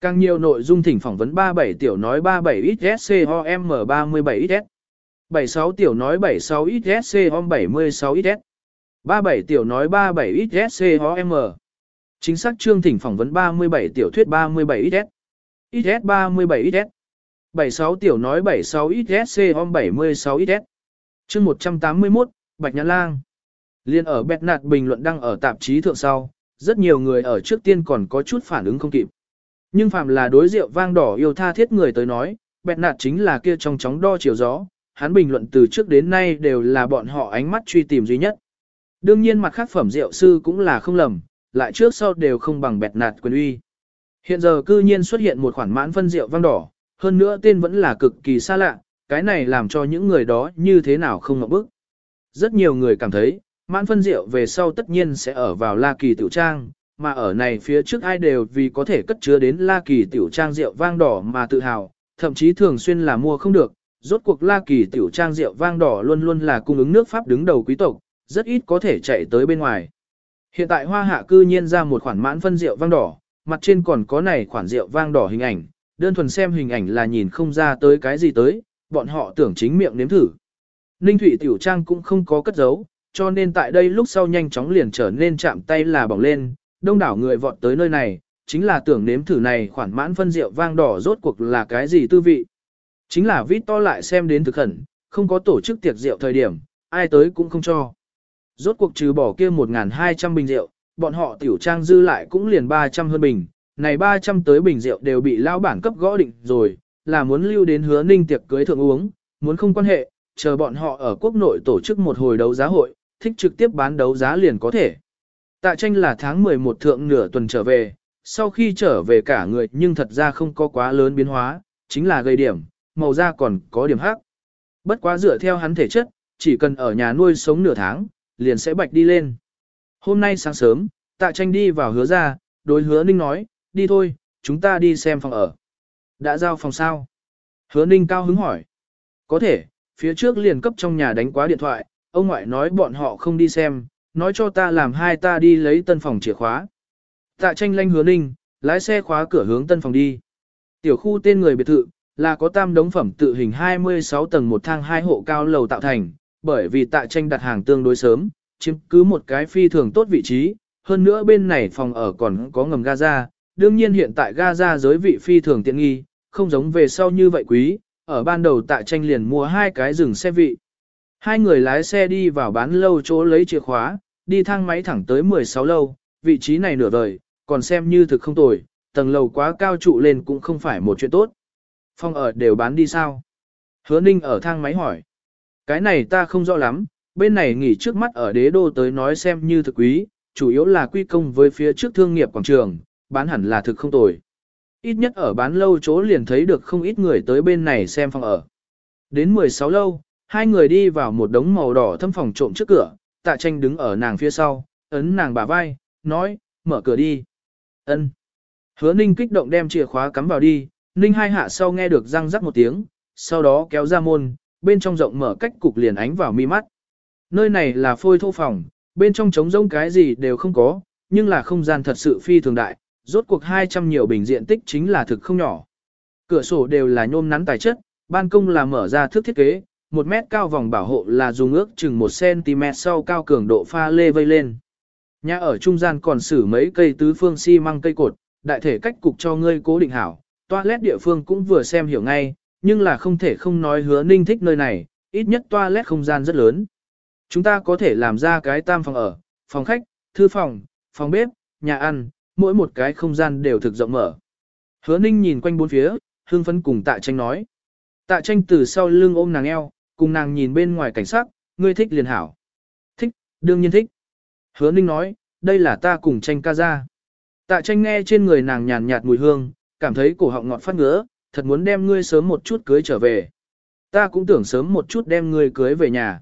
Càng nhiều nội dung thỉnh phỏng vấn 37 tiểu nói 37 XSCOM 37 XS. 76 tiểu nói 76 XSCOM 76 XS. 37 tiểu nói 37 XSCOM. Chính xác chương thỉnh phỏng vấn 37 tiểu thuyết 37 XS. XS 37 XS. 76 tiểu nói 76 XSCOM 76 XS. Chương 181, Bạch Nhã Lang. Liên ở bẹt nạt bình luận đăng ở tạp chí thượng sau, rất nhiều người ở trước tiên còn có chút phản ứng không kịp. Nhưng phàm là đối rượu vang đỏ yêu tha thiết người tới nói, bẹt nạt chính là kia trong chóng đo chiều gió, hắn bình luận từ trước đến nay đều là bọn họ ánh mắt truy tìm duy nhất. Đương nhiên mặt khác phẩm rượu sư cũng là không lầm, lại trước sau đều không bằng bẹt nạt quyền uy. Hiện giờ cư nhiên xuất hiện một khoản mãn phân rượu vang đỏ, hơn nữa tên vẫn là cực kỳ xa lạ, cái này làm cho những người đó như thế nào không ngậm bức. Rất nhiều người cảm thấy, mãn phân rượu về sau tất nhiên sẽ ở vào La Kỳ Tiểu Trang, mà ở này phía trước ai đều vì có thể cất chứa đến La Kỳ Tiểu Trang rượu vang đỏ mà tự hào, thậm chí thường xuyên là mua không được. Rốt cuộc La Kỳ Tiểu Trang rượu vang đỏ luôn luôn là cung ứng nước Pháp đứng đầu quý tộc, rất ít có thể chạy tới bên ngoài. Hiện tại Hoa Hạ cư nhiên ra một khoản mãn phân rượu vang đỏ, mặt trên còn có này khoản rượu vang đỏ hình ảnh, đơn thuần xem hình ảnh là nhìn không ra tới cái gì tới, bọn họ tưởng chính miệng nếm thử. Ninh Thụy Tiểu Trang cũng không có cất giấu, cho nên tại đây lúc sau nhanh chóng liền trở nên chạm tay là bỏng lên, đông đảo người vọt tới nơi này, chính là tưởng nếm thử này khoản mãn phân rượu vang đỏ rốt cuộc là cái gì tư vị. Chính là vít to lại xem đến thực khẩn, không có tổ chức tiệc rượu thời điểm, ai tới cũng không cho. Rốt cuộc trừ bỏ kia 1.200 bình rượu, bọn họ tiểu trang dư lại cũng liền 300 hơn bình, này 300 tới bình rượu đều bị lão bản cấp gõ định rồi, là muốn lưu đến hứa ninh tiệc cưới thượng uống, muốn không quan hệ, chờ bọn họ ở quốc nội tổ chức một hồi đấu giá hội, thích trực tiếp bán đấu giá liền có thể. Tạ tranh là tháng 11 thượng nửa tuần trở về, sau khi trở về cả người nhưng thật ra không có quá lớn biến hóa, chính là gây điểm, màu da còn có điểm hắc. Bất quá dựa theo hắn thể chất, chỉ cần ở nhà nuôi sống nửa tháng, liền sẽ bạch đi lên. Hôm nay sáng sớm, tạ tranh đi vào hứa ra, đối hứa ninh nói, đi thôi, chúng ta đi xem phòng ở. Đã giao phòng sao? Hứa ninh cao hứng hỏi. Có thể, phía trước liền cấp trong nhà đánh quá điện thoại, ông ngoại nói bọn họ không đi xem, nói cho ta làm hai ta đi lấy tân phòng chìa khóa. Tạ tranh lanh hứa ninh, lái xe khóa cửa hướng tân phòng đi. Tiểu khu tên người biệt thự, là có tam đống phẩm tự hình 26 tầng một thang hai hộ cao lầu tạo thành, bởi vì tạ tranh đặt hàng tương đối sớm, chiếm cứ một cái phi thường tốt vị trí, hơn nữa bên này phòng ở còn có ngầm gaza, đương nhiên hiện tại gaza giới vị phi thường tiện nghi, không giống về sau như vậy quý, ở ban đầu tạ tranh liền mua hai cái rừng xe vị. Hai người lái xe đi vào bán lâu chỗ lấy chìa khóa, đi thang máy thẳng tới 16 lâu, vị trí này nửa vời, còn xem như thực không tồi, tầng lầu quá cao trụ lên cũng không phải một chuyện tốt. Phòng ở đều bán đi sao? Hứa Ninh ở thang máy hỏi. Cái này ta không rõ lắm, bên này nghỉ trước mắt ở đế đô tới nói xem như thực quý, chủ yếu là quy công với phía trước thương nghiệp quảng trường, bán hẳn là thực không tồi. Ít nhất ở bán lâu chỗ liền thấy được không ít người tới bên này xem phòng ở. Đến 16 lâu, hai người đi vào một đống màu đỏ thâm phòng trộm trước cửa, tạ tranh đứng ở nàng phía sau, ấn nàng bả vai, nói, mở cửa đi. ân Hứa ninh kích động đem chìa khóa cắm vào đi, Ninh hai hạ sau nghe được răng rắc một tiếng, sau đó kéo ra môn, bên trong rộng mở cách cục liền ánh vào mi mắt. Nơi này là phôi thô phòng, bên trong trống rỗng cái gì đều không có, nhưng là không gian thật sự phi thường đại, rốt cuộc 200 nhiều bình diện tích chính là thực không nhỏ. Cửa sổ đều là nhôm nắn tài chất, ban công là mở ra thước thiết kế, một mét cao vòng bảo hộ là dùng ước chừng 1cm sau cao cường độ pha lê vây lên. Nhà ở trung gian còn xử mấy cây tứ phương xi măng cây cột, đại thể cách cục cho ngươi cố định hảo, toilet địa phương cũng vừa xem hiểu ngay, nhưng là không thể không nói hứa ninh thích nơi này, ít nhất toilet không gian rất lớn. Chúng ta có thể làm ra cái tam phòng ở, phòng khách, thư phòng, phòng bếp, nhà ăn, mỗi một cái không gian đều thực rộng mở. Hứa ninh nhìn quanh bốn phía, hương phấn cùng tạ tranh nói. Tạ tranh từ sau lưng ôm nàng eo, cùng nàng nhìn bên ngoài cảnh sát, ngươi thích liền hảo. Thích, đương nhiên thích. Hứa ninh nói, đây là ta cùng tranh ca ra. Tạ tranh nghe trên người nàng nhàn nhạt mùi hương, cảm thấy cổ họng ngọt phát ngứa, thật muốn đem ngươi sớm một chút cưới trở về. Ta cũng tưởng sớm một chút đem ngươi cưới về nhà.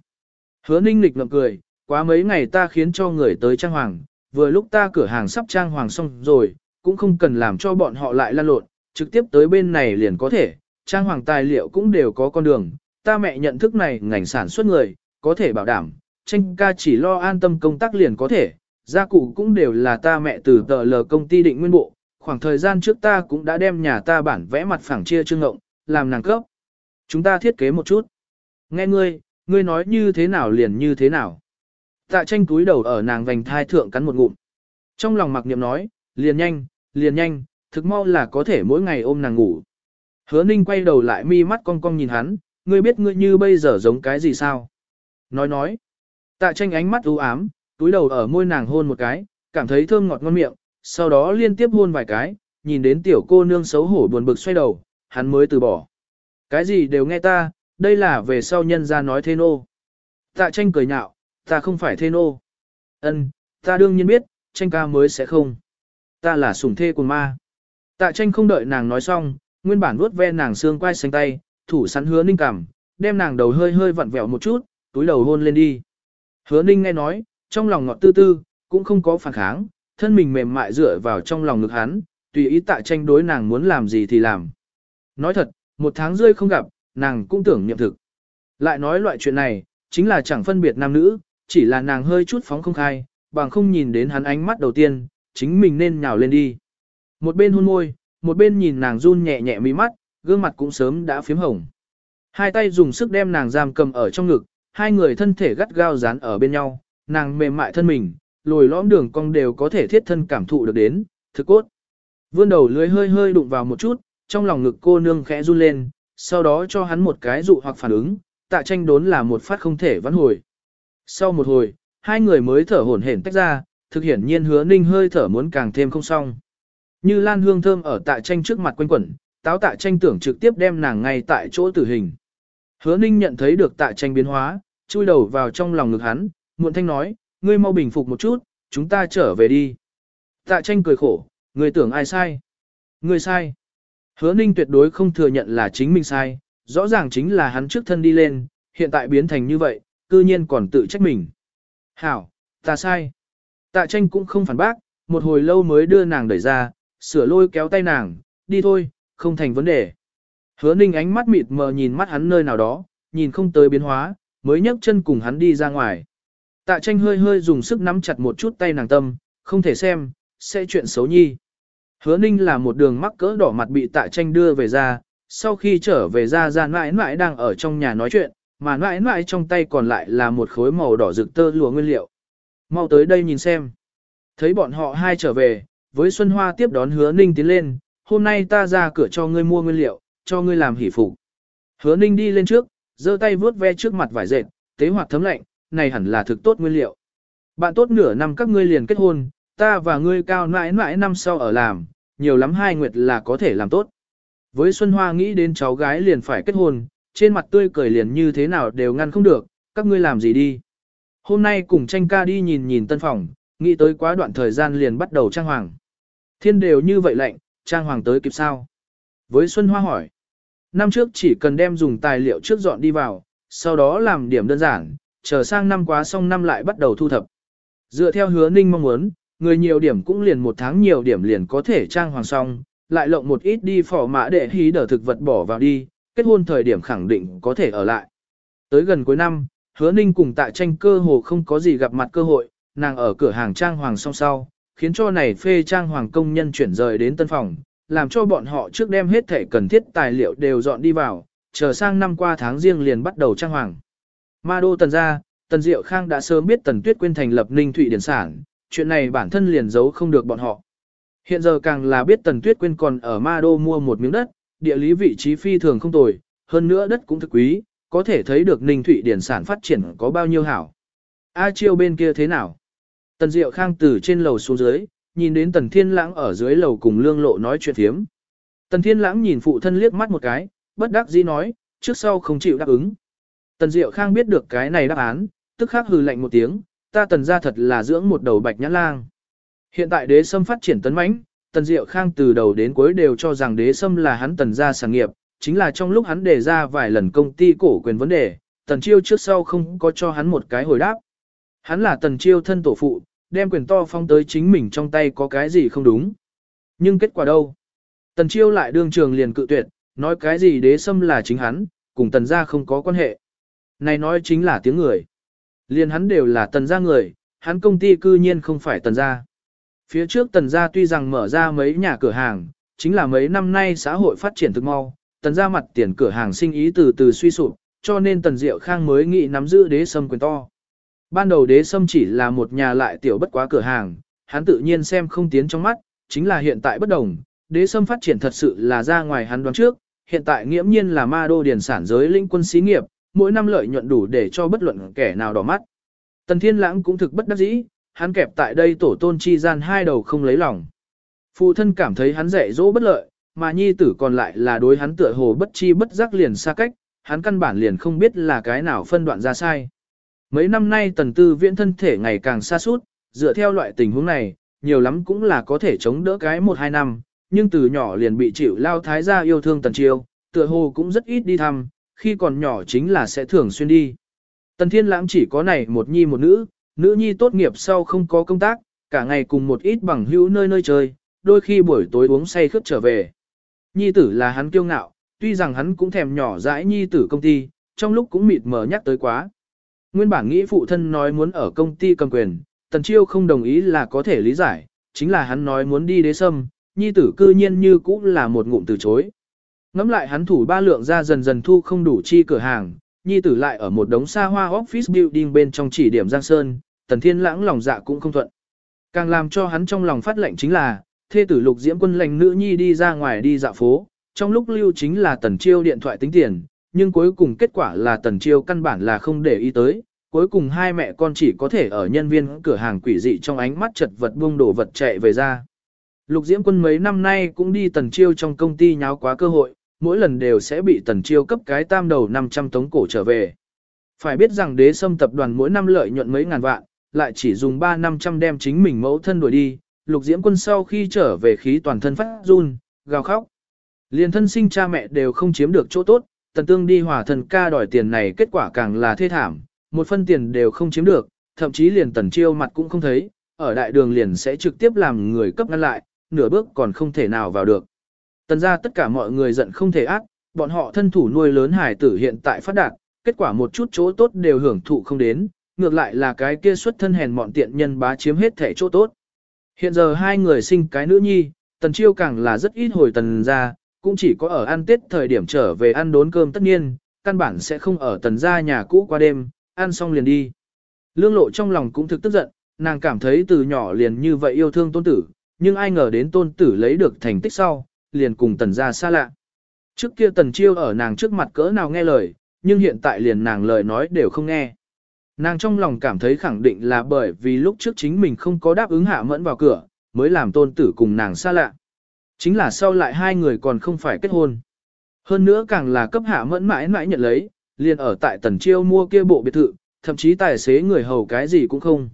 Hứa ninh lịch ngậm cười, quá mấy ngày ta khiến cho người tới trang hoàng, vừa lúc ta cửa hàng sắp trang hoàng xong rồi, cũng không cần làm cho bọn họ lại lan lộn, trực tiếp tới bên này liền có thể, trang hoàng tài liệu cũng đều có con đường, ta mẹ nhận thức này ngành sản xuất người, có thể bảo đảm, tranh ca chỉ lo an tâm công tác liền có thể, gia cụ cũng đều là ta mẹ từ tờ lờ công ty định nguyên bộ, khoảng thời gian trước ta cũng đã đem nhà ta bản vẽ mặt phẳng chia trương ngộng, làm nàng cấp. Chúng ta thiết kế một chút. Nghe ngươi, ngươi nói như thế nào liền như thế nào. Tạ tranh túi đầu ở nàng vành thai thượng cắn một ngụm. Trong lòng mặc niệm nói, liền nhanh, liền nhanh, thực mau là có thể mỗi ngày ôm nàng ngủ. Hứa ninh quay đầu lại mi mắt cong cong nhìn hắn, ngươi biết ngươi như bây giờ giống cái gì sao? Nói nói. Tạ tranh ánh mắt u ám, túi đầu ở môi nàng hôn một cái, cảm thấy thơm ngọt ngon miệng, sau đó liên tiếp hôn vài cái, nhìn đến tiểu cô nương xấu hổ buồn bực xoay đầu, hắn mới từ bỏ. Cái gì đều nghe ta, đây là về sau nhân ra nói thế nô. Tạ tranh cười nhạo, ta không phải thế nô. Ân, ta đương nhiên biết, tranh ca mới sẽ không. Ta là sủng thê của ma. Tạ tranh không đợi nàng nói xong, nguyên bản vuốt ve nàng xương quai xanh tay, thủ sẵn hứa ninh cảm, đem nàng đầu hơi hơi vặn vẹo một chút, túi đầu hôn lên đi. Hứa ninh nghe nói, trong lòng ngọt tư tư, cũng không có phản kháng, thân mình mềm mại dựa vào trong lòng ngực hắn, tùy ý tạ tranh đối nàng muốn làm gì thì làm. Nói thật, một tháng rơi không gặp, nàng cũng tưởng nhậm thực. Lại nói loại chuyện này, chính là chẳng phân biệt nam nữ, chỉ là nàng hơi chút phóng không khai, bằng không nhìn đến hắn ánh mắt đầu tiên, chính mình nên nhào lên đi. Một bên hôn môi, một bên nhìn nàng run nhẹ nhẹ mí mắt, gương mặt cũng sớm đã phím hồng. Hai tay dùng sức đem nàng giam cầm ở trong ngực, hai người thân thể gắt gao dán ở bên nhau, nàng mềm mại thân mình, lồi lõm đường cong đều có thể thiết thân cảm thụ được đến, thực cốt. Vươn đầu lưới hơi hơi đụng vào một chút, trong lòng ngực cô nương khẽ run lên, sau đó cho hắn một cái dụ hoặc phản ứng, tạ tranh đốn là một phát không thể vãn hồi. Sau một hồi, hai người mới thở hổn hển tách ra, thực hiển nhiên hứa ninh hơi thở muốn càng thêm không xong. Như lan hương thơm ở tạ tranh trước mặt quanh quẩn, táo tạ tranh tưởng trực tiếp đem nàng ngay tại chỗ tử hình. Hứa ninh nhận thấy được tạ tranh biến hóa, chui đầu vào trong lòng ngực hắn, muộn thanh nói, ngươi mau bình phục một chút, chúng ta trở về đi. Tạ tranh cười khổ, ngươi tưởng ai sai? Ngươi sai. Hứa ninh tuyệt đối không thừa nhận là chính mình sai, rõ ràng chính là hắn trước thân đi lên, hiện tại biến thành như vậy, cư nhiên còn tự trách mình. Hảo, ta sai. Tạ tranh cũng không phản bác, một hồi lâu mới đưa nàng đẩy ra, sửa lôi kéo tay nàng, đi thôi, không thành vấn đề. Hứa ninh ánh mắt mịt mờ nhìn mắt hắn nơi nào đó, nhìn không tới biến hóa, mới nhấc chân cùng hắn đi ra ngoài. Tạ tranh hơi hơi dùng sức nắm chặt một chút tay nàng tâm, không thể xem, sẽ chuyện xấu nhi. Hứa ninh là một đường mắc cỡ đỏ mặt bị tạ tranh đưa về ra, sau khi trở về ra ra mãi mãi đang ở trong nhà nói chuyện, mà mãi mãi trong tay còn lại là một khối màu đỏ rực tơ lụa nguyên liệu. Mau tới đây nhìn xem. Thấy bọn họ hai trở về, với Xuân Hoa tiếp đón hứa ninh tiến lên, hôm nay ta ra cửa cho ngươi mua nguyên liệu, cho ngươi làm hỷ phục. Hứa ninh đi lên trước, giơ tay vuốt ve trước mặt vải dệt, tế hoạt thấm lạnh, này hẳn là thực tốt nguyên liệu. Bạn tốt nửa năm các ngươi liền kết hôn, ta và ngươi cao mãi mãi năm sau ở làm, nhiều lắm hai nguyệt là có thể làm tốt. Với Xuân Hoa nghĩ đến cháu gái liền phải kết hôn, trên mặt tươi cười liền như thế nào đều ngăn không được, các ngươi làm gì đi. Hôm nay cùng tranh ca đi nhìn nhìn tân phòng, nghĩ tới quá đoạn thời gian liền bắt đầu trang hoàng. Thiên đều như vậy lạnh, trang hoàng tới kịp sao? Với Xuân Hoa hỏi, năm trước chỉ cần đem dùng tài liệu trước dọn đi vào, sau đó làm điểm đơn giản, chờ sang năm quá xong năm lại bắt đầu thu thập. Dựa theo hứa ninh mong muốn, người nhiều điểm cũng liền một tháng nhiều điểm liền có thể trang hoàng xong, lại lộng một ít đi phỏ mã để hí đỡ thực vật bỏ vào đi, kết hôn thời điểm khẳng định có thể ở lại. Tới gần cuối năm, hứa ninh cùng tạ tranh cơ hồ không có gì gặp mặt cơ hội, nàng ở cửa hàng trang hoàng song sau, khiến cho này phê trang hoàng công nhân chuyển rời đến tân phòng, làm cho bọn họ trước đem hết thể cần thiết tài liệu đều dọn đi vào, chờ sang năm qua tháng riêng liền bắt đầu trang hoàng. Ma đô tần gia, tần diệu khang đã sớm biết tần tuyết quên thành lập ninh thụy điển sản, chuyện này bản thân liền giấu không được bọn họ. Hiện giờ càng là biết tần tuyết quên còn ở ma đô mua một miếng đất, địa lý vị trí phi thường không tồi, hơn nữa đất cũng thực quý, có thể thấy được ninh thụy điển sản phát triển có bao nhiêu hảo. A chiêu bên kia thế nào? Tần diệu khang từ trên lầu xuống dưới, nhìn đến tần thiên lãng ở dưới lầu cùng lương lộ nói chuyện thiếm. Tần thiên lãng nhìn phụ thân liếc mắt một cái, bất đắc dĩ nói, trước sau không chịu đáp ứng. Tần Diệu Khang biết được cái này đáp án, tức khắc hừ lạnh một tiếng, ta tần gia thật là dưỡng một đầu bạch nhãn lang. Hiện tại đế sâm phát triển tấn mãnh, tần Diệu Khang từ đầu đến cuối đều cho rằng đế sâm là hắn tần gia sản nghiệp, chính là trong lúc hắn đề ra vài lần công ty cổ quyền vấn đề, tần chiêu trước sau không có cho hắn một cái hồi đáp. Hắn là tần chiêu thân tổ phụ, đem quyền to phong tới chính mình trong tay có cái gì không đúng. Nhưng kết quả đâu? Tần chiêu lại đương trường liền cự tuyệt, nói cái gì đế sâm là chính hắn, cùng tần gia không có quan hệ. Này nói chính là tiếng người. liền hắn đều là tần gia người, hắn công ty cư nhiên không phải tần gia. Phía trước tần gia tuy rằng mở ra mấy nhà cửa hàng, chính là mấy năm nay xã hội phát triển thực mau, tần gia mặt tiền cửa hàng sinh ý từ từ suy sụp, cho nên tần diệu khang mới nghĩ nắm giữ đế sâm quyền to. Ban đầu đế sâm chỉ là một nhà lại tiểu bất quá cửa hàng, hắn tự nhiên xem không tiến trong mắt, chính là hiện tại bất đồng, đế sâm phát triển thật sự là ra ngoài hắn đoán trước, hiện tại nghiễm nhiên là ma đô điển sản giới lĩnh quân xí nghiệp, mỗi năm lợi nhuận đủ để cho bất luận kẻ nào đỏ mắt. Tần Thiên Lãng cũng thực bất đắc dĩ, hắn kẹp tại đây tổ tôn chi gian hai đầu không lấy lòng. Phụ thân cảm thấy hắn dạy dỗ bất lợi, mà nhi tử còn lại là đối hắn tựa hồ bất chi bất giác liền xa cách, hắn căn bản liền không biết là cái nào phân đoạn ra sai. Mấy năm nay tần tư viễn thân thể ngày càng xa suốt, dựa theo loại tình huống này, nhiều lắm cũng là có thể chống đỡ cái một hai năm, nhưng từ nhỏ liền bị chịu lao thái gia yêu thương tần triều, tựa hồ cũng rất ít đi thăm, khi còn nhỏ chính là sẽ thường xuyên đi. Tần thiên lãng chỉ có này một nhi một nữ, nữ nhi tốt nghiệp sau không có công tác, cả ngày cùng một ít bằng hữu nơi nơi chơi, đôi khi buổi tối uống say khướt trở về. Nhi tử là hắn kiêu ngạo, tuy rằng hắn cũng thèm nhỏ dãi nhi tử công ty, trong lúc cũng mịt mờ nhắc tới quá. Nguyên bản nghĩ phụ thân nói muốn ở công ty cầm quyền, tần chiêu không đồng ý là có thể lý giải, chính là hắn nói muốn đi đế sâm, nhi tử cư nhiên như cũng là một ngụm từ chối. Ngắm lại hắn thủ ba lượng ra dần dần thu không đủ chi cửa hàng, nhi tử lại ở một đống xa hoa office building bên trong chỉ điểm Giang Sơn, tần thiên lãng lòng dạ cũng không thuận. Càng làm cho hắn trong lòng phát lệnh chính là, thê tử lục diễm quân lệnh nữ nhi đi ra ngoài đi dạo phố, trong lúc lưu chính là tần chiêu điện thoại tính tiền, nhưng cuối cùng kết quả là tần chiêu căn bản là không để ý tới, cuối cùng hai mẹ con chỉ có thể ở nhân viên cửa hàng quỷ dị trong ánh mắt chật vật buông đổ vật chạy về ra. Lục Diễm Quân mấy năm nay cũng đi tần chiêu trong công ty nháo quá cơ hội, mỗi lần đều sẽ bị tần chiêu cấp cái tam đầu 500 tống cổ trở về. Phải biết rằng đế sâm tập đoàn mỗi năm lợi nhuận mấy ngàn vạn, lại chỉ dùng 3 năm trăm đem chính mình mẫu thân đuổi đi, lục diễm quân sau khi trở về khí toàn thân phát run, gào khóc. Liền thân sinh cha mẹ đều không chiếm được chỗ tốt, tần tương đi hòa thần ca đòi tiền này kết quả càng là thê thảm, một phân tiền đều không chiếm được, thậm chí liền tần chiêu mặt cũng không thấy, ở đại đường liền sẽ trực tiếp làm người cấp ngăn lại, nửa bước còn không thể nào vào được. Tần ra tất cả mọi người giận không thể ác, bọn họ thân thủ nuôi lớn hải tử hiện tại phát đạt, kết quả một chút chỗ tốt đều hưởng thụ không đến, ngược lại là cái kia xuất thân hèn mọn tiện nhân bá chiếm hết thể chỗ tốt. Hiện giờ hai người sinh cái nữ nhi, tần chiêu càng là rất ít hồi tần ra, cũng chỉ có ở ăn tết thời điểm trở về ăn đốn cơm tất nhiên, căn bản sẽ không ở tần gia nhà cũ qua đêm, ăn xong liền đi. Lương lộ trong lòng cũng thực tức giận, nàng cảm thấy từ nhỏ liền như vậy yêu thương tôn tử, nhưng ai ngờ đến tôn tử lấy được thành tích sau, liền cùng tần gia xa lạ. Trước kia tần chiêu ở nàng trước mặt cỡ nào nghe lời, nhưng hiện tại liền nàng lời nói đều không nghe. Nàng trong lòng cảm thấy khẳng định là bởi vì lúc trước chính mình không có đáp ứng hạ mẫn vào cửa, mới làm tôn tử cùng nàng xa lạ. Chính là sau lại hai người còn không phải kết hôn. Hơn nữa càng là cấp hạ mẫn mãi mãi nhận lấy, liền ở tại tần chiêu mua kia bộ biệt thự, thậm chí tài xế người hầu cái gì cũng không.